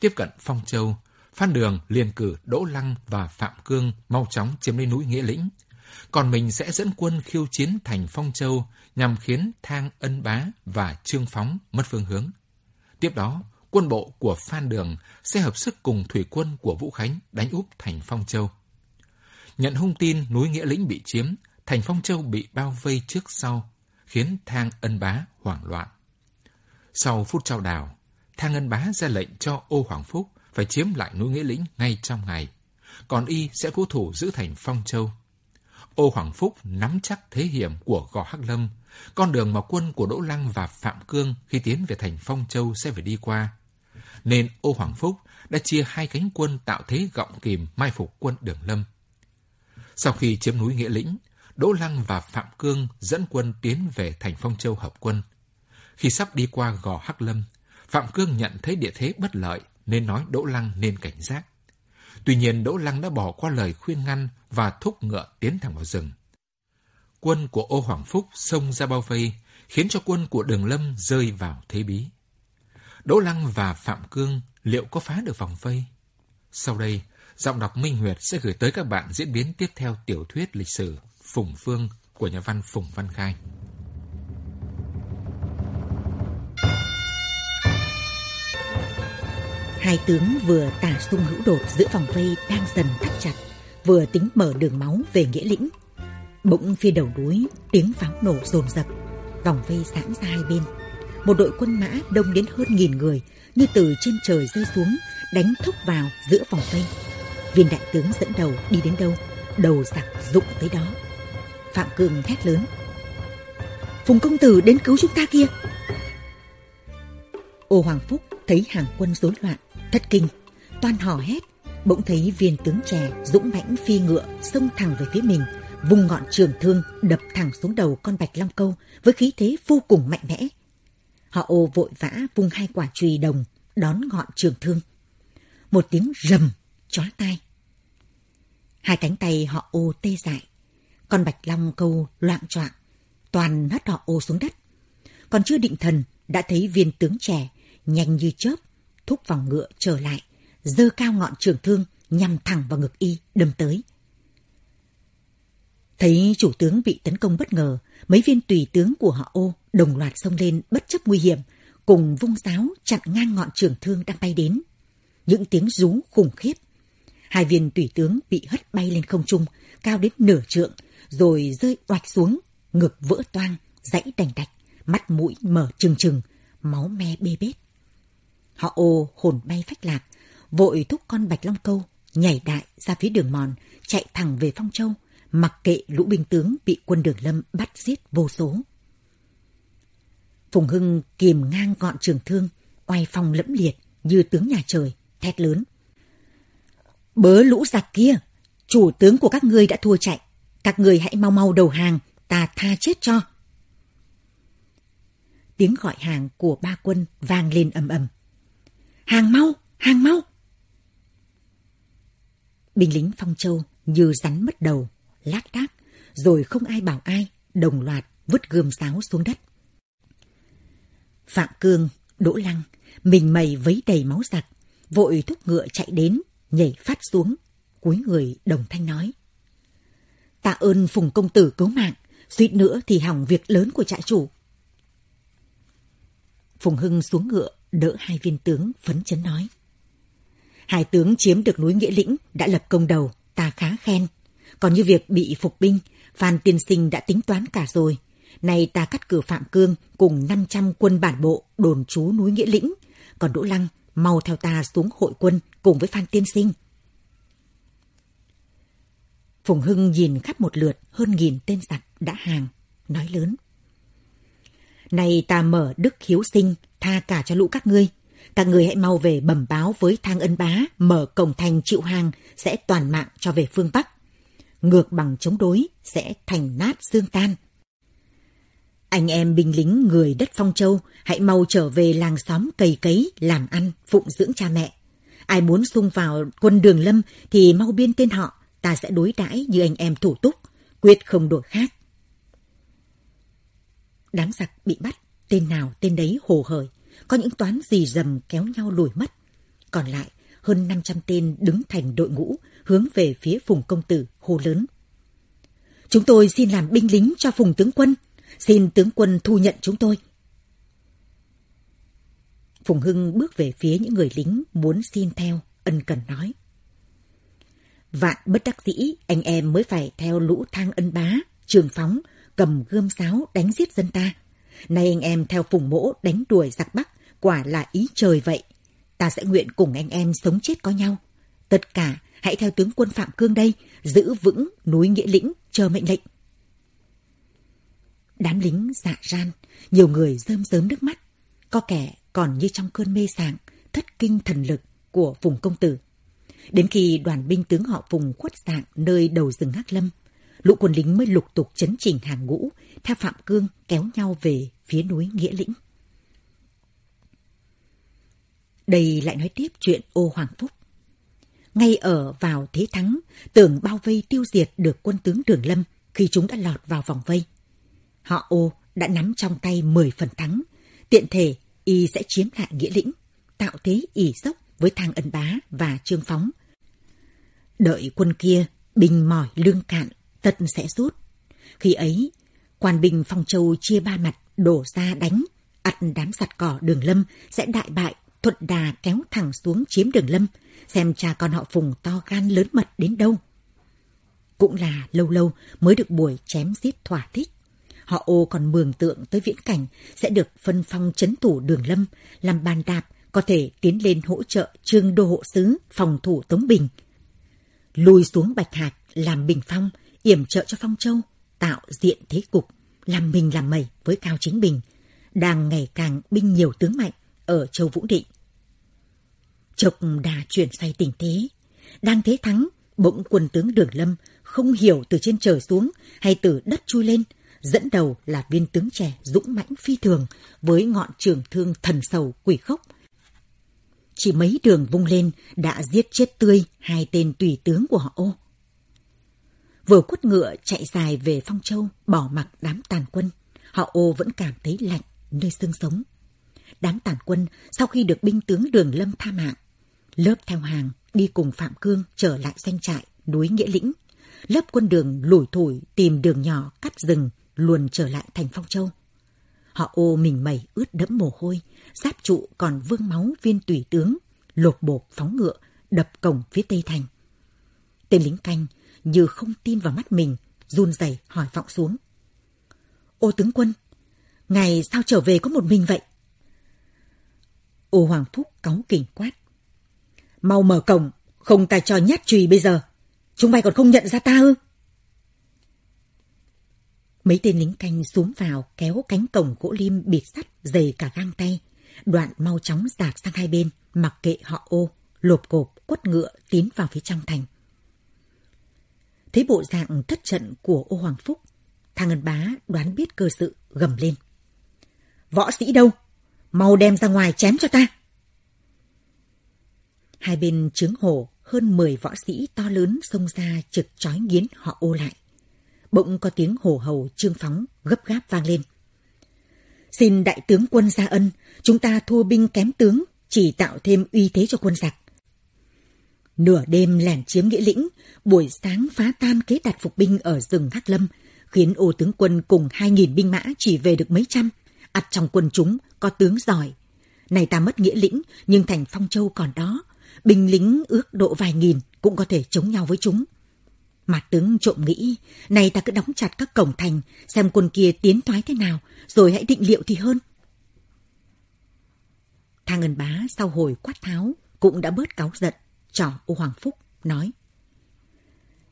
Tiếp cận Phong Châu, Phan Đường liền cử Đỗ Lăng và Phạm Cương mau chóng chiếm lấy núi Nghĩa Lĩnh. Còn mình sẽ dẫn quân khiêu chiến thành Phong Châu nhằm khiến Thang Ân Bá và Trương Phóng mất phương hướng. Tiếp đó, quân bộ của Phan Đường sẽ hợp sức cùng thủy quân của Vũ Khánh đánh úp thành Phong Châu. Nhận hung tin núi Nghĩa Lĩnh bị chiếm, thành Phong Châu bị bao vây trước sau, khiến Thang Ân Bá hoảng loạn. Sau phút trao đảo, Thang Ân Bá ra lệnh cho Ô Hoàng Phúc phải chiếm lại núi Nghĩa Lĩnh ngay trong ngày, còn y sẽ cố thủ giữ thành Phong Châu. Ô Hoàng Phúc nắm chắc thế hiểm của Gò Hắc Lâm, con đường mà quân của Đỗ Lăng và Phạm Cương khi tiến về thành Phong Châu sẽ phải đi qua. Nên Ô Hoàng Phúc đã chia hai cánh quân tạo thế gọng kìm mai phục quân Đường Lâm. Sau khi chiếm núi Nghĩa Lĩnh, Đỗ Lăng và Phạm Cương dẫn quân tiến về thành Phong Châu hợp quân. Khi sắp đi qua Gò Hắc Lâm, Phạm Cương nhận thấy địa thế bất lợi nên nói Đỗ Lăng nên cảnh giác. Tuy nhiên Đỗ Lăng đã bỏ qua lời khuyên ngăn và thúc ngựa tiến thẳng vào rừng. Quân của Ô Hoàng Phúc xông ra bao vây, khiến cho quân của Đường Lâm rơi vào thế bí. Đỗ Lăng và Phạm Cương liệu có phá được vòng vây? Sau đây, giọng đọc Minh Nguyệt sẽ gửi tới các bạn diễn biến tiếp theo tiểu thuyết lịch sử Phùng Phương của nhà văn Phùng Văn Khai. Hai tướng vừa tả sung hữu đột giữa vòng vây đang dần thắt chặt, vừa tính mở đường máu về nghĩa lĩnh. Bỗng phía đầu núi, tiếng pháo nổ rồn rập, vòng vây giãn ra hai bên. Một đội quân mã đông đến hơn nghìn người, như từ trên trời rơi xuống, đánh thốc vào giữa vòng vây. Viên đại tướng dẫn đầu đi đến đâu, đầu giặc rụng tới đó. Phạm Cường thét lớn. Phùng công tử đến cứu chúng ta kia. Ô Hoàng Phúc thấy hàng quân rối loạn, thất kinh, toan hò hét, bỗng thấy viên tướng trẻ dũng mãnh phi ngựa xông thẳng về phía mình, vùng ngọn trường thương đập thẳng xuống đầu con bạch long câu với khí thế vô cùng mạnh mẽ. Họ ô vội vã vung hai quả chùy đồng đón ngọn trường thương. Một tiếng rầm chói tai. Hai cánh tay họ ô tê dại. Con bạch long câu loạn choạng toàn hất họ ô xuống đất. Còn chưa định thần, đã thấy viên tướng trẻ, nhanh như chớp, thúc vòng ngựa trở lại, dơ cao ngọn trường thương nhằm thẳng vào ngực y đâm tới. Thấy chủ tướng bị tấn công bất ngờ, mấy viên tùy tướng của họ ô đồng loạt xông lên bất chấp nguy hiểm, cùng vung giáo chặn ngang ngọn trường thương đang bay đến. Những tiếng rú khủng khiếp. Hai viên tùy tướng bị hất bay lên không trung, cao đến nửa trượng, rồi rơi oạch xuống, ngực vỡ toang, dãy đành đạch, mắt mũi mở trừng trừng, máu me bê bết. Họ ô hồn bay phách lạc, vội thúc con bạch long câu, nhảy đại ra phía đường mòn, chạy thẳng về Phong Châu, mặc kệ lũ binh tướng bị quân đường lâm bắt giết vô số. Phùng Hưng kìm ngang gọn trường thương, oai phong lẫm liệt như tướng nhà trời, thét lớn. Bớ lũ giặc kia, chủ tướng của các ngươi đã thua chạy, các ngươi hãy mau mau đầu hàng, ta tha chết cho. Tiếng gọi hàng của ba quân vang lên ầm ầm. Hàng mau, hàng mau. Binh lính Phong Châu như rắn mất đầu, lác đác, rồi không ai bảo ai, đồng loạt vứt gươm sáo xuống đất. Phạm Cương, Đỗ Lăng, mình mày vấy đầy máu giặc, vội thúc ngựa chạy đến, nhảy phát xuống, cúi người đồng thanh nói. Tạ ơn Phùng Công Tử cứu mạng, suýt nữa thì hỏng việc lớn của trại chủ. Phùng Hưng xuống ngựa, đỡ hai viên tướng phấn chấn nói. Hai tướng chiếm được núi Nghĩa Lĩnh đã lập công đầu, ta khá khen. Còn như việc bị phục binh, Phan Tiên Sinh đã tính toán cả rồi. Nay ta cắt cử Phạm Cương cùng 500 quân bản bộ đồn trú núi Nghĩa Lĩnh. Còn Đỗ Lăng mau theo ta xuống hội quân cùng với Phan Tiên Sinh. Phùng Hưng nhìn khắp một lượt hơn nghìn tên giặc đã hàng, nói lớn. Này ta mở đức hiếu sinh, tha cả cho lũ các ngươi. Các ngươi hãy mau về bẩm báo với thang ân bá, mở cổng thành chịu hàng, sẽ toàn mạng cho về phương Bắc. Ngược bằng chống đối, sẽ thành nát xương tan. Anh em binh lính người đất Phong Châu, hãy mau trở về làng xóm cày cấy, làm ăn, phụng dưỡng cha mẹ. Ai muốn xung vào quân đường lâm thì mau biên tên họ, ta sẽ đối đãi như anh em thủ túc, quyết không đổi khác. Đám giặc bị bắt, tên nào tên đấy hồ hởi, có những toán gì dầm kéo nhau lùi mất. Còn lại, hơn 500 tên đứng thành đội ngũ, hướng về phía Phùng Công Tử hô lớn. Chúng tôi xin làm binh lính cho Phùng Tướng Quân, xin tướng quân thu nhận chúng tôi. Phùng Hưng bước về phía những người lính muốn xin theo, ân cần nói. Vạn bất đắc dĩ, anh em mới phải theo lũ thang ân bá, trường phóng, cầm gươm sáo đánh giết dân ta. Nay anh em theo phùng mỗ đánh đuổi giặc Bắc, quả là ý trời vậy. Ta sẽ nguyện cùng anh em sống chết có nhau. Tất cả hãy theo tướng quân Phạm Cương đây, giữ vững núi Nghĩa Lĩnh, chờ mệnh lệnh. Đám lính dạ ran, nhiều người rơm rớm nước mắt. Có kẻ còn như trong cơn mê sảng, thất kinh thần lực của Phùng Công Tử. Đến khi đoàn binh tướng họ Phùng khuất dạng nơi đầu rừng Hắc Lâm, lũ quân lính mới lục tục chấn chỉnh hàng ngũ, theo Phạm Cương kéo nhau về phía núi Nghĩa Lĩnh. Đây lại nói tiếp chuyện ô Hoàng Phúc. Ngay ở vào thế thắng, tưởng bao vây tiêu diệt được quân tướng Đường Lâm khi chúng đã lọt vào vòng vây. Họ ô đã nắm trong tay 10 phần thắng, tiện thể y sẽ chiếm lại Nghĩa Lĩnh, tạo thế ỉ dốc với Thang Ân Bá và Trương Phóng. Đợi quân kia, bình mỏi lương cạn, tất sẽ rút. Khi ấy, quan binh Phong Châu chia ba mặt đổ ra đánh, ắt đám sạt cỏ đường lâm sẽ đại bại, thuận đà kéo thẳng xuống chiếm đường lâm, xem cha con họ Phùng to gan lớn mật đến đâu. Cũng là lâu lâu mới được buổi chém giết thỏa thích. Họ ô còn mường tượng tới viễn cảnh sẽ được phân phong chấn thủ đường lâm, làm bàn đạp có thể tiến lên hỗ trợ trương đô hộ sứ phòng thủ Tống Bình. Lùi xuống Bạch Hạc làm bình phong, yểm trợ cho Phong Châu, tạo diện thế cục, làm mình làm mẩy với Cao Chính Bình, đang ngày càng binh nhiều tướng mạnh ở châu Vũ Định. Chộc đà chuyển say tình thế, đang thế thắng, bỗng quân tướng Đường Lâm không hiểu từ trên trời xuống hay từ đất chui lên, dẫn đầu là viên tướng trẻ dũng mãnh phi thường với ngọn trường thương thần sầu quỷ khốc. Chỉ mấy đường vung lên đã giết chết tươi hai tên tùy tướng của họ ô. Vừa quất ngựa chạy dài về Phong Châu bỏ mặc đám tàn quân, họ ô vẫn cảm thấy lạnh nơi xương sống. Đám tàn quân sau khi được binh tướng Đường Lâm tha mạng, lớp theo hàng đi cùng Phạm Cương trở lại danh trại núi Nghĩa Lĩnh. Lớp quân đường lủi thủi tìm đường nhỏ cắt rừng luồn trở lại thành Phong Châu. Họ ô mình mẩy ướt đẫm mồ hôi, giáp trụ còn vương máu viên tùy tướng, lột bột phóng ngựa, đập cổng phía tây thành. Tên lính canh như không tin vào mắt mình, run rẩy hỏi vọng xuống. Ô tướng quân, ngày sao trở về có một mình vậy? Ô Hoàng Phúc cáu kỉnh quát. Mau mở cổng, không ta cho nhát chùy bây giờ. Chúng mày còn không nhận ra ta ư? Mấy tên lính canh xuống vào kéo cánh cổng gỗ lim bịt sắt dày cả gang tay. Đoạn mau chóng dạt sang hai bên, mặc kệ họ ô, lộp cộp, quất ngựa tiến vào phía trong thành. Thấy bộ dạng thất trận của ô Hoàng Phúc, thằng Ngân Bá đoán biết cơ sự gầm lên. Võ sĩ đâu? Mau đem ra ngoài chém cho ta. Hai bên trướng hổ hơn 10 võ sĩ to lớn xông ra trực trói nghiến họ ô lại. Bỗng có tiếng hổ hầu trương phóng gấp gáp vang lên. Xin đại tướng quân ra ân, chúng ta thua binh kém tướng, chỉ tạo thêm uy thế cho quân giặc. Nửa đêm lẻn chiếm nghĩa lĩnh, buổi sáng phá tan kế đặt phục binh ở rừng Hắc Lâm, khiến ô tướng quân cùng hai nghìn binh mã chỉ về được mấy trăm. ắt trong quân chúng có tướng giỏi. Này ta mất nghĩa lĩnh, nhưng thành Phong Châu còn đó. Binh lính ước độ vài nghìn cũng có thể chống nhau với chúng. Mặt tướng trộm nghĩ, này ta cứ đóng chặt các cổng thành, xem quân kia tiến thoái thế nào, rồi hãy định liệu thì hơn. Thang Ngân Bá sau hồi quát tháo cũng đã bớt cáu giận, trỏ ô Hoàng Phúc, nói.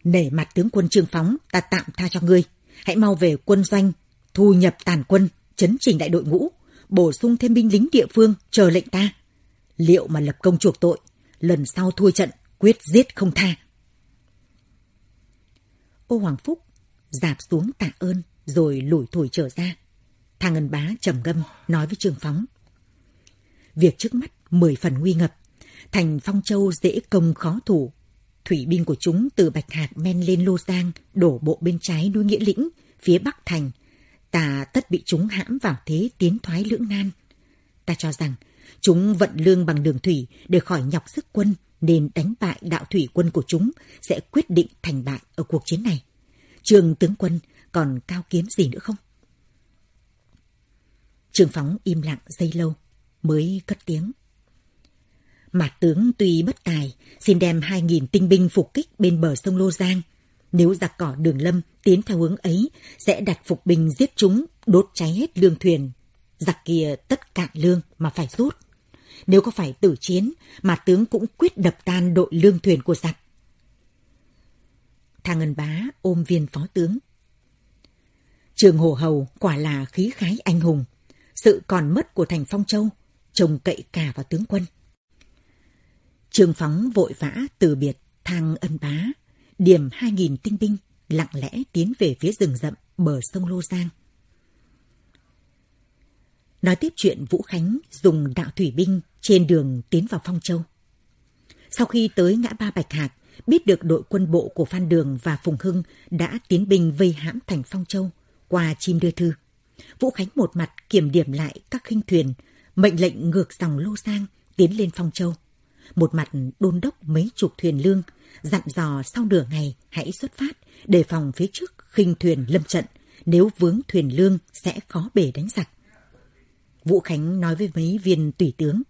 Nể mặt tướng quân Trương Phóng, ta tạm tha cho ngươi. Hãy mau về quân doanh, thu nhập tàn quân, chấn chỉnh đại đội ngũ, bổ sung thêm binh lính địa phương, chờ lệnh ta. Liệu mà lập công chuộc tội, lần sau thua trận, quyết giết không tha. Ô Hoàng Phúc dạp xuống tạ ơn rồi lủi thổi trở ra. Thang Ngân Bá trầm ngâm nói với trường Phóng. Việc trước mắt mười phần nguy ngập. Thành Phong Châu dễ công khó thủ. Thủy binh của chúng từ Bạch Hạc men lên Lô Giang, đổ bộ bên trái núi Nghĩa Lĩnh, phía Bắc Thành. Ta tất bị chúng hãm vào thế tiến thoái lưỡng nan. Ta cho rằng chúng vận lương bằng đường thủy để khỏi nhọc sức quân nên đánh bại đạo thủy quân của chúng sẽ quyết định thành bại ở cuộc chiến này. Trường tướng quân còn cao kiến gì nữa không? Trường Phóng im lặng giây lâu, mới cất tiếng. Mạt tướng tuy bất tài, xin đem hai nghìn tinh binh phục kích bên bờ sông Lô Giang. Nếu giặc cỏ đường lâm tiến theo hướng ấy, sẽ đặt phục binh giết chúng, đốt cháy hết lương thuyền. Giặc kia tất cạn lương mà phải rút. Nếu có phải tử chiến, mà tướng cũng quyết đập tan đội lương thuyền của giặc. Thang Ngân Bá ôm viên phó tướng. Trường Hồ Hầu quả là khí khái anh hùng. Sự còn mất của thành Phong Châu, trông cậy cả vào tướng quân. Trường Phóng vội vã từ biệt Thang Ân Bá, điểm hai nghìn tinh binh, lặng lẽ tiến về phía rừng rậm bờ sông Lô Giang. Nói tiếp chuyện Vũ Khánh dùng đạo thủy binh trên đường tiến vào Phong Châu. Sau khi tới ngã ba Bạch Hạc, biết được đội quân bộ của Phan Đường và Phùng Hưng đã tiến binh vây hãm thành Phong Châu qua chim đưa thư. Vũ Khánh một mặt kiểm điểm lại các khinh thuyền, mệnh lệnh ngược dòng lô Giang tiến lên Phong Châu. Một mặt đôn đốc mấy chục thuyền lương, dặn dò sau nửa ngày hãy xuất phát, đề phòng phía trước khinh thuyền lâm trận, nếu vướng thuyền lương sẽ khó bề đánh giặc. Vũ Khánh nói với mấy viên tùy tướng.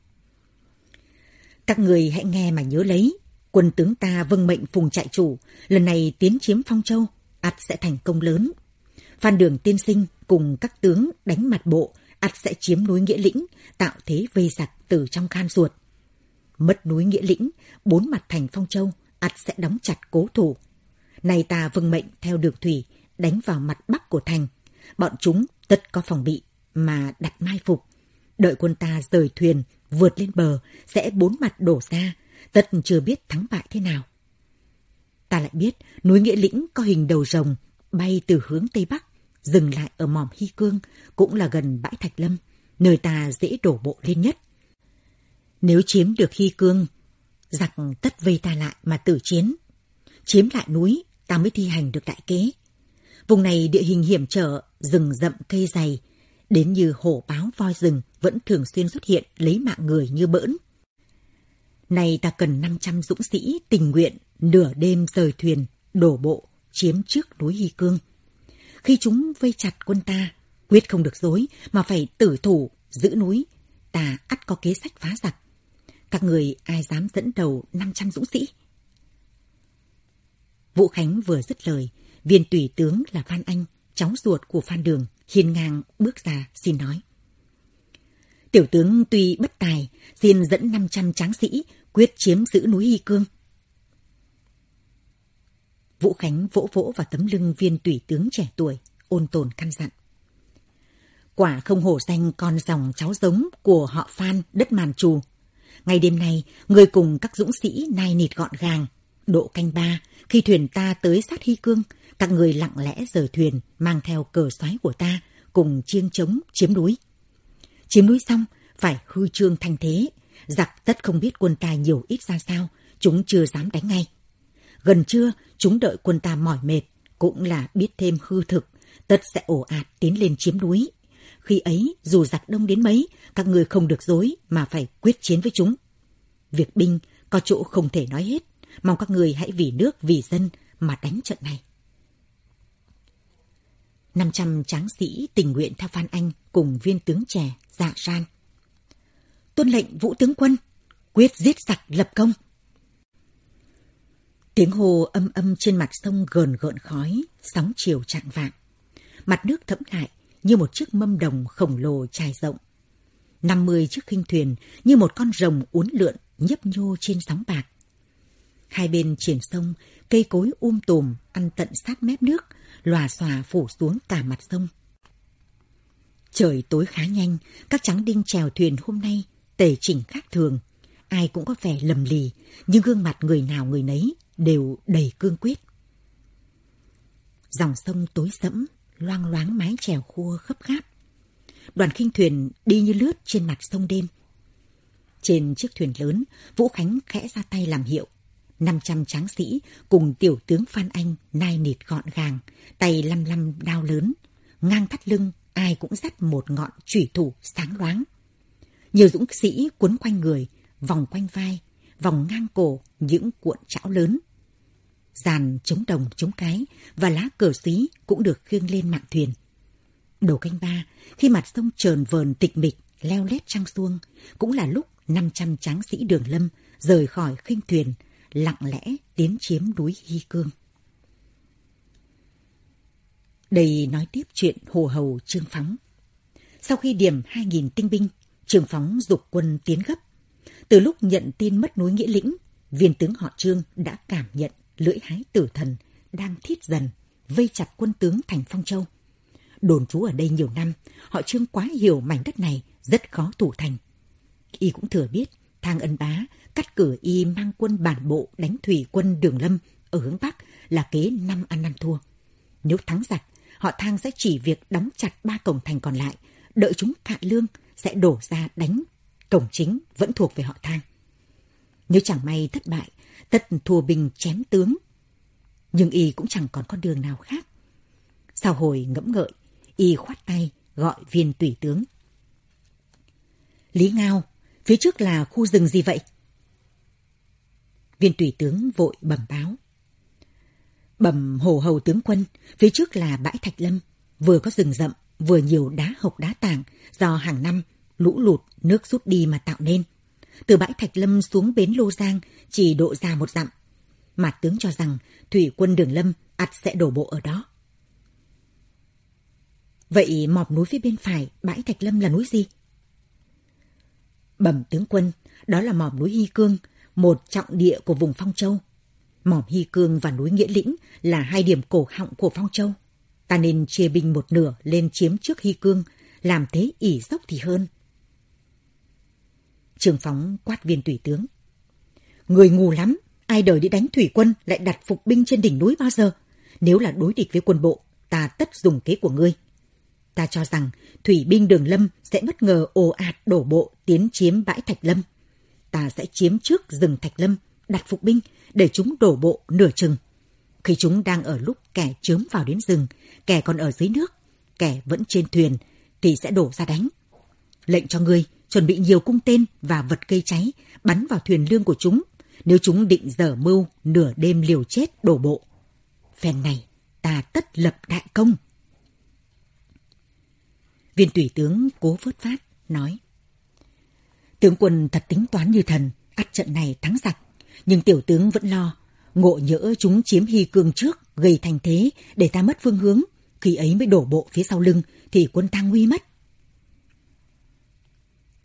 Các người hãy nghe mà nhớ lấy, quân tướng ta vâng mệnh phùng trại chủ, lần này tiến chiếm Phong Châu, ắt sẽ thành công lớn. Phan Đường tiên sinh cùng các tướng đánh mặt bộ, ắt sẽ chiếm núi Nghĩa Lĩnh, tạo thế vây giặc từ trong khan ruột. Mất núi Nghĩa Lĩnh, bốn mặt thành Phong Châu, ắt sẽ đóng chặt cố thủ. Nay ta vâng mệnh theo đường thủy, đánh vào mặt bắc của thành. Bọn chúng tất có phòng bị mà đặt mai phục. Đợi quân ta rời thuyền, vượt lên bờ, sẽ bốn mặt đổ ra, tất chưa biết thắng bại thế nào. Ta lại biết núi Nghĩa Lĩnh có hình đầu rồng bay từ hướng Tây Bắc, dừng lại ở mỏm Hy Cương, cũng là gần bãi Thạch Lâm, nơi ta dễ đổ bộ lên nhất. Nếu chiếm được Hy Cương, giặc tất vây ta lại mà tử chiến. Chiếm lại núi, ta mới thi hành được đại kế. Vùng này địa hình hiểm trở, rừng rậm cây dày, đến như hổ báo voi rừng vẫn thường xuyên xuất hiện lấy mạng người như bỡn. Này ta cần 500 dũng sĩ tình nguyện nửa đêm rời thuyền, đổ bộ, chiếm trước núi Hy Cương. Khi chúng vây chặt quân ta, quyết không được dối mà phải tử thủ, giữ núi, ta ắt có kế sách phá giặc. Các người ai dám dẫn đầu 500 dũng sĩ? Vũ Khánh vừa dứt lời, viên tùy tướng là Phan Anh, cháu ruột của Phan Đường, hiền ngang bước ra xin nói. Tiểu tướng tuy bất tài, xin dẫn 500 tráng sĩ quyết chiếm giữ núi Hy Cương. Vũ Khánh vỗ vỗ vào tấm lưng viên tùy tướng trẻ tuổi, ôn tồn căn dặn. Quả không hổ danh con dòng cháu giống của họ Phan đất màn trù. Ngày đêm nay, người cùng các dũng sĩ nai nịt gọn gàng. Độ canh ba, khi thuyền ta tới sát Hy Cương, các người lặng lẽ rời thuyền, mang theo cờ xoáy của ta, cùng chiêng trống chiếm núi. Chiếm núi xong, phải hư trương thanh thế. Giặc tất không biết quân ta nhiều ít ra sao, chúng chưa dám đánh ngay. Gần trưa, chúng đợi quân ta mỏi mệt, cũng là biết thêm hư thực, tất sẽ ổ ạt tiến lên chiếm núi. Khi ấy, dù giặc đông đến mấy, các người không được dối mà phải quyết chiến với chúng. Việc binh có chỗ không thể nói hết, mong các người hãy vì nước, vì dân mà đánh trận này. 500 tráng sĩ tình nguyện theo Phan Anh cùng viên tướng trẻ dạ san. Tuân lệnh vũ tướng quân, quyết giết giặc lập công. Tiếng hồ âm âm trên mặt sông gờn gợn khói, sóng chiều chạng vạng. Mặt nước thẫm lại như một chiếc mâm đồng khổng lồ trải rộng. Năm mươi chiếc khinh thuyền như một con rồng uốn lượn nhấp nhô trên sóng bạc. Hai bên triển sông, cây cối um tùm ăn tận sát mép nước, lòa xòa phủ xuống cả mặt sông. Trời tối khá nhanh, các trắng đinh chèo thuyền hôm nay tề chỉnh khác thường. Ai cũng có vẻ lầm lì, nhưng gương mặt người nào người nấy đều đầy cương quyết. Dòng sông tối sẫm, loang loáng mái chèo khua khấp kháp. Đoàn khinh thuyền đi như lướt trên mặt sông đêm. Trên chiếc thuyền lớn, Vũ Khánh khẽ ra tay làm hiệu. 500 tráng sĩ cùng tiểu tướng Phan Anh nai nịt gọn gàng, tay lăm lăm đao lớn, ngang thắt lưng, ai cũng dắt một ngọn chủy thủ sáng loáng. Nhiều dũng sĩ quấn quanh người, vòng quanh vai, vòng ngang cổ những cuộn chảo lớn dàn chống đồng chống cái và lá cờ xí cũng được khiêng lên mạn thuyền. Đầu canh ba, khi mặt sông trờn vờn tịch mịch, leo lét trăng xuông, cũng là lúc 500 tráng sĩ đường lâm rời khỏi khinh thuyền, lặng lẽ tiến chiếm núi Hy Cương. Đây nói tiếp chuyện hồ hầu Trương Phóng. Sau khi điểm 2.000 tinh binh, Trương Phóng dục quân tiến gấp. Từ lúc nhận tin mất núi Nghĩa Lĩnh, viên tướng họ Trương đã cảm nhận lưỡi hái tử thần đang thiết dần, vây chặt quân tướng thành Phong Châu. Đồn trú ở đây nhiều năm, họ Trương quá hiểu mảnh đất này rất khó thủ thành. Y cũng thừa biết, Thang Ân Bá cắt cử Y mang quân bản bộ đánh thủy quân Đường Lâm ở hướng Bắc là kế năm ăn năm thua. Nếu thắng giặc, họ Thang sẽ chỉ việc đóng chặt ba cổng thành còn lại, đợi chúng cạn lương sẽ đổ ra đánh. Cổng chính vẫn thuộc về họ Thang. Nếu chẳng may thất bại, tất thua binh chém tướng. Nhưng y cũng chẳng còn con đường nào khác. Sau hồi ngẫm ngợi, y khoát tay gọi viên tùy tướng. Lý Ngao, phía trước là khu rừng gì vậy? Viên tùy tướng vội bẩm báo. Bẩm hồ hầu tướng quân, phía trước là bãi Thạch Lâm, vừa có rừng rậm, vừa nhiều đá hộc đá tảng do hàng năm lũ lụt nước rút đi mà tạo nên. Từ bãi Thạch Lâm xuống bến Lô Giang chỉ độ ra một dặm. Mà tướng cho rằng thủy quân Đường Lâm ắt sẽ đổ bộ ở đó. Vậy mọp núi phía bên phải bãi Thạch Lâm là núi gì? Bẩm tướng quân, đó là mỏm núi Hy Cương, một trọng địa của vùng Phong Châu. Mỏm Hy Cương và núi Nghĩa Lĩnh là hai điểm cổ họng của Phong Châu. Ta nên chia binh một nửa lên chiếm trước Hy Cương, làm thế ỉ dốc thì hơn. Trường Phóng quát viên tùy tướng. Người ngu lắm, ai đời đi đánh thủy quân lại đặt phục binh trên đỉnh núi bao giờ? Nếu là đối địch với quân bộ, ta tất dùng kế của ngươi. Ta cho rằng thủy binh đường lâm sẽ bất ngờ ồ ạt đổ bộ tiến chiếm bãi Thạch Lâm. Ta sẽ chiếm trước rừng Thạch Lâm, đặt phục binh để chúng đổ bộ nửa chừng. Khi chúng đang ở lúc kẻ chớm vào đến rừng, kẻ còn ở dưới nước, kẻ vẫn trên thuyền, thì sẽ đổ ra đánh. Lệnh cho ngươi chuẩn bị nhiều cung tên và vật cây cháy, bắn vào thuyền lương của chúng, nếu chúng định dở mưu nửa đêm liều chết đổ bộ. Phen này, ta tất lập đại công. Viên tùy tướng cố vớt phát, nói. Tướng quân thật tính toán như thần, ắt trận này thắng giặc. Nhưng tiểu tướng vẫn lo, ngộ nhỡ chúng chiếm hy cương trước, gây thành thế, để ta mất phương hướng. Khi ấy mới đổ bộ phía sau lưng, thì quân ta nguy mất.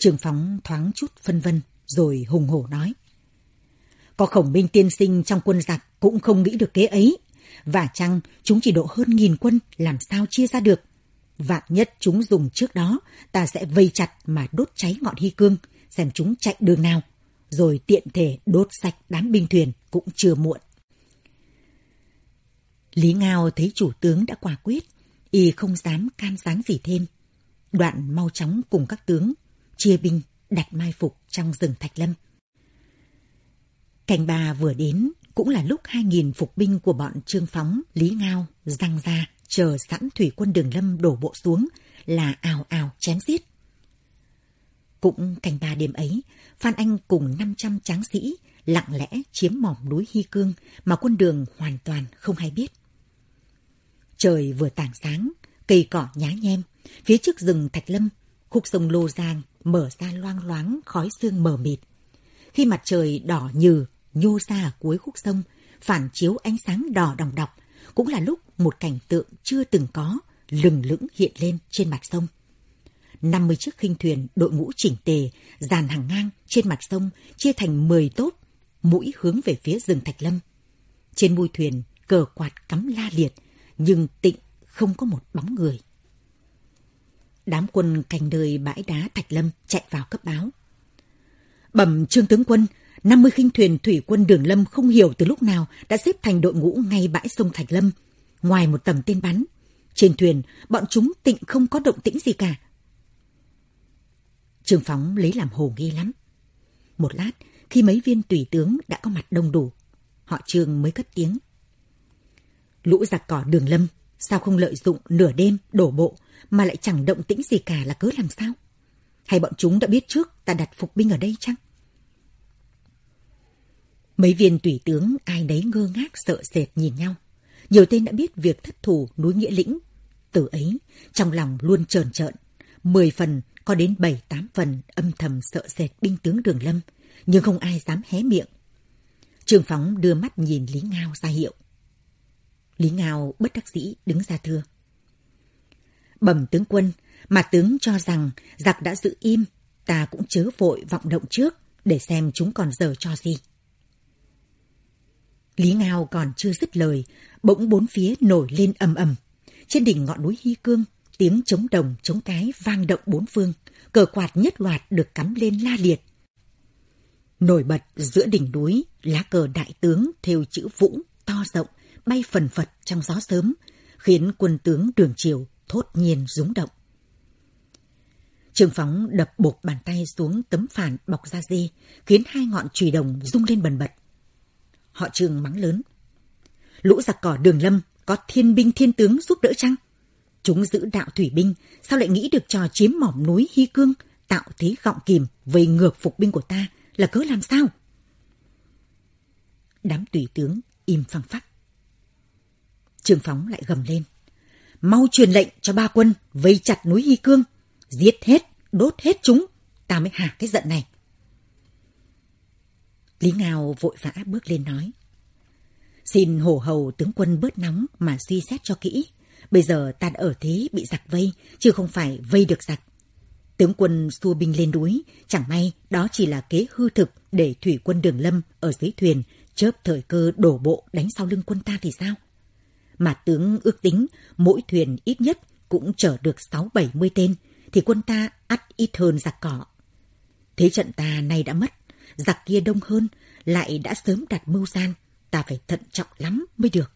Trường phóng thoáng chút phân vân, rồi hùng hổ nói. Có khổng minh tiên sinh trong quân giặc cũng không nghĩ được kế ấy. Và chăng chúng chỉ độ hơn nghìn quân làm sao chia ra được. Vạn nhất chúng dùng trước đó, ta sẽ vây chặt mà đốt cháy ngọn hy cương, xem chúng chạy đường nào. Rồi tiện thể đốt sạch đám binh thuyền cũng chưa muộn. Lý Ngao thấy chủ tướng đã quả quyết, y không dám can sáng gì thêm. Đoạn mau chóng cùng các tướng, chia binh, đặt mai phục trong rừng Thạch Lâm. Cảnh bà vừa đến cũng là lúc hai nghìn phục binh của bọn Trương Phóng, Lý Ngao, Giang ra, chờ sẵn thủy quân đường lâm đổ bộ xuống là ào ào chém giết. Cũng cảnh ba đêm ấy, Phan Anh cùng 500 tráng sĩ lặng lẽ chiếm mỏm núi Hy Cương mà quân đường hoàn toàn không hay biết. Trời vừa tảng sáng, cây cỏ nhá nhem, phía trước rừng Thạch Lâm, khúc sông Lô Giang mở ra loang loáng khói sương mờ mịt. Khi mặt trời đỏ nhừ nhô ra ở cuối khúc sông, phản chiếu ánh sáng đỏ đồng đọc, cũng là lúc một cảnh tượng chưa từng có lừng lững hiện lên trên mặt sông. 50 chiếc khinh thuyền đội ngũ chỉnh tề, dàn hàng ngang trên mặt sông chia thành 10 tốt, mũi hướng về phía rừng Thạch Lâm. Trên mui thuyền, cờ quạt cắm la liệt, nhưng tịnh không có một bóng người. Đám quân cành đời bãi đá Thạch Lâm chạy vào cấp báo. Bẩm trương tướng quân, 50 khinh thuyền thủy quân đường lâm không hiểu từ lúc nào đã xếp thành đội ngũ ngay bãi sông Thạch Lâm, ngoài một tầm tên bắn. Trên thuyền, bọn chúng tịnh không có động tĩnh gì cả. Trương Phóng lấy làm hồ nghi lắm. Một lát, khi mấy viên tùy tướng đã có mặt đông đủ, họ Trương mới cất tiếng. Lũ giặc cỏ đường lâm, sao không lợi dụng nửa đêm đổ bộ mà lại chẳng động tĩnh gì cả là cớ làm sao? Hay bọn chúng đã biết trước ta đặt phục binh ở đây chăng? Mấy viên tùy tướng ai nấy ngơ ngác sợ sệt nhìn nhau. Nhiều tên đã biết việc thất thủ núi Nghĩa Lĩnh. Từ ấy, trong lòng luôn trờn trợn. Mười phần, có đến bảy tám phần âm thầm sợ sệt binh tướng Đường Lâm, nhưng không ai dám hé miệng. Trương Phóng đưa mắt nhìn Lý Ngao ra hiệu. Lý Ngao bất đắc dĩ đứng ra thưa. Bẩm tướng quân, mà tướng cho rằng giặc đã giữ im, ta cũng chớ vội vọng động trước để xem chúng còn dở cho gì. Lý Ngao còn chưa dứt lời, bỗng bốn phía nổi lên ầm ầm. Trên đỉnh ngọn núi Hy Cương, tiếng chống đồng chống cái vang động bốn phương, cờ quạt nhất loạt được cắm lên la liệt. Nổi bật giữa đỉnh núi, lá cờ đại tướng theo chữ Vũ to rộng, bay phần phật trong gió sớm, khiến quân tướng đường triều thốt nhiên rúng động. Trường phóng đập bột bàn tay xuống tấm phản bọc da dê, khiến hai ngọn chùy đồng rung lên bần bật. Họ trường mắng lớn. Lũ giặc cỏ đường lâm có thiên binh thiên tướng giúp đỡ chăng? Chúng giữ đạo thủy binh, sao lại nghĩ được trò chiếm mỏm núi Hy Cương, tạo thế gọng kìm, vây ngược phục binh của ta là cớ làm sao? Đám tùy tướng im phăng phắc. Trường Phóng lại gầm lên. Mau truyền lệnh cho ba quân vây chặt núi Hy Cương, giết hết, đốt hết chúng, ta mới hạ cái giận này. Lý Ngao vội vã bước lên nói. Xin hổ hầu tướng quân bớt nóng mà suy xét cho kỹ. Bây giờ ta đã ở thế bị giặc vây, chứ không phải vây được giặc. Tướng quân xua binh lên núi, chẳng may đó chỉ là kế hư thực để thủy quân đường lâm ở dưới thuyền chớp thời cơ đổ bộ đánh sau lưng quân ta thì sao? Mà tướng ước tính mỗi thuyền ít nhất cũng chở được 6-70 tên, thì quân ta ắt ít hơn giặc cỏ. Thế trận ta nay đã mất, giặc kia đông hơn, lại đã sớm đặt mưu gian, ta phải thận trọng lắm mới được.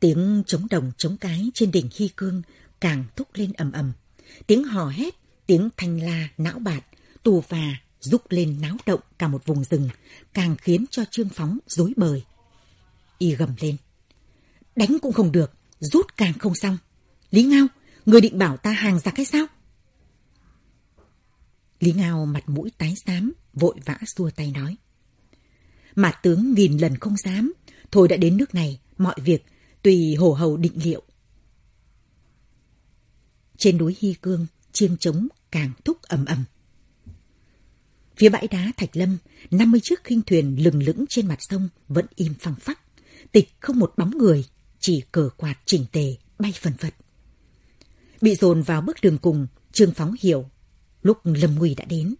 Tiếng chống đồng chống cái trên đỉnh Hy Cương càng thúc lên ầm ầm. Tiếng hò hét, tiếng thanh la não bạt, tù và rúc lên náo động cả một vùng rừng, càng khiến cho Trương Phóng rối bời. Y gầm lên. Đánh cũng không được, rút càng không xong. Lý Ngao, người định bảo ta hàng giặc hay sao? Lý Ngao mặt mũi tái xám, vội vã xua tay nói. Mà tướng nghìn lần không dám, thôi đã đến nước này, mọi việc tùy hổ hầu định liệu. Trên núi Hy Cương, chiêng trống càng thúc ầm ầm. Phía bãi đá Thạch Lâm, 50 chiếc khinh thuyền lừng lững trên mặt sông vẫn im phăng phắc. Tịch không một bóng người, chỉ cờ quạt chỉnh tề, bay phần phật. Bị dồn vào bước đường cùng, Trương Phóng hiểu, lúc lâm nguy đã đến.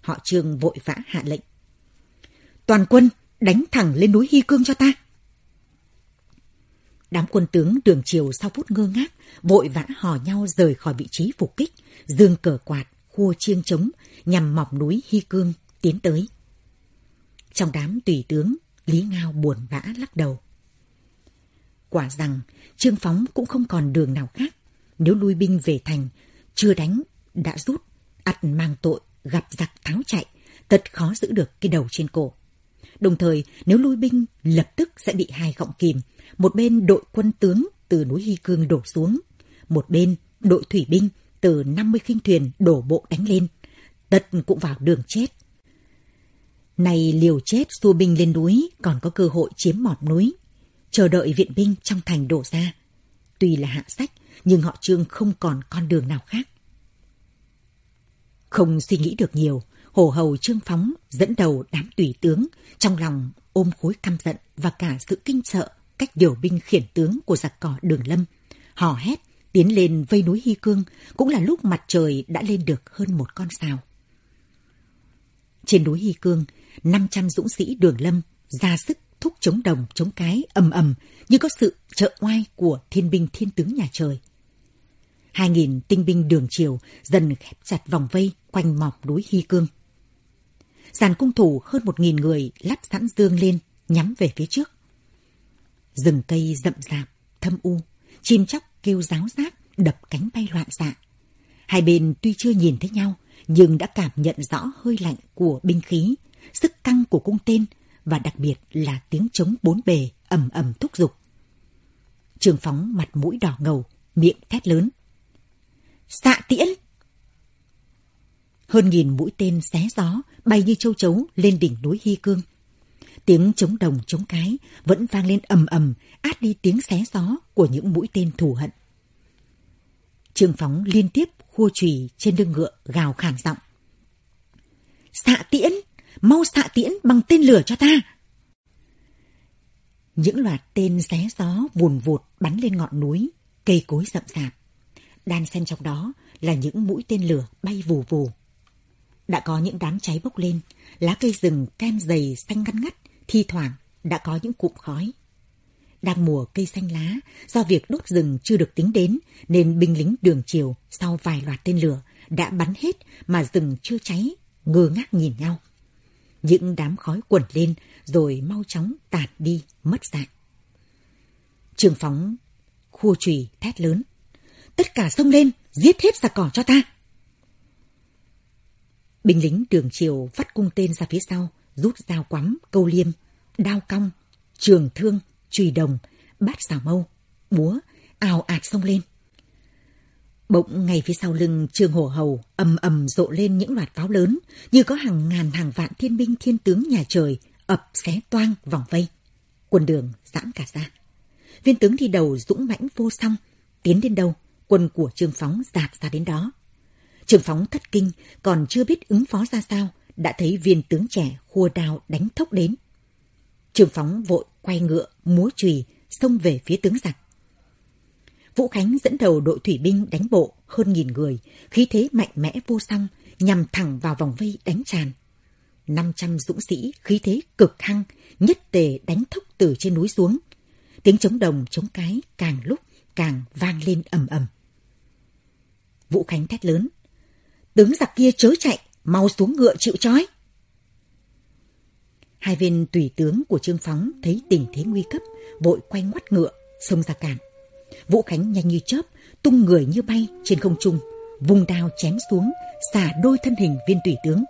Họ Trương vội vã hạ lệnh. Toàn quân đánh thẳng lên núi Hy Cương cho ta. Đám quân tướng đường chiều sau phút ngơ ngác, vội vã hò nhau rời khỏi vị trí phục kích, dương cờ quạt, khua chiêng trống, nhằm mọc núi Hy Cương tiến tới. Trong đám tùy tướng, Lý Ngao buồn bã lắc đầu. Quả rằng, Trương Phóng cũng không còn đường nào khác. Nếu lui binh về thành, chưa đánh, đã rút, ắt mang tội, gặp giặc tháo chạy, thật khó giữ được cái đầu trên cổ. Đồng thời, nếu lui binh, lập tức sẽ bị hai gọng kìm. Một bên đội quân tướng từ núi Hy Cương đổ xuống, một bên đội thủy binh từ 50 khinh thuyền đổ bộ đánh lên. tật cũng vào đường chết. Này liều chết xua binh lên núi còn có cơ hội chiếm mọt núi, chờ đợi viện binh trong thành đổ ra. Tuy là hạ sách, nhưng họ trương không còn con đường nào khác. Không suy nghĩ được nhiều, Hổ hầu Trương Phóng dẫn đầu đám tùy tướng, trong lòng ôm khối căm giận và cả sự kinh sợ cách điều binh khiển tướng của giặc cỏ đường lâm. Hò hét, tiến lên vây núi Hy Cương, cũng là lúc mặt trời đã lên được hơn một con sao. Trên núi Hy Cương, 500 dũng sĩ đường lâm ra sức thúc chống đồng chống cái ầm ầm như có sự trợ oai của thiên binh thiên tướng nhà trời. Hai nghìn tinh binh đường triều dần khép chặt vòng vây quanh mọc núi Hy Cương dàn cung thủ hơn một nghìn người lắp sẵn dương lên, nhắm về phía trước. Rừng cây rậm rạp, thâm u, chim chóc kêu ráo rác, đập cánh bay loạn xạ. Hai bên tuy chưa nhìn thấy nhau, nhưng đã cảm nhận rõ hơi lạnh của binh khí, sức căng của cung tên và đặc biệt là tiếng trống bốn bề ầm ầm thúc giục. Trường phóng mặt mũi đỏ ngầu, miệng thét lớn. Xạ tiễn! Hơn nghìn mũi tên xé gió bay như châu chấu lên đỉnh núi Hy Cương. Tiếng chống đồng chống cái vẫn vang lên ầm ầm, át đi tiếng xé gió của những mũi tên thù hận. Trường phóng liên tiếp khua chùy trên lưng ngựa gào khản giọng. Xạ tiễn! Mau xạ tiễn bằng tên lửa cho ta! Những loạt tên xé gió vùn vụt bắn lên ngọn núi, cây cối rậm rạp. Đan xen trong đó là những mũi tên lửa bay vù vù. Đã có những đám cháy bốc lên, lá cây rừng kem dày xanh ngăn ngắt, thi thoảng đã có những cụm khói. Đang mùa cây xanh lá, do việc đốt rừng chưa được tính đến, nên binh lính đường chiều sau vài loạt tên lửa đã bắn hết mà rừng chưa cháy, ngơ ngác nhìn nhau. Những đám khói quẩn lên rồi mau chóng tạt đi, mất dạng. Trường phóng khua chùy thét lớn. Tất cả xông lên, giết hết giặc cỏ cho ta. Binh lính đường triều vắt cung tên ra phía sau, rút dao quắm, câu liêm, đao cong, trường thương, chùy đồng, bát xào mâu, búa, ào ạt xông lên. Bỗng ngay phía sau lưng Trương Hổ Hầu ầm ầm rộ lên những loạt pháo lớn, như có hàng ngàn hàng vạn thiên binh thiên tướng nhà trời ập xé toang vòng vây. Quân đường giãn cả ra. Viên tướng đi đầu dũng mãnh vô song, tiến đến đâu, quân của Trương Phóng dạt ra đến đó. trương phóng thất kinh, còn chưa biết ứng phó ra sao, đã thấy viên tướng trẻ khua đao đánh thốc đến. trương phóng vội quay ngựa, múa chùy xông về phía tướng giặc. Vũ Khánh dẫn đầu đội thủy binh đánh bộ hơn nghìn người, khí thế mạnh mẽ vô song, nhằm thẳng vào vòng vây đánh tràn. 500 dũng sĩ khí thế cực hăng, nhất tề đánh thốc từ trên núi xuống, Tiếng chống đồng chống cái càng lúc càng vang lên ầm ầm. Vũ Khánh thét lớn. Tướng giặc kia chớ chạy, mau xuống ngựa chịu trói. Hai viên tùy tướng của Trương Phóng thấy tình thế nguy cấp, vội quay ngoắt ngựa, xông ra cản. Vũ Khánh nhanh như chớp, tung người như bay trên không trung, vùng đao chém xuống, xả đôi thân hình viên tùy tướng.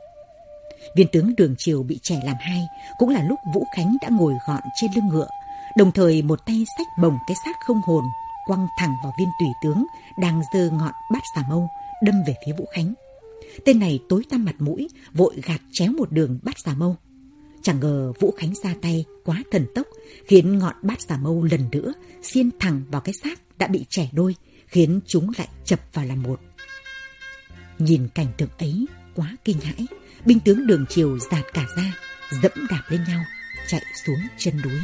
Viên tướng Đường Triều bị trẻ làm hai, cũng là lúc Vũ Khánh đã ngồi gọn trên lưng ngựa, đồng thời một tay sách bồng cái xác không hồn, quăng thẳng vào viên tùy tướng đang giơ ngọn bát xà mâu, đâm về phía Vũ Khánh. Tên này tối tăm mặt mũi, vội gạt chéo một đường bát xà mâu. Chẳng ngờ Vũ Khánh ra tay quá thần tốc, khiến ngọn bát xà mâu lần nữa xiên thẳng vào cái xác đã bị trẻ đôi, khiến chúng lại chập vào làm một. Nhìn cảnh tượng ấy quá kinh hãi, binh tướng đường chiều giạt cả ra, dẫm đạp lên nhau, chạy xuống chân núi.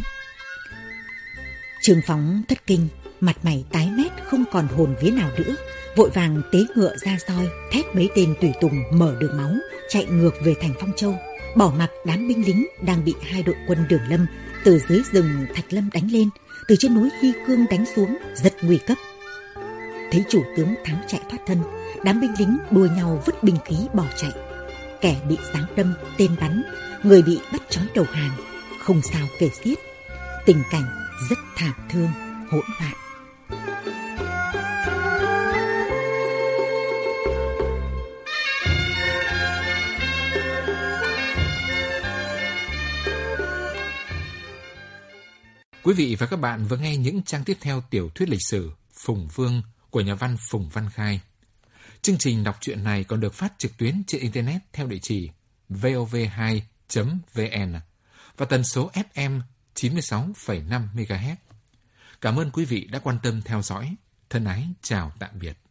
Trường phóng thất kinh, mặt mày tái mét không còn hồn vía nào nữa, vội vàng tế ngựa ra soi, thét mấy tên tùy tùng mở đường máu, chạy ngược về thành Phong Châu, bỏ mặc đám binh lính đang bị hai đội quân đường lâm từ dưới rừng Thạch Lâm đánh lên, từ trên núi Hy Cương đánh xuống, rất nguy cấp. Thấy chủ tướng thắng chạy thoát thân, đám binh lính đua nhau vứt binh khí bỏ chạy. Kẻ bị giáng đâm, tên bắn, người bị bắt trói đầu hàng, không sao kể xiết. Tình cảnh rất thảm thương, hỗn loạn. Quý vị và các bạn vừa nghe những trang tiếp theo tiểu thuyết lịch sử Phùng Vương của nhà văn Phùng Văn Khai. Chương trình đọc truyện này còn được phát trực tuyến trên Internet theo địa chỉ vov2.vn và tần số FM 96,5 MHz. Cảm ơn quý vị đã quan tâm theo dõi. Thân ái chào tạm biệt.